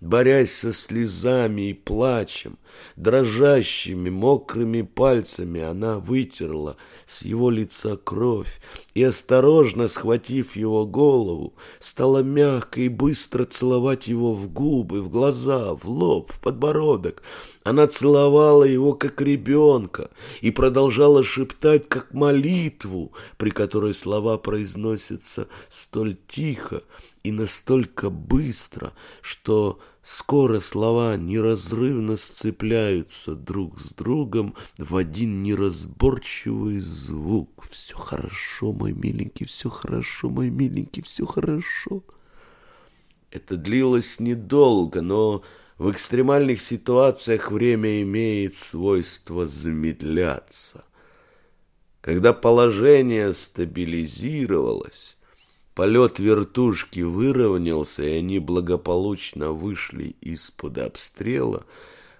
Борясь со слезами и плачем, дрожащими мокрыми пальцами она вытерла с его лица кровь и, осторожно схватив его голову, стала мягко и быстро целовать его в губы, в глаза, в лоб, в подбородок. Она целовала его, как ребенка, и продолжала шептать, как молитву, при которой слова произносятся столь тихо и настолько быстро, что Скоро слова неразрывно сцепляются друг с другом в один неразборчивый звук. Все хорошо, мой миленький, все хорошо, мой миленький, все хорошо. Это длилось недолго, но в экстремальных ситуациях время имеет свойство замедляться. Когда положение стабилизировалось, Полет вертушки выровнялся, и они благополучно вышли из-под обстрела.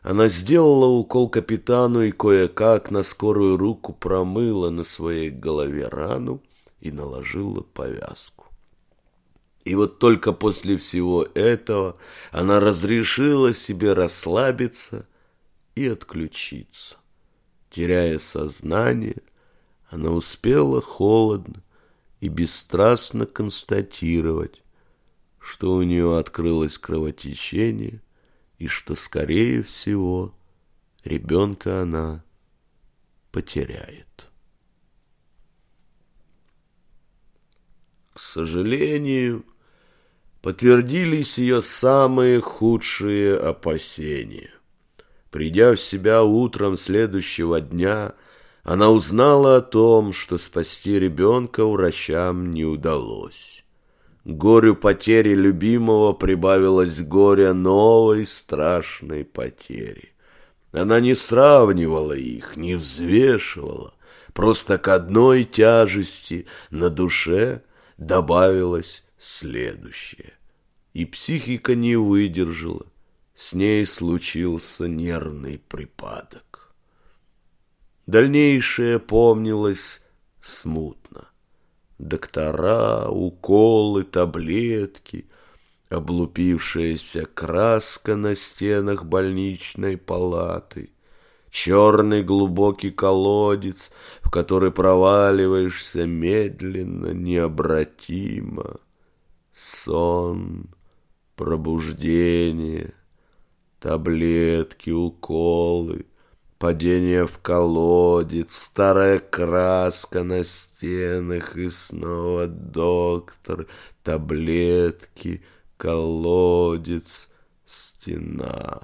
Она сделала укол капитану и кое-как на скорую руку промыла на своей голове рану и наложила повязку. И вот только после всего этого она разрешила себе расслабиться и отключиться. Теряя сознание, она успела холодно и бесстрастно констатировать, что у нее открылось кровотечение и что, скорее всего, ребенка она потеряет. К сожалению, подтвердились ее самые худшие опасения. Придя в себя утром следующего дня, она узнала о том, что спасти ребенка врачам не удалось. Горю потери любимого прибавилось горе новой страшной потери. Она не сравнивала их, не взвешивала, просто к одной тяжести на душе добавилось следующее. И психика не выдержала, с ней случился нервный припадок. Дальнейшее помнилось смутно. Доктора, уколы, таблетки, облупившаяся краска на стенах больничной палаты, черный глубокий колодец, в который проваливаешься медленно, необратимо, сон, пробуждение, таблетки, уколы — Падение в колодец, старая краска на стенах и снова доктор, таблетки, колодец, стена.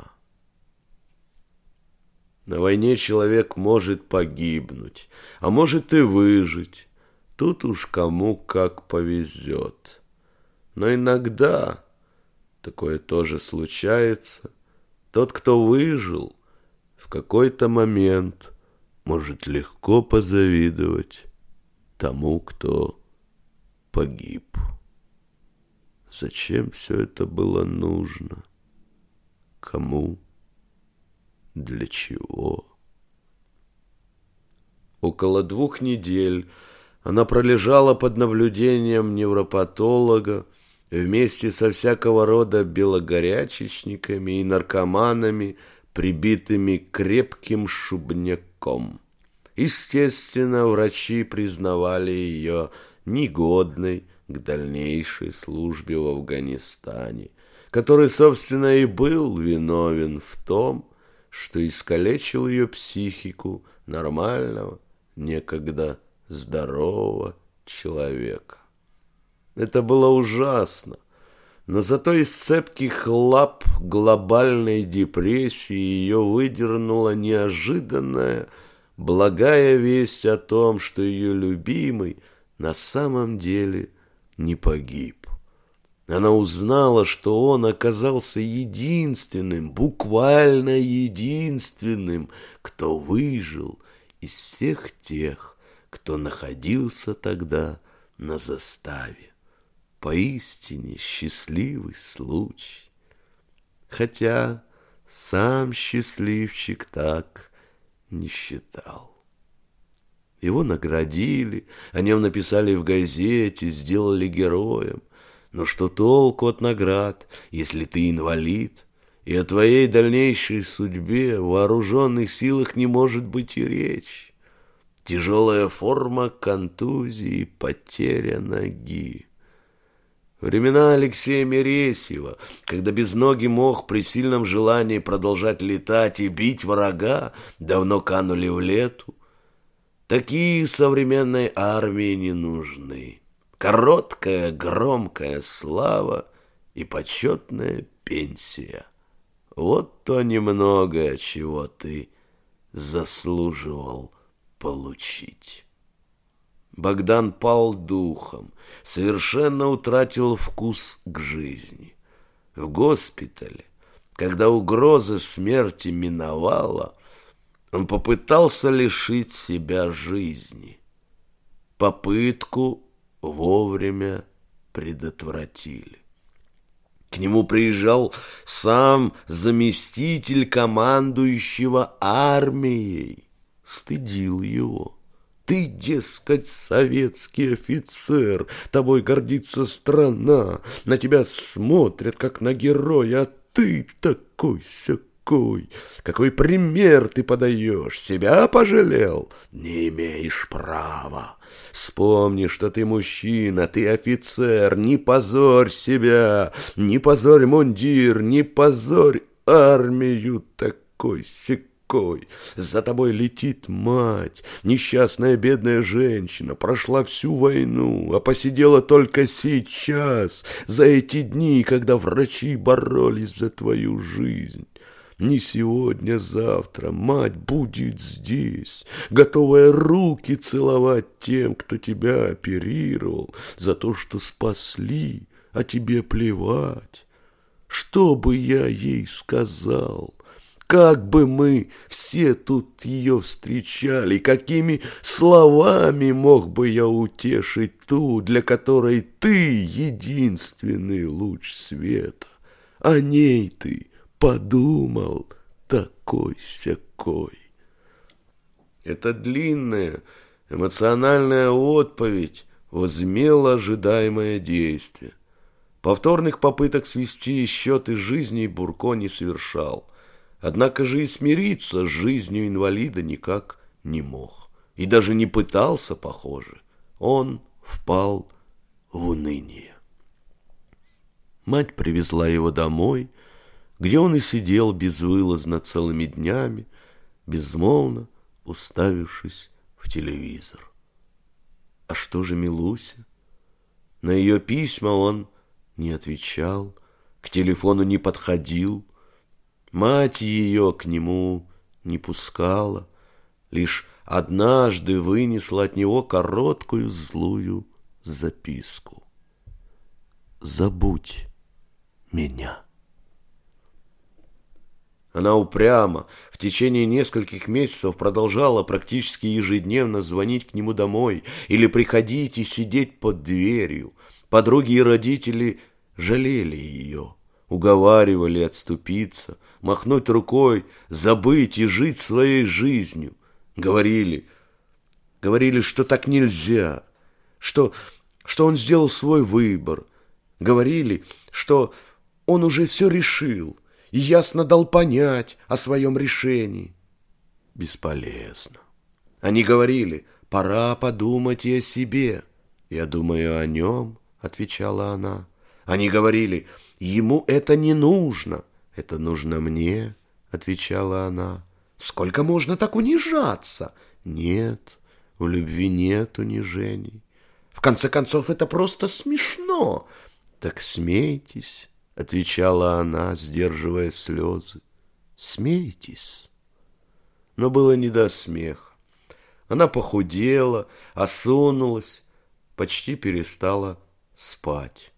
На войне человек может погибнуть, а может и выжить. Тут уж кому как повезет. Но иногда такое тоже случается. Тот, кто выжил, в какой-то момент может легко позавидовать тому, кто погиб. Зачем все это было нужно? Кому? Для чего? Около двух недель она пролежала под наблюдением невропатолога вместе со всякого рода белогорячечниками и наркоманами, прибитыми крепким шубняком. Естественно, врачи признавали ее негодной к дальнейшей службе в Афганистане, который, собственно, и был виновен в том, что искалечил ее психику нормального, некогда здорового человека. Это было ужасно, но зато из цепких лап глобальной депрессии ее выдернула неожиданная, благая весть о том, что ее любимый на самом деле не погиб. Она узнала, что он оказался единственным, буквально единственным, кто выжил из всех тех, кто находился тогда на заставе поистине счастливый случай. Хотя сам счастливчик так не считал. Его наградили, о нем написали в газете, сделали героем. Но что толку от наград, если ты инвалид, и о твоей дальнейшей судьбе в вооруженных силах не может быть и речи. Тяжелая форма контузии, потеря ноги. Времена Алексея Мересьева, когда безногий мог при сильном желании продолжать летать и бить врага, давно канули в лету. Такие современной армии не нужны. Короткая, громкая слава и почетная пенсия. Вот то немногое, чего ты заслуживал получить. Богдан пал духом, совершенно утратил вкус к жизни. В госпитале, когда угроза смерти миновала, он попытался лишить себя жизни. Попытку вовремя предотвратили. К нему приезжал сам заместитель командующего армией, стыдил его. Ты, дескать, советский офицер, тобой гордится страна, на тебя смотрят, как на героя, а ты такой-сякой. Какой пример ты подаешь, себя пожалел? Не имеешь права. Вспомни, что ты мужчина, ты офицер, не позорь себя, не позорь мундир, не позорь армию такой-сякой рекой. За тобой летит мать, несчастная бедная женщина, прошла всю войну, а посидела только сейчас, за эти дни, когда врачи боролись за твою жизнь. Не сегодня, завтра мать будет здесь, готовая руки целовать тем, кто тебя оперировал, за то, что спасли, а тебе плевать. Что бы я ей сказал? Как бы мы все тут ее встречали, какими словами мог бы я утешить ту, для которой ты единственный луч света. О ней ты подумал такой-сякой. Это длинная эмоциональная отповедь возмела ожидаемое действие. Повторных попыток свести счеты жизни Бурко не совершал – Однако же и смириться с жизнью инвалида никак не мог. И даже не пытался, похоже. Он впал в уныние. Мать привезла его домой, где он и сидел безвылазно целыми днями, безмолвно уставившись в телевизор. А что же Милуся? На ее письма он не отвечал, к телефону не подходил, Мать ее к нему не пускала, лишь однажды вынесла от него короткую злую записку. «Забудь меня». Она упрямо в течение нескольких месяцев продолжала практически ежедневно звонить к нему домой или приходить и сидеть под дверью. Подруги и родители жалели ее, уговаривали отступиться, махнуть рукой, забыть и жить своей жизнью. Говорили, говорили, что так нельзя, что, что он сделал свой выбор. Говорили, что он уже все решил и ясно дал понять о своем решении. Бесполезно. Они говорили, пора подумать и о себе. Я думаю о нем, отвечала она. Они говорили, ему это не нужно. «Это нужно мне», — отвечала она. «Сколько можно так унижаться?» «Нет, в любви нет унижений. В конце концов, это просто смешно». «Так смейтесь», — отвечала она, сдерживая слезы. «Смейтесь». Но было не до смеха. Она похудела, осунулась, почти перестала спать.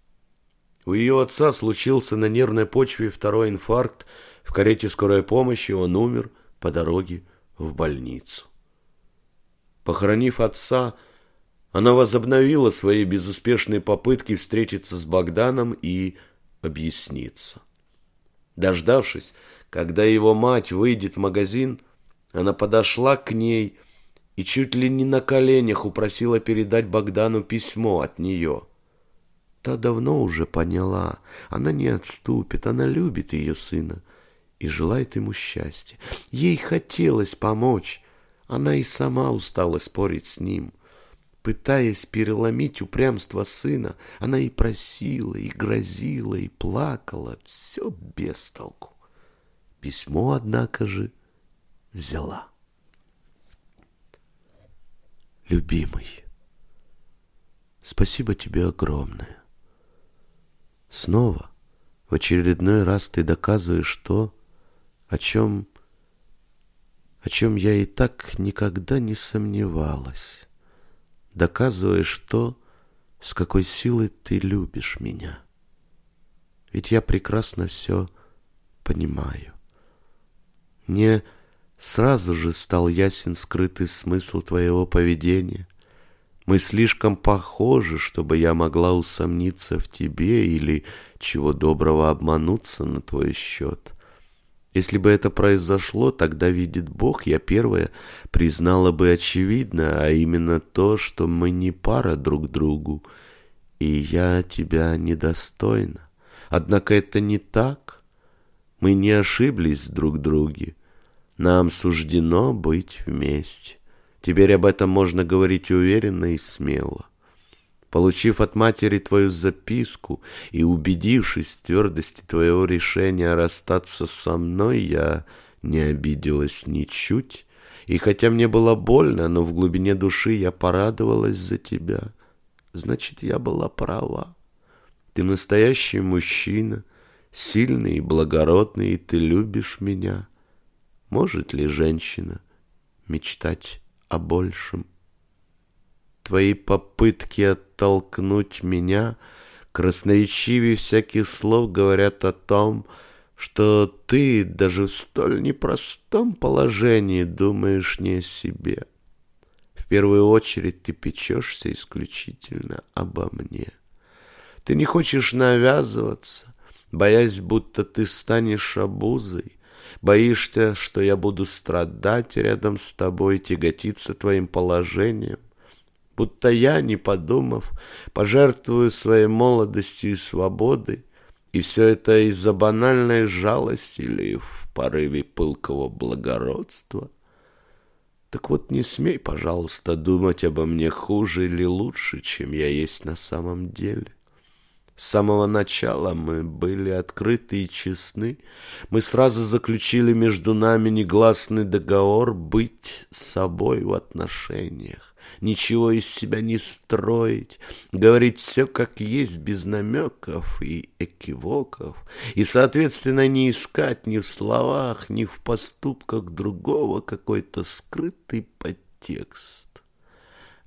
У ее отца случился на нервной почве второй инфаркт. В карете скорой помощи он умер по дороге в больницу. Похоронив отца, она возобновила свои безуспешные попытки встретиться с Богданом и объясниться. Дождавшись, когда его мать выйдет в магазин, она подошла к ней и чуть ли не на коленях упросила передать Богдану письмо от нее – Та давно уже поняла, она не отступит, она любит ее сына и желает ему счастья. Ей хотелось помочь. Она и сама устала спорить с ним. Пытаясь переломить упрямство сына, она и просила, и грозила, и плакала. Все без толку. Письмо, однако же, взяла. Любимый, спасибо тебе огромное. Снова, в очередной раз ты доказываешь то, о чем, о чем я и так никогда не сомневалась. Доказываешь то, с какой силой ты любишь меня. Ведь я прекрасно все понимаю. Мне сразу же стал ясен скрытый смысл твоего поведения. Мы слишком похожи, чтобы я могла усомниться в тебе или, чего доброго, обмануться на твой счет. Если бы это произошло, тогда, видит Бог, я первая признала бы очевидно, а именно то, что мы не пара друг другу, и я тебя недостойна. Однако это не так. Мы не ошиблись друг в друге. Нам суждено быть вместе. Теперь об этом можно говорить уверенно и смело. Получив от матери твою записку и убедившись в твердости твоего решения расстаться со мной, я не обиделась ничуть. И хотя мне было больно, но в глубине души я порадовалась за тебя. Значит, я была права. Ты настоящий мужчина, сильный и благородный, и ты любишь меня. Может ли женщина мечтать о большем? Твои попытки оттолкнуть меня красноречивее всяких слов говорят о том, что ты даже в столь непростом положении думаешь не о себе. В первую очередь ты печешься исключительно обо мне. Ты не хочешь навязываться, боясь, будто ты станешь обузой, боишься, что я буду страдать рядом с тобой, тяготиться твоим положением будто я, не подумав, пожертвую своей молодостью и свободой, и все это из-за банальной жалости или в порыве пылкого благородства. Так вот не смей, пожалуйста, думать обо мне хуже или лучше, чем я есть на самом деле. С самого начала мы были открыты и честны. Мы сразу заключили между нами негласный договор быть собой в отношениях ничего из себя не строить, говорить все как есть, без намеков и экивоков, и, соответственно, не искать ни в словах, ни в поступках другого какой-то скрытый подтекст.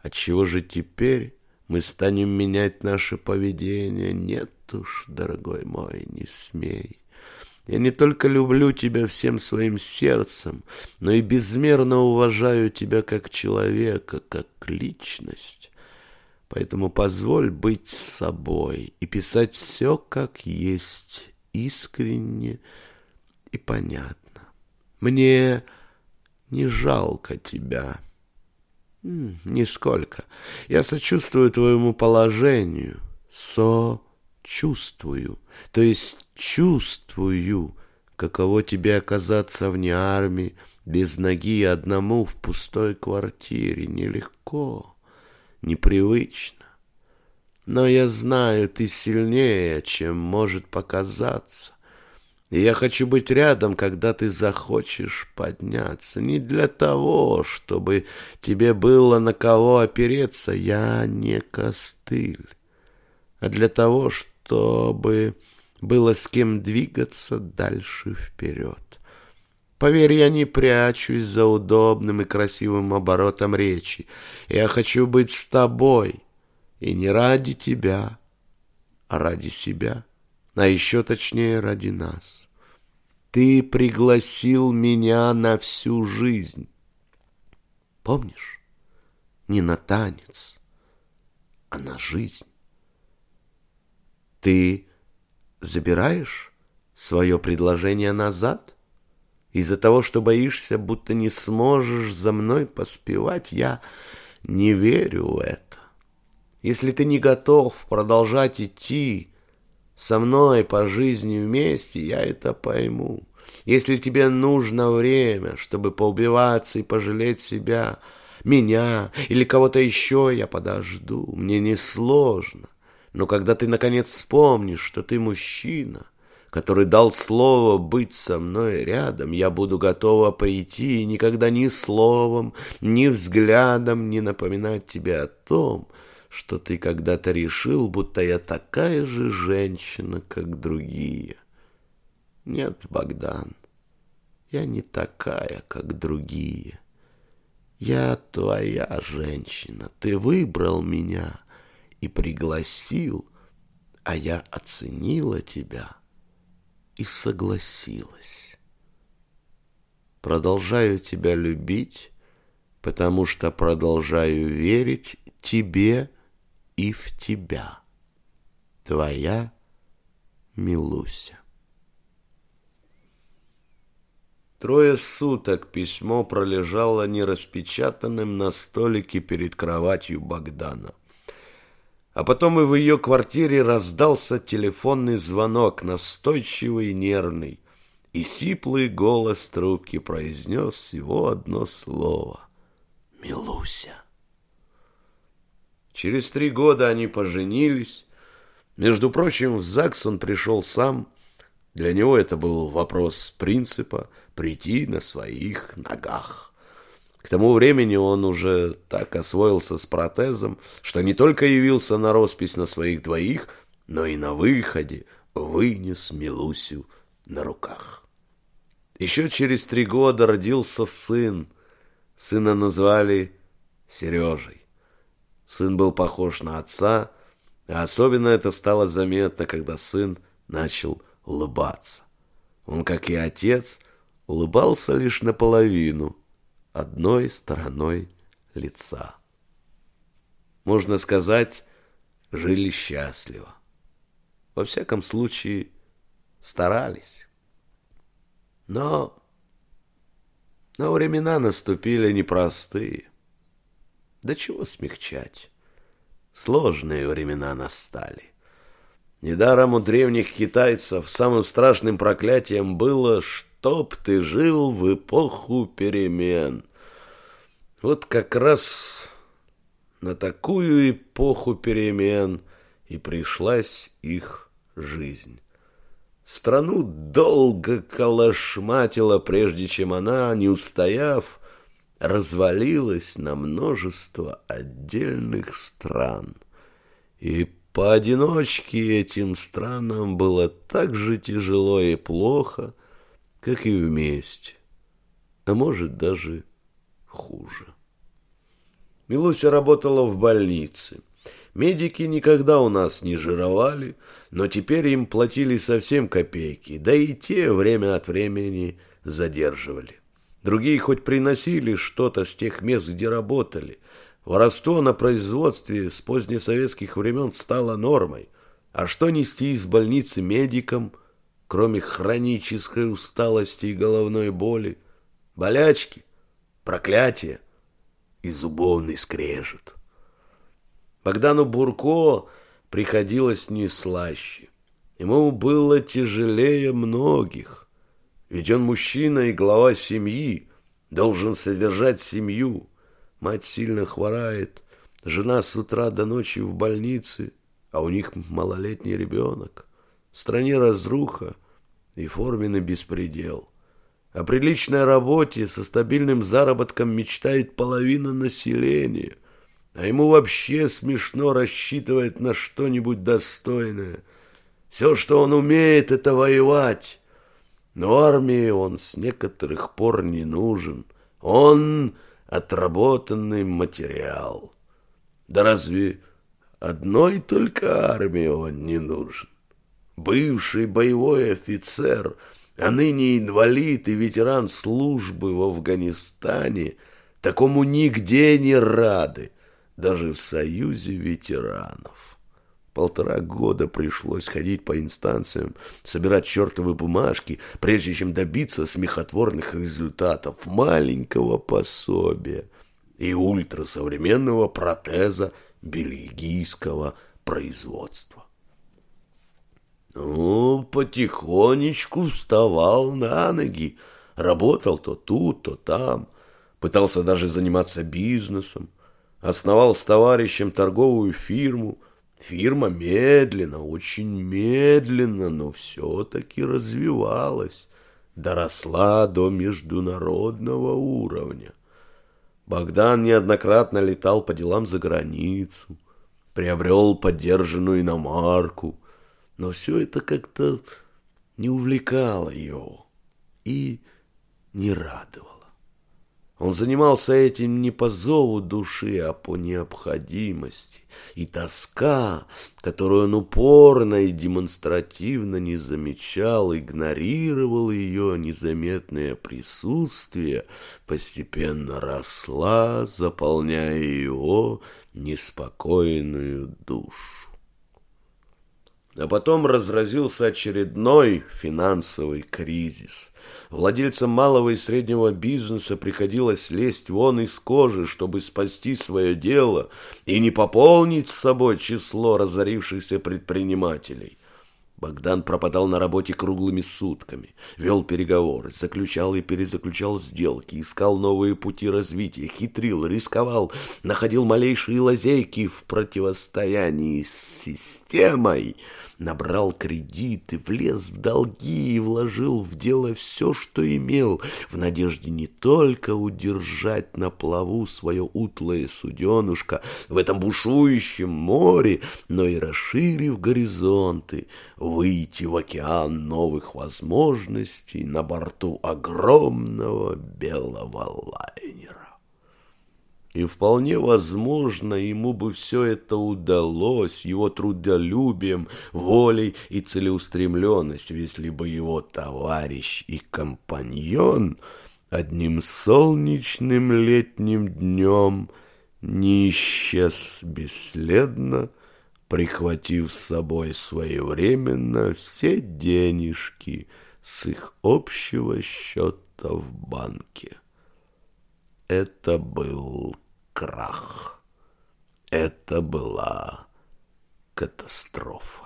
Отчего же теперь мы станем менять наше поведение? Нет уж, дорогой мой, не смей. Я не только люблю тебя всем своим сердцем, но и безмерно уважаю тебя как человека, как личность. Поэтому позволь быть собой и писать все как есть, искренне и понятно. Мне не жалко тебя. Нисколько. Я сочувствую твоему положению. Сочувствую. То есть чувствую, каково тебе оказаться вне армии, без ноги одному в пустой квартире. Нелегко, непривычно. Но я знаю, ты сильнее, чем может показаться. И я хочу быть рядом, когда ты захочешь подняться. Не для того, чтобы тебе было на кого опереться. Я не костыль. А для того, чтобы было с кем двигаться дальше вперед. Поверь, я не прячусь за удобным и красивым оборотом речи. Я хочу быть с тобой, и не ради тебя, а ради себя, а еще точнее ради нас. Ты пригласил меня на всю жизнь. Помнишь? Не на танец, а на жизнь. Ты забираешь свое предложение назад? Из-за того, что боишься, будто не сможешь за мной поспевать, я не верю в это. Если ты не готов продолжать идти со мной по жизни вместе, я это пойму. Если тебе нужно время, чтобы поубиваться и пожалеть себя, меня или кого-то еще, я подожду. Мне несложно. Но когда ты, наконец, вспомнишь, что ты мужчина, который дал слово быть со мной рядом, я буду готова пойти и никогда ни словом, ни взглядом не напоминать тебе о том, что ты когда-то решил, будто я такая же женщина, как другие. Нет, Богдан, я не такая, как другие. Я твоя женщина, ты выбрал меня и пригласил, а я оценила тебя» и согласилась. Продолжаю тебя любить, потому что продолжаю верить тебе и в тебя. Твоя Милуся. Трое суток письмо пролежало нераспечатанным на столике перед кроватью Богдана. А потом и в ее квартире раздался телефонный звонок, настойчивый и нервный, и сиплый голос трубки произнес всего одно слово — «Милуся». Через три года они поженились. Между прочим, в ЗАГС он пришел сам. Для него это был вопрос принципа — прийти на своих ногах. К тому времени он уже так освоился с протезом, что не только явился на роспись на своих двоих, но и на выходе вынес Милусю на руках. Еще через три года родился сын. Сына назвали Сережей. Сын был похож на отца, а особенно это стало заметно, когда сын начал улыбаться. Он, как и отец, улыбался лишь наполовину – одной стороной лица. Можно сказать, жили счастливо. Во всяком случае, старались. Но, но времена наступили непростые. Да чего смягчать? Сложные времена настали. Недаром у древних китайцев самым страшным проклятием было, что чтоб ты жил в эпоху перемен. Вот как раз на такую эпоху перемен и пришлась их жизнь. Страну долго колошматила, прежде чем она, не устояв, развалилась на множество отдельных стран. И поодиночке этим странам было так же тяжело и плохо, как и вместе, а может даже хуже. Милуся работала в больнице. Медики никогда у нас не жировали, но теперь им платили совсем копейки, да и те время от времени задерживали. Другие хоть приносили что-то с тех мест, где работали. Воровство на производстве с позднесоветских времен стало нормой. А что нести из больницы медикам – кроме хронической усталости и головной боли, болячки, проклятия и зубовный скрежет. Богдану Бурко приходилось не слаще. Ему было тяжелее многих, ведь он мужчина и глава семьи, должен содержать семью. Мать сильно хворает, жена с утра до ночи в больнице, а у них малолетний ребенок. В стране разруха, и форменный беспредел. О приличной работе со стабильным заработком мечтает половина населения, а ему вообще смешно рассчитывать на что-нибудь достойное. Все, что он умеет, это воевать. Но армии он с некоторых пор не нужен. Он отработанный материал. Да разве одной только армии он не нужен? бывший боевой офицер, а ныне инвалид и ветеран службы в Афганистане, такому нигде не рады, даже в Союзе ветеранов. Полтора года пришлось ходить по инстанциям, собирать чертовы бумажки, прежде чем добиться смехотворных результатов маленького пособия и ультрасовременного протеза бельгийского производства. Ну, потихонечку вставал на ноги, работал то тут, то там, пытался даже заниматься бизнесом, основал с товарищем торговую фирму. Фирма медленно, очень медленно, но все-таки развивалась, доросла до международного уровня. Богдан неоднократно летал по делам за границу, приобрел поддержанную иномарку, но все это как-то не увлекало его и не радовало. Он занимался этим не по зову души, а по необходимости. И тоска, которую он упорно и демонстративно не замечал, игнорировал ее незаметное присутствие, постепенно росла, заполняя его неспокойную душу. А потом разразился очередной финансовый кризис. Владельцам малого и среднего бизнеса приходилось лезть вон из кожи, чтобы спасти свое дело и не пополнить с собой число разорившихся предпринимателей. Богдан пропадал на работе круглыми сутками, вел переговоры, заключал и перезаключал сделки, искал новые пути развития, хитрил, рисковал, находил малейшие лазейки в противостоянии с системой – набрал кредиты, влез в долги и вложил в дело все, что имел, в надежде не только удержать на плаву свое утлое суденушка в этом бушующем море, но и, расширив горизонты, выйти в океан новых возможностей на борту огромного белого лайнера. И вполне возможно, ему бы все это удалось его трудолюбием, волей и целеустремленностью, если бы его товарищ и компаньон одним солнечным летним днем не исчез бесследно, прихватив с собой своевременно все денежки с их общего счета в банке. Это был крах. Это была катастрофа.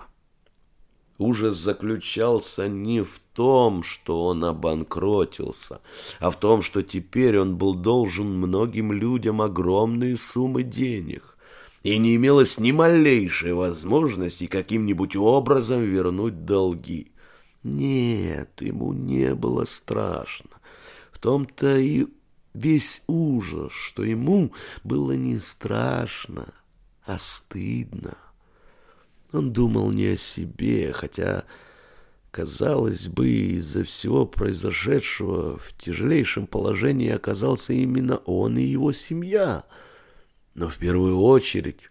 Ужас заключался не в том, что он обанкротился, а в том, что теперь он был должен многим людям огромные суммы денег, и не имелось ни малейшей возможности каким-нибудь образом вернуть долги. Нет, ему не было страшно. В том-то и весь ужас, что ему было не страшно, а стыдно. Он думал не о себе, хотя, казалось бы, из-за всего произошедшего в тяжелейшем положении оказался именно он и его семья. Но в первую очередь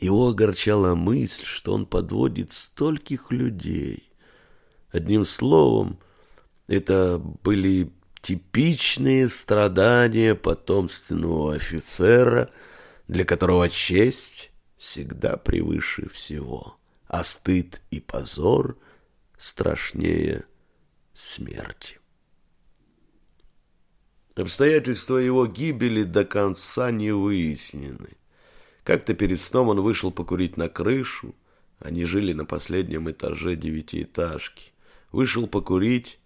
его огорчала мысль, что он подводит стольких людей. Одним словом, это были Типичные страдания потомственного офицера, для которого честь всегда превыше всего, а стыд и позор страшнее смерти. Обстоятельства его гибели до конца не выяснены. Как-то перед сном он вышел покурить на крышу, они жили на последнем этаже девятиэтажки. Вышел покурить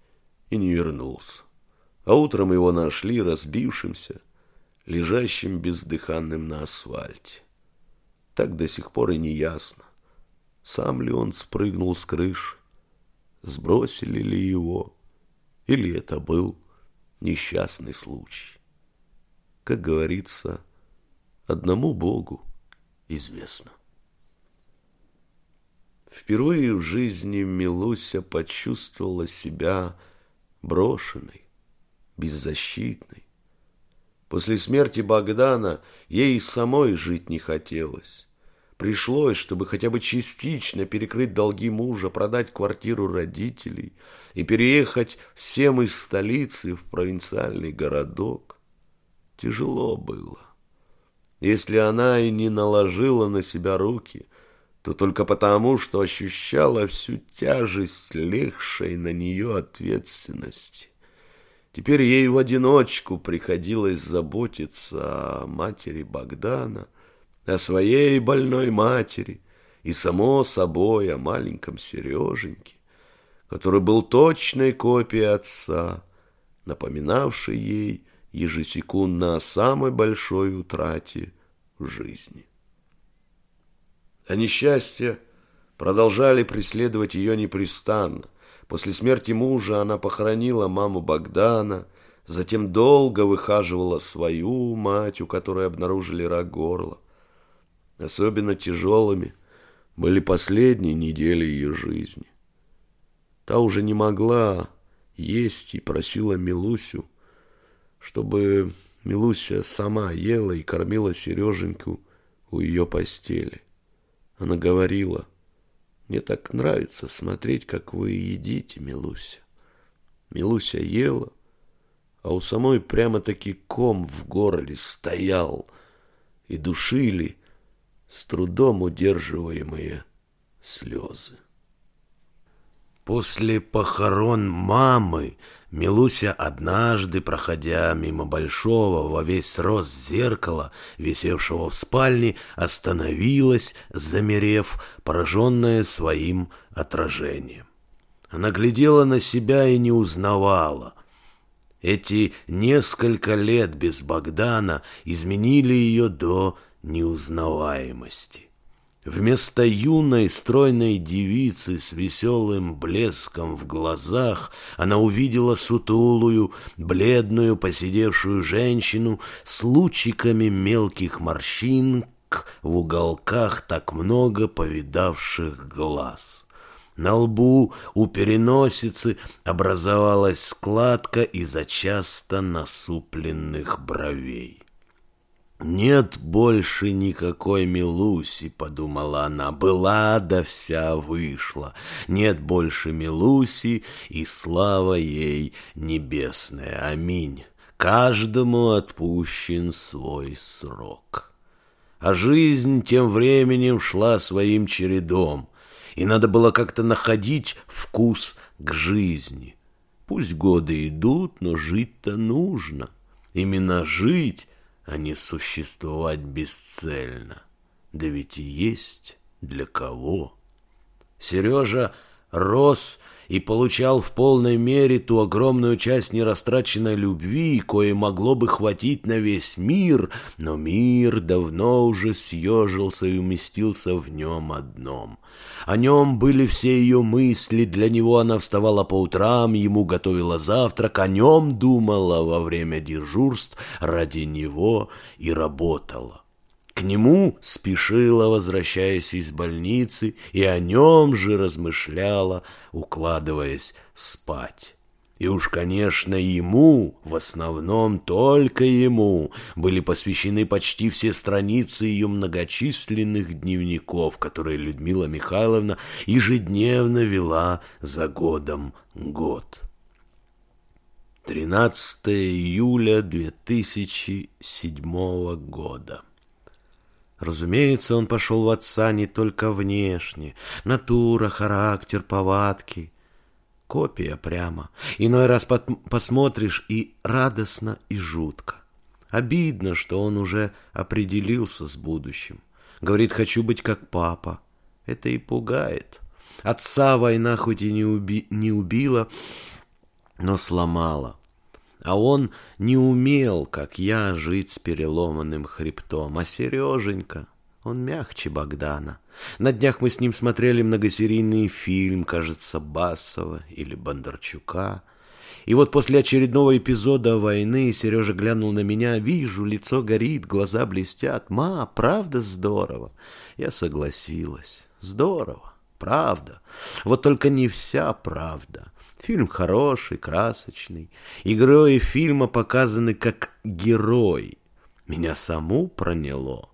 и не вернулся а утром его нашли разбившимся, лежащим бездыханным на асфальте. Так до сих пор и не ясно, сам ли он спрыгнул с крыши, сбросили ли его, или это был несчастный случай. Как говорится, одному Богу известно. Впервые в жизни Милуся почувствовала себя брошенной беззащитной. После смерти Богдана ей самой жить не хотелось. Пришлось, чтобы хотя бы частично перекрыть долги мужа, продать квартиру родителей и переехать всем из столицы в провинциальный городок. Тяжело было. Если она и не наложила на себя руки, то только потому, что ощущала всю тяжесть легшей на нее ответственности. Теперь ей в одиночку приходилось заботиться о матери Богдана, о своей больной матери и, само собой, о маленьком Сереженьке, который был точной копией отца, напоминавшей ей ежесекундно о самой большой утрате в жизни. А несчастья продолжали преследовать ее непрестанно. После смерти мужа она похоронила маму Богдана, затем долго выхаживала свою мать, у которой обнаружили рак горла. Особенно тяжелыми были последние недели ее жизни. Та уже не могла есть и просила Милусю, чтобы Милуся сама ела и кормила Сереженьку у ее постели. Она говорила, «Мне так нравится смотреть, как вы едите, Милуся». Милуся ела, а у самой прямо-таки ком в горле стоял, и душили с трудом удерживаемые слезы. После похорон мамы Милуся однажды, проходя мимо большого во весь рост зеркала, висевшего в спальне, остановилась, замерев, пораженная своим отражением. Она глядела на себя и не узнавала. Эти несколько лет без Богдана изменили ее до неузнаваемости. Вместо юной стройной девицы с веселым блеском в глазах она увидела сутулую, бледную, посидевшую женщину с лучиками мелких морщин в уголках так много повидавших глаз. На лбу у переносицы образовалась складка из-за часто насупленных бровей. «Нет больше никакой Милуси», — подумала она, — «была да вся вышла. Нет больше Милуси, и слава ей небесная. Аминь. Каждому отпущен свой срок». А жизнь тем временем шла своим чередом, и надо было как-то находить вкус к жизни. Пусть годы идут, но жить-то нужно. Именно жить а не существовать бесцельно. Да ведь и есть для кого. Сережа рос и получал в полной мере ту огромную часть нерастраченной любви, кое могло бы хватить на весь мир, но мир давно уже съежился и уместился в нем одном. О нем были все ее мысли, для него она вставала по утрам, ему готовила завтрак, о нем думала во время дежурств, ради него и работала. К нему спешила, возвращаясь из больницы, и о нем же размышляла, укладываясь спать. И уж, конечно, ему, в основном только ему, были посвящены почти все страницы ее многочисленных дневников, которые Людмила Михайловна ежедневно вела за годом год. 13 июля 2007 года. Разумеется, он пошел в отца не только внешне. Натура, характер, повадки. Копия прямо. Иной раз посмотришь и радостно, и жутко. Обидно, что он уже определился с будущим. Говорит, хочу быть как папа. Это и пугает. Отца война хоть и не, уби не убила, но сломала. А он не умел, как я, жить с переломанным хребтом. А Сереженька, он мягче Богдана. На днях мы с ним смотрели многосерийный фильм, кажется, Басова или Бондарчука. И вот после очередного эпизода войны Сережа глянул на меня. Вижу, лицо горит, глаза блестят. Ма, правда здорово? Я согласилась. Здорово, правда. Вот только не вся правда. Фильм хороший, красочный. И герои фильма показаны как герой. Меня саму проняло.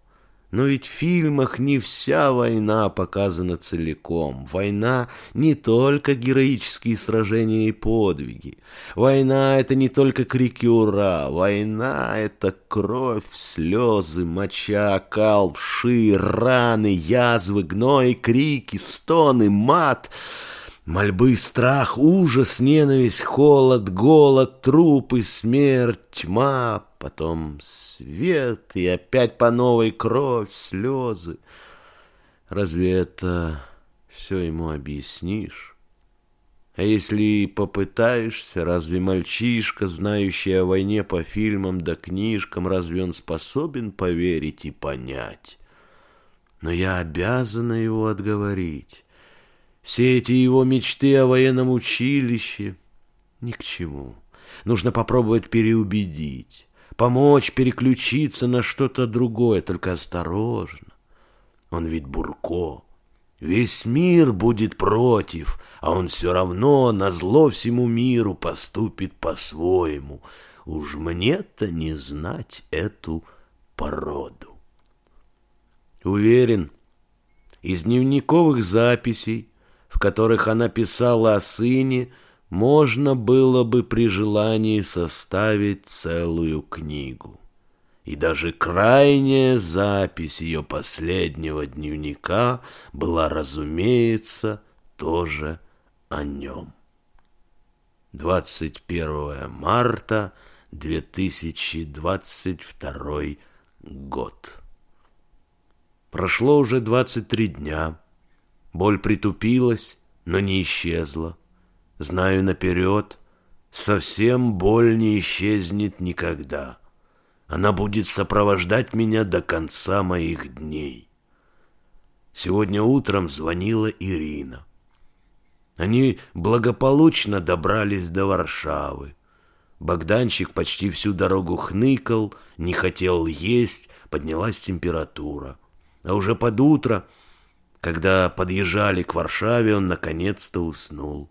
Но ведь в фильмах не вся война показана целиком. Война не только героические сражения и подвиги. Война — это не только крики «Ура!». Война — это кровь, слезы, моча, кал, вши, раны, язвы, гной, крики, стоны, мат — Мольбы, страх, ужас, ненависть, холод, голод, трупы, смерть, тьма, потом свет и опять по новой кровь, слезы. Разве это все ему объяснишь? А если и попытаешься, разве мальчишка, знающий о войне по фильмам да книжкам, разве он способен поверить и понять? Но я обязана его отговорить. Все эти его мечты о военном училище ни к чему. Нужно попробовать переубедить, помочь переключиться на что-то другое, только осторожно. Он ведь Бурко. Весь мир будет против, а он все равно на зло всему миру поступит по-своему. Уж мне-то не знать эту породу. Уверен, из дневниковых записей, в которых она писала о сыне, можно было бы при желании составить целую книгу. И даже крайняя запись ее последнего дневника была, разумеется, тоже о нем. 21 марта 2022 год. Прошло уже 23 дня. Боль притупилась, но не исчезла. Знаю наперед, совсем боль не исчезнет никогда. Она будет сопровождать меня до конца моих дней. Сегодня утром звонила Ирина. Они благополучно добрались до Варшавы. Богданчик почти всю дорогу хныкал, не хотел есть, поднялась температура. А уже под утро, когда подъезжали к Варшаве, он наконец-то уснул.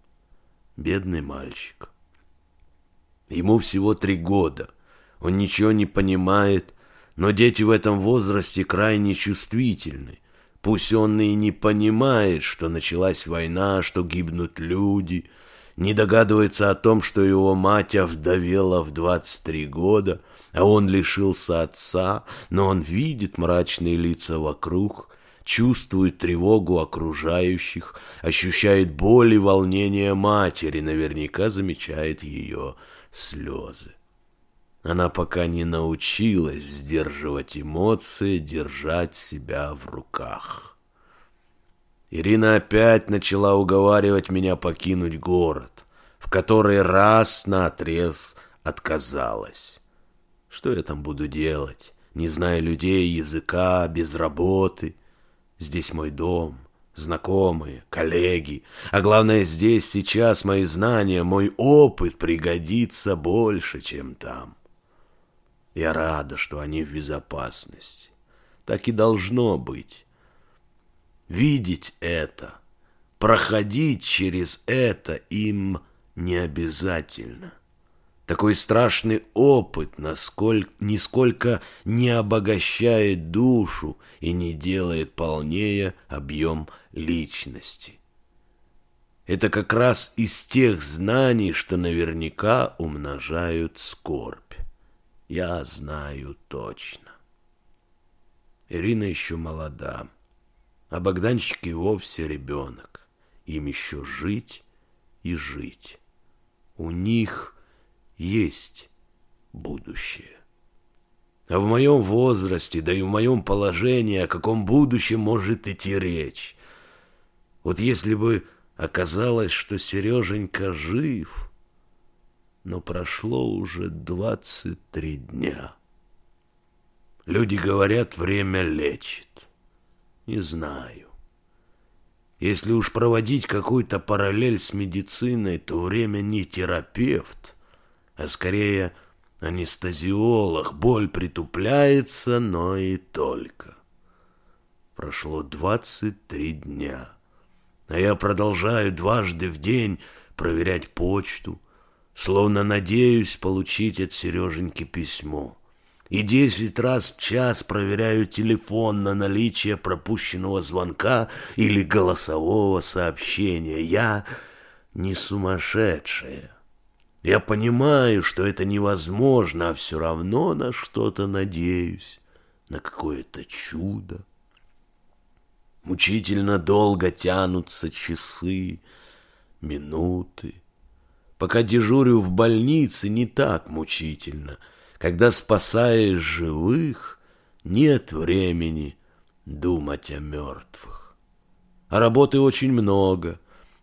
Бедный мальчик. Ему всего три года. Он ничего не понимает, но дети в этом возрасте крайне чувствительны. Пусть он и не понимает, что началась война, что гибнут люди, не догадывается о том, что его мать овдовела в 23 года, а он лишился отца, но он видит мрачные лица вокруг, чувствует тревогу окружающих, ощущает боль и волнение матери, наверняка замечает ее слезы. Она пока не научилась сдерживать эмоции, держать себя в руках. Ирина опять начала уговаривать меня покинуть город, в который раз наотрез отказалась. Что я там буду делать, не зная людей, языка, без работы? Здесь мой дом, знакомые, коллеги, а главное, здесь сейчас мои знания, мой опыт пригодится больше, чем там. Я рада, что они в безопасности. Так и должно быть. Видеть это, проходить через это им не обязательно. Такой страшный опыт насколько, нисколько не обогащает душу и не делает полнее объем личности. Это как раз из тех знаний, что наверняка умножают скорбь. Я знаю точно. Ирина еще молода, а Богданчик и вовсе ребенок. Им еще жить и жить. У них есть будущее. А в моем возрасте, да и в моем положении, о каком будущем может идти речь? Вот если бы оказалось, что Сереженька жив, но прошло уже двадцать три дня. Люди говорят, время лечит. Не знаю. Если уж проводить какую-то параллель с медициной, то время не терапевт, а скорее анестезиолог. Боль притупляется, но и только. Прошло двадцать три дня, а я продолжаю дважды в день проверять почту, словно надеюсь получить от Сереженьки письмо. И десять раз в час проверяю телефон на наличие пропущенного звонка или голосового сообщения. Я не сумасшедшая. Я понимаю, что это невозможно, а все равно на что-то надеюсь, на какое-то чудо. Мучительно долго тянутся часы, минуты. Пока дежурю в больнице, не так мучительно. Когда спасаешь живых, нет времени думать о мертвых. а работы очень много.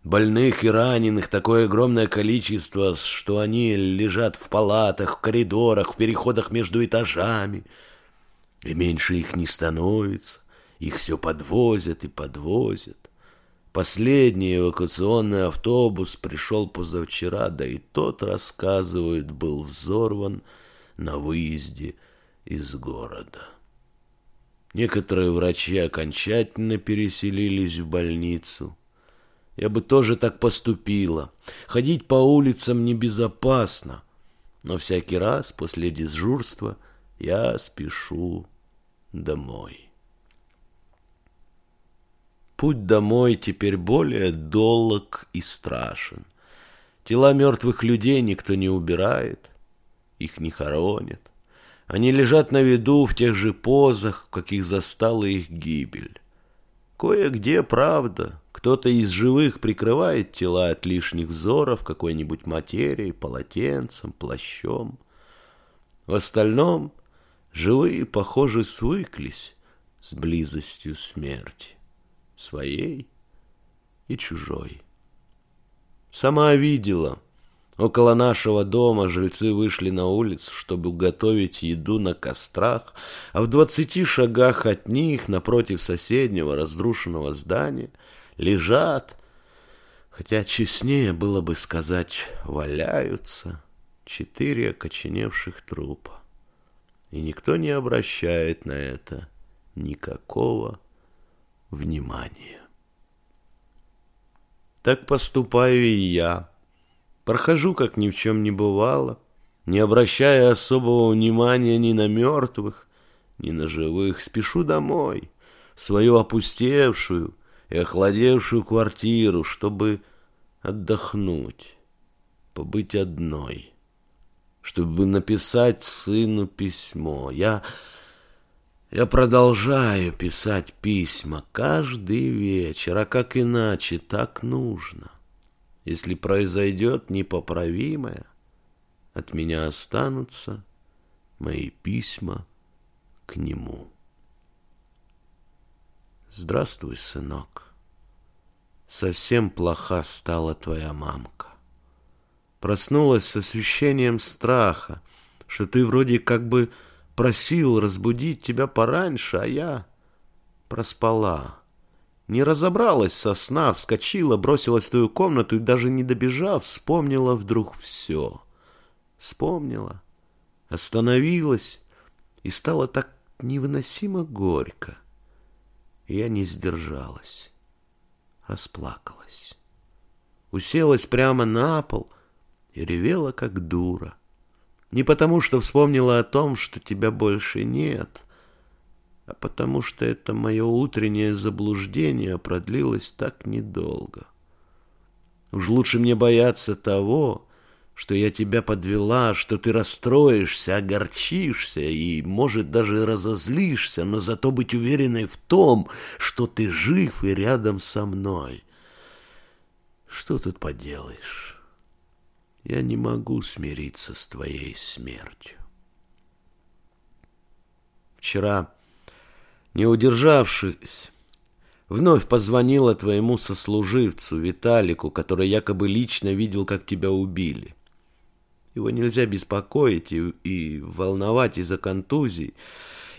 Больных и раненых такое огромное количество, что они лежат в палатах, в коридорах, в переходах между этажами. И меньше их не становится. Их все подвозят и подвозят. Последний эвакуационный автобус пришел позавчера, да и тот, рассказывают, был взорван на выезде из города. Некоторые врачи окончательно переселились в больницу. Я бы тоже так поступила. Ходить по улицам небезопасно. Но всякий раз после дежурства я спешу домой. Путь домой теперь более долг и страшен. Тела мертвых людей никто не убирает, их не хоронят. Они лежат на виду в тех же позах, в каких застала их гибель. Кое-где, правда, кто-то из живых прикрывает тела от лишних взоров какой-нибудь материей, полотенцем, плащом. В остальном живые, похоже, свыклись с близостью смерти своей и чужой. Сама видела. Около нашего дома жильцы вышли на улицу, чтобы готовить еду на кострах, а в двадцати шагах от них, напротив соседнего разрушенного здания, лежат, хотя честнее было бы сказать, валяются четыре окоченевших трупа. И никто не обращает на это никакого внимания. Так поступаю и я. Прохожу, как ни в чем не бывало, не обращая особого внимания ни на мертвых, ни на живых. Спешу домой, свою опустевшую и охладевшую квартиру, чтобы отдохнуть, побыть одной, чтобы написать сыну письмо. Я я продолжаю писать письма каждый вечер, а как иначе так нужно. Если произойдет непоправимое, от меня останутся мои письма к нему. Здравствуй, сынок. Совсем плоха стала твоя мамка. Проснулась с ощущением страха, что ты вроде как бы Просил разбудить тебя пораньше, а я проспала. Не разобралась со сна, вскочила, бросилась в твою комнату и даже не добежав, вспомнила вдруг все. Вспомнила, остановилась и стало так невыносимо горько. Я не сдержалась, расплакалась. Уселась прямо на пол и ревела, как дура. Не потому, что вспомнила о том, что тебя больше нет, а потому что это мое утреннее заблуждение продлилось так недолго. Уж лучше мне бояться того, что я тебя подвела, что ты расстроишься, огорчишься и, может, даже разозлишься, но зато быть уверенной в том, что ты жив и рядом со мной. Что тут поделаешь? Я не могу смириться с твоей смертью. Вчера, не удержавшись, вновь позвонила твоему сослуживцу Виталику, который якобы лично видел, как тебя убили. Его нельзя беспокоить и, и волновать из-за контузий.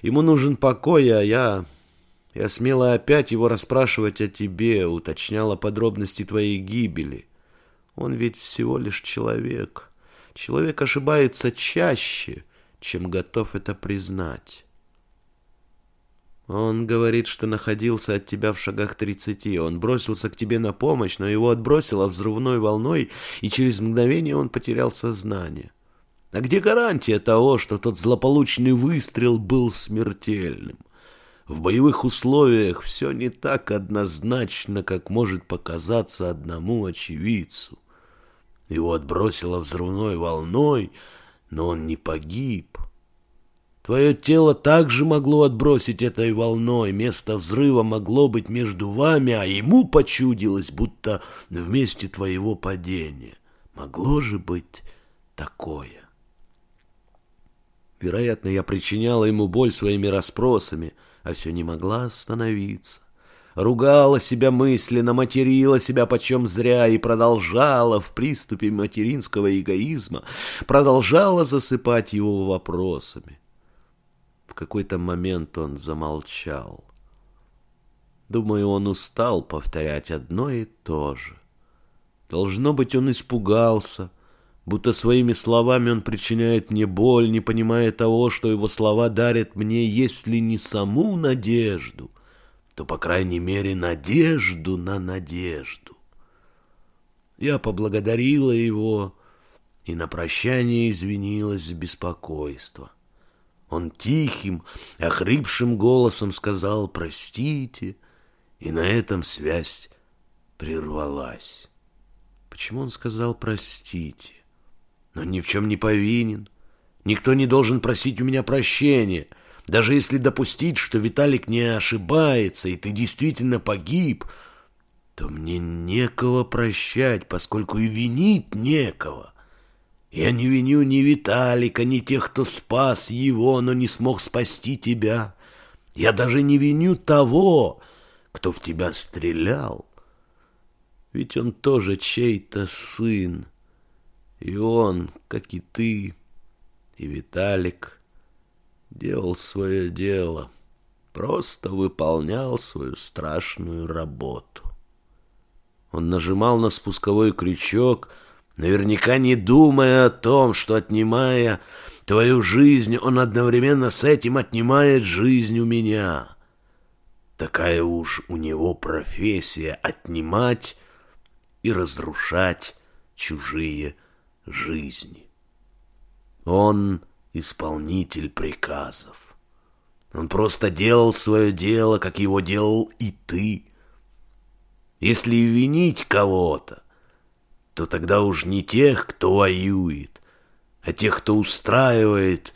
Ему нужен покой, а я... Я смела опять его расспрашивать о тебе, уточняла подробности твоей гибели. Он ведь всего лишь человек. Человек ошибается чаще, чем готов это признать. Он говорит, что находился от тебя в шагах тридцати. Он бросился к тебе на помощь, но его отбросило взрывной волной, и через мгновение он потерял сознание. А где гарантия того, что тот злополучный выстрел был смертельным? В боевых условиях все не так однозначно, как может показаться одному очевидцу. Его отбросило взрывной волной, но он не погиб. Твое тело также могло отбросить этой волной, место взрыва могло быть между вами, а ему почудилось, будто вместе твоего падения. Могло же быть такое. Вероятно, я причиняла ему боль своими расспросами, а все не могла остановиться. ругала себя мысленно, материла себя почем зря и продолжала в приступе материнского эгоизма, продолжала засыпать его вопросами. Какой-то момент он замолчал. Думаю, он устал повторять одно и то же. Должно быть, он испугался, будто своими словами он причиняет мне боль, не понимая того, что его слова дарят мне, если не саму надежду, то, по крайней мере, надежду на надежду. Я поблагодарила его и на прощание извинилась за беспокойство. Он тихим, охрипшим голосом сказал «простите», и на этом связь прервалась. Почему он сказал «простите»? Но ни в чем не повинен. Никто не должен просить у меня прощения. Даже если допустить, что Виталик не ошибается, и ты действительно погиб, то мне некого прощать, поскольку и винить некого. Я не виню ни Виталика, ни тех, кто спас его, но не смог спасти тебя. Я даже не виню того, кто в тебя стрелял. Ведь он тоже чей-то сын. И он, как и ты, и Виталик, делал свое дело, просто выполнял свою страшную работу. Он нажимал на спусковой крючок, наверняка не думая о том, что, отнимая твою жизнь, он одновременно с этим отнимает жизнь у меня. Такая уж у него профессия — отнимать и разрушать чужие жизни. Он исполнитель приказов. Он просто делал свое дело, как его делал и ты. Если винить кого-то, то тогда уж не тех, кто воюет, а тех, кто устраивает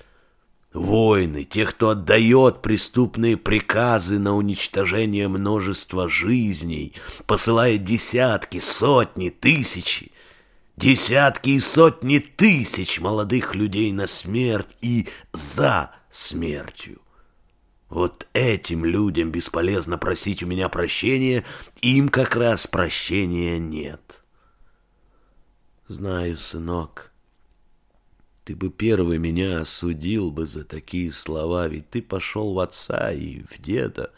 войны, тех, кто отдает преступные приказы на уничтожение множества жизней, посылает десятки, сотни, тысячи Десятки и сотни тысяч молодых людей на смерть и за смертью. Вот этим людям бесполезно просить у меня прощения, им как раз прощения нет. Знаю, сынок, ты бы первый меня осудил бы за такие слова, ведь ты пошел в отца и в деда.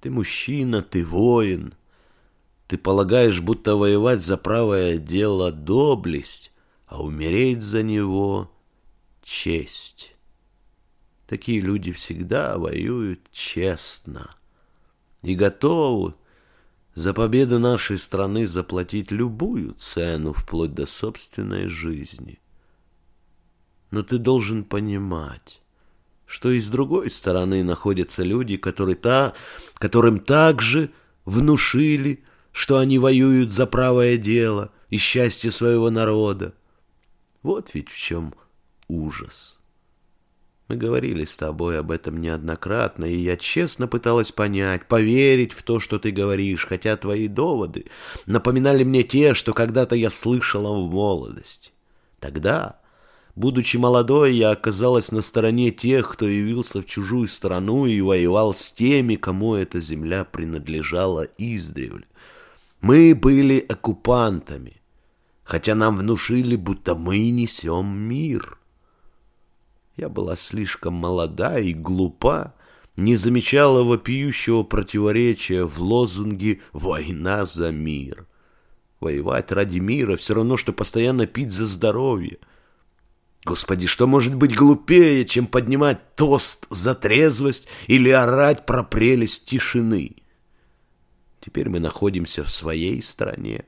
Ты мужчина, ты воин — ты полагаешь, будто воевать за правое дело — доблесть, а умереть за него — честь. Такие люди всегда воюют честно и готовы за победу нашей страны заплатить любую цену, вплоть до собственной жизни. Но ты должен понимать, что и с другой стороны находятся люди, которые та, которым также внушили, что они воюют за правое дело и счастье своего народа. Вот ведь в чем ужас. Мы говорили с тобой об этом неоднократно, и я честно пыталась понять, поверить в то, что ты говоришь, хотя твои доводы напоминали мне те, что когда-то я слышала в молодости. Тогда, будучи молодой, я оказалась на стороне тех, кто явился в чужую страну и воевал с теми, кому эта земля принадлежала издревле. Мы были оккупантами, хотя нам внушили, будто мы несем мир. Я была слишком молода и глупа, не замечала вопиющего противоречия в лозунге «Война за мир». Воевать ради мира все равно, что постоянно пить за здоровье. Господи, что может быть глупее, чем поднимать тост за трезвость или орать про прелесть тишины? Теперь мы находимся в своей стране,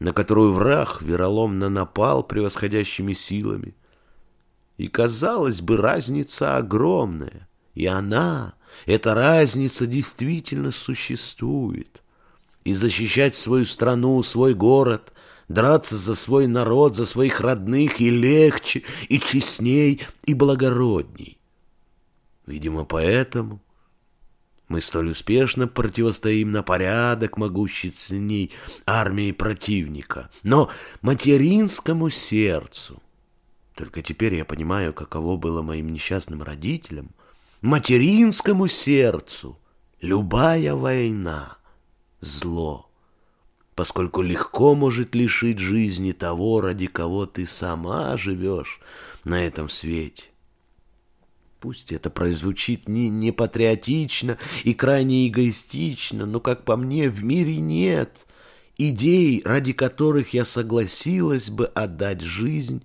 на которую враг вероломно напал превосходящими силами. И, казалось бы, разница огромная. И она, эта разница действительно существует. И защищать свою страну, свой город, драться за свой народ, за своих родных и легче, и честней, и благородней. Видимо, поэтому мы столь успешно противостоим на порядок могущественней армии противника. Но материнскому сердцу, только теперь я понимаю, каково было моим несчастным родителям, материнскому сердцу Любая война — зло, поскольку легко может лишить жизни того, ради кого ты сама живешь на этом свете. Пусть это прозвучит не, не патриотично и крайне эгоистично, но, как по мне, в мире нет идей, ради которых я согласилась бы отдать жизнь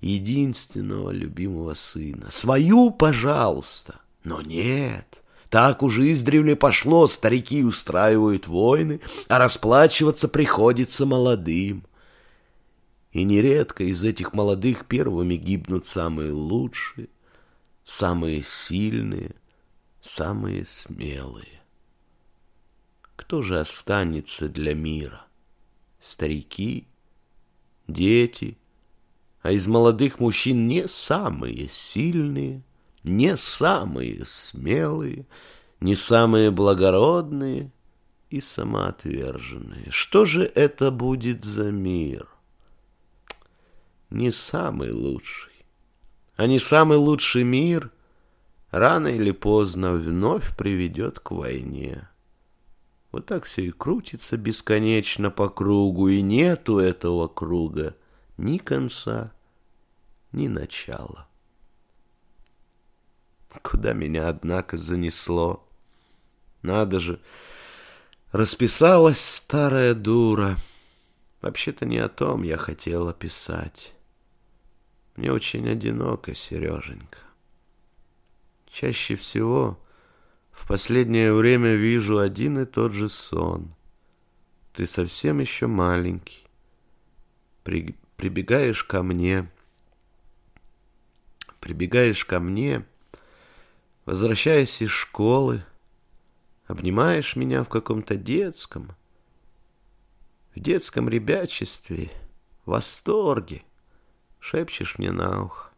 единственного любимого сына. Свою, пожалуйста, но нет. Так уже издревле пошло, старики устраивают войны, а расплачиваться приходится молодым. И нередко из этих молодых первыми гибнут самые лучшие, самые сильные, самые смелые. Кто же останется для мира? Старики, дети, а из молодых мужчин не самые сильные, не самые смелые, не самые благородные и самоотверженные. Что же это будет за мир? Не самый лучший а не самый лучший мир, рано или поздно вновь приведет к войне. Вот так все и крутится бесконечно по кругу, и нету этого круга ни конца, ни начала. Куда меня, однако, занесло? Надо же, расписалась старая дура. Вообще-то не о том я хотела писать. Мне очень одиноко, Сереженька. Чаще всего в последнее время вижу один и тот же сон. Ты совсем еще маленький. Прибегаешь ко мне. Прибегаешь ко мне, возвращаясь из школы, обнимаешь меня в каком-то детском, в детском ребячестве, восторге шепчешь мне на ухо.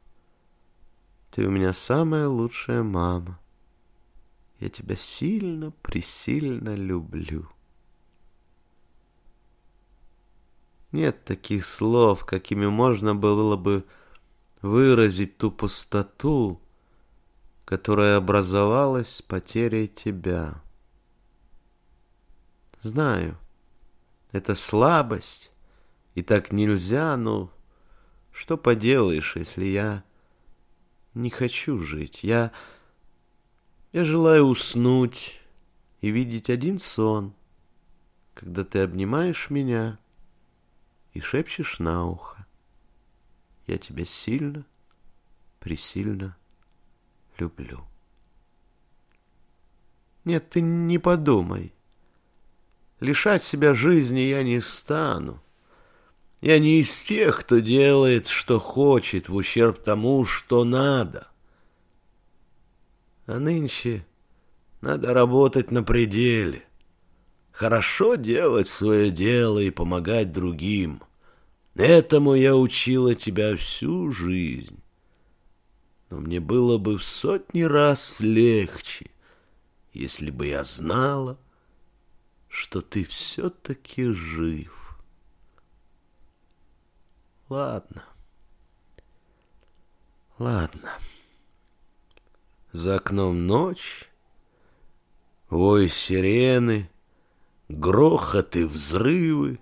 Ты у меня самая лучшая мама. Я тебя сильно, пресильно люблю. Нет таких слов, какими можно было бы выразить ту пустоту, которая образовалась с потерей тебя. Знаю, это слабость, и так нельзя, но что поделаешь, если я не хочу жить? Я... Я желаю уснуть и видеть один сон, когда ты обнимаешь меня и шепчешь на ухо. Я тебя сильно, пресильно люблю. Нет, ты не подумай. Лишать себя жизни я не стану. Я не из тех, кто делает, что хочет, в ущерб тому, что надо. А нынче надо работать на пределе. Хорошо делать свое дело и помогать другим. Этому я учила тебя всю жизнь. Но мне было бы в сотни раз легче, если бы я знала, что ты все-таки жив». Ладно. Ладно. За окном ночь, вой сирены, грохот и взрывы.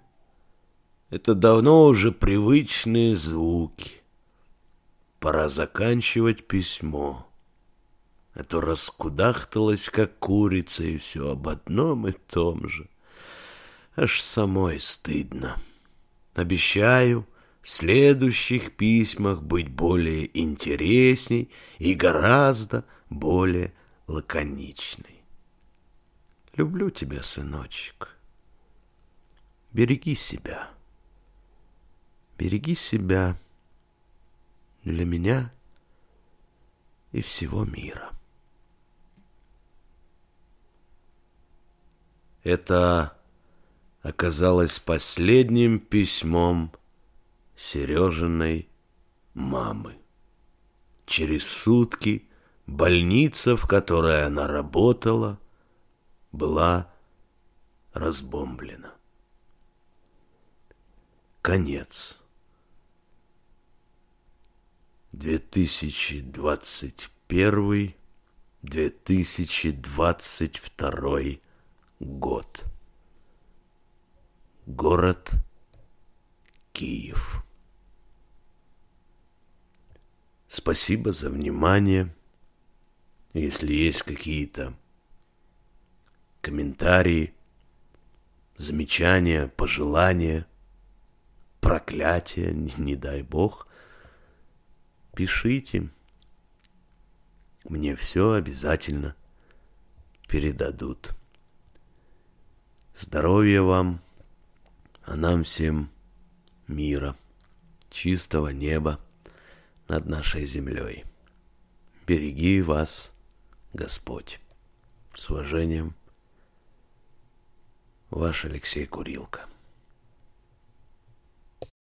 Это давно уже привычные звуки. Пора заканчивать письмо. А то раскудахталась, как курица, и все об одном и том же. Аж самой стыдно. Обещаю — в следующих письмах быть более интересней и гораздо более лаконичной. Люблю тебя, сыночек. Береги себя. Береги себя для меня и всего мира. Это оказалось последним письмом Сережиной мамы. Через сутки больница, в которой она работала, была разбомблена. Конец. 2021 2022 год. Город Киев. Спасибо за внимание. Если есть какие-то комментарии, замечания, пожелания, проклятия, не, не дай бог, пишите. Мне все обязательно передадут. Здоровья вам, а нам всем мира, чистого неба над нашей землей. Береги вас, Господь. С уважением, ваш Алексей Курилко.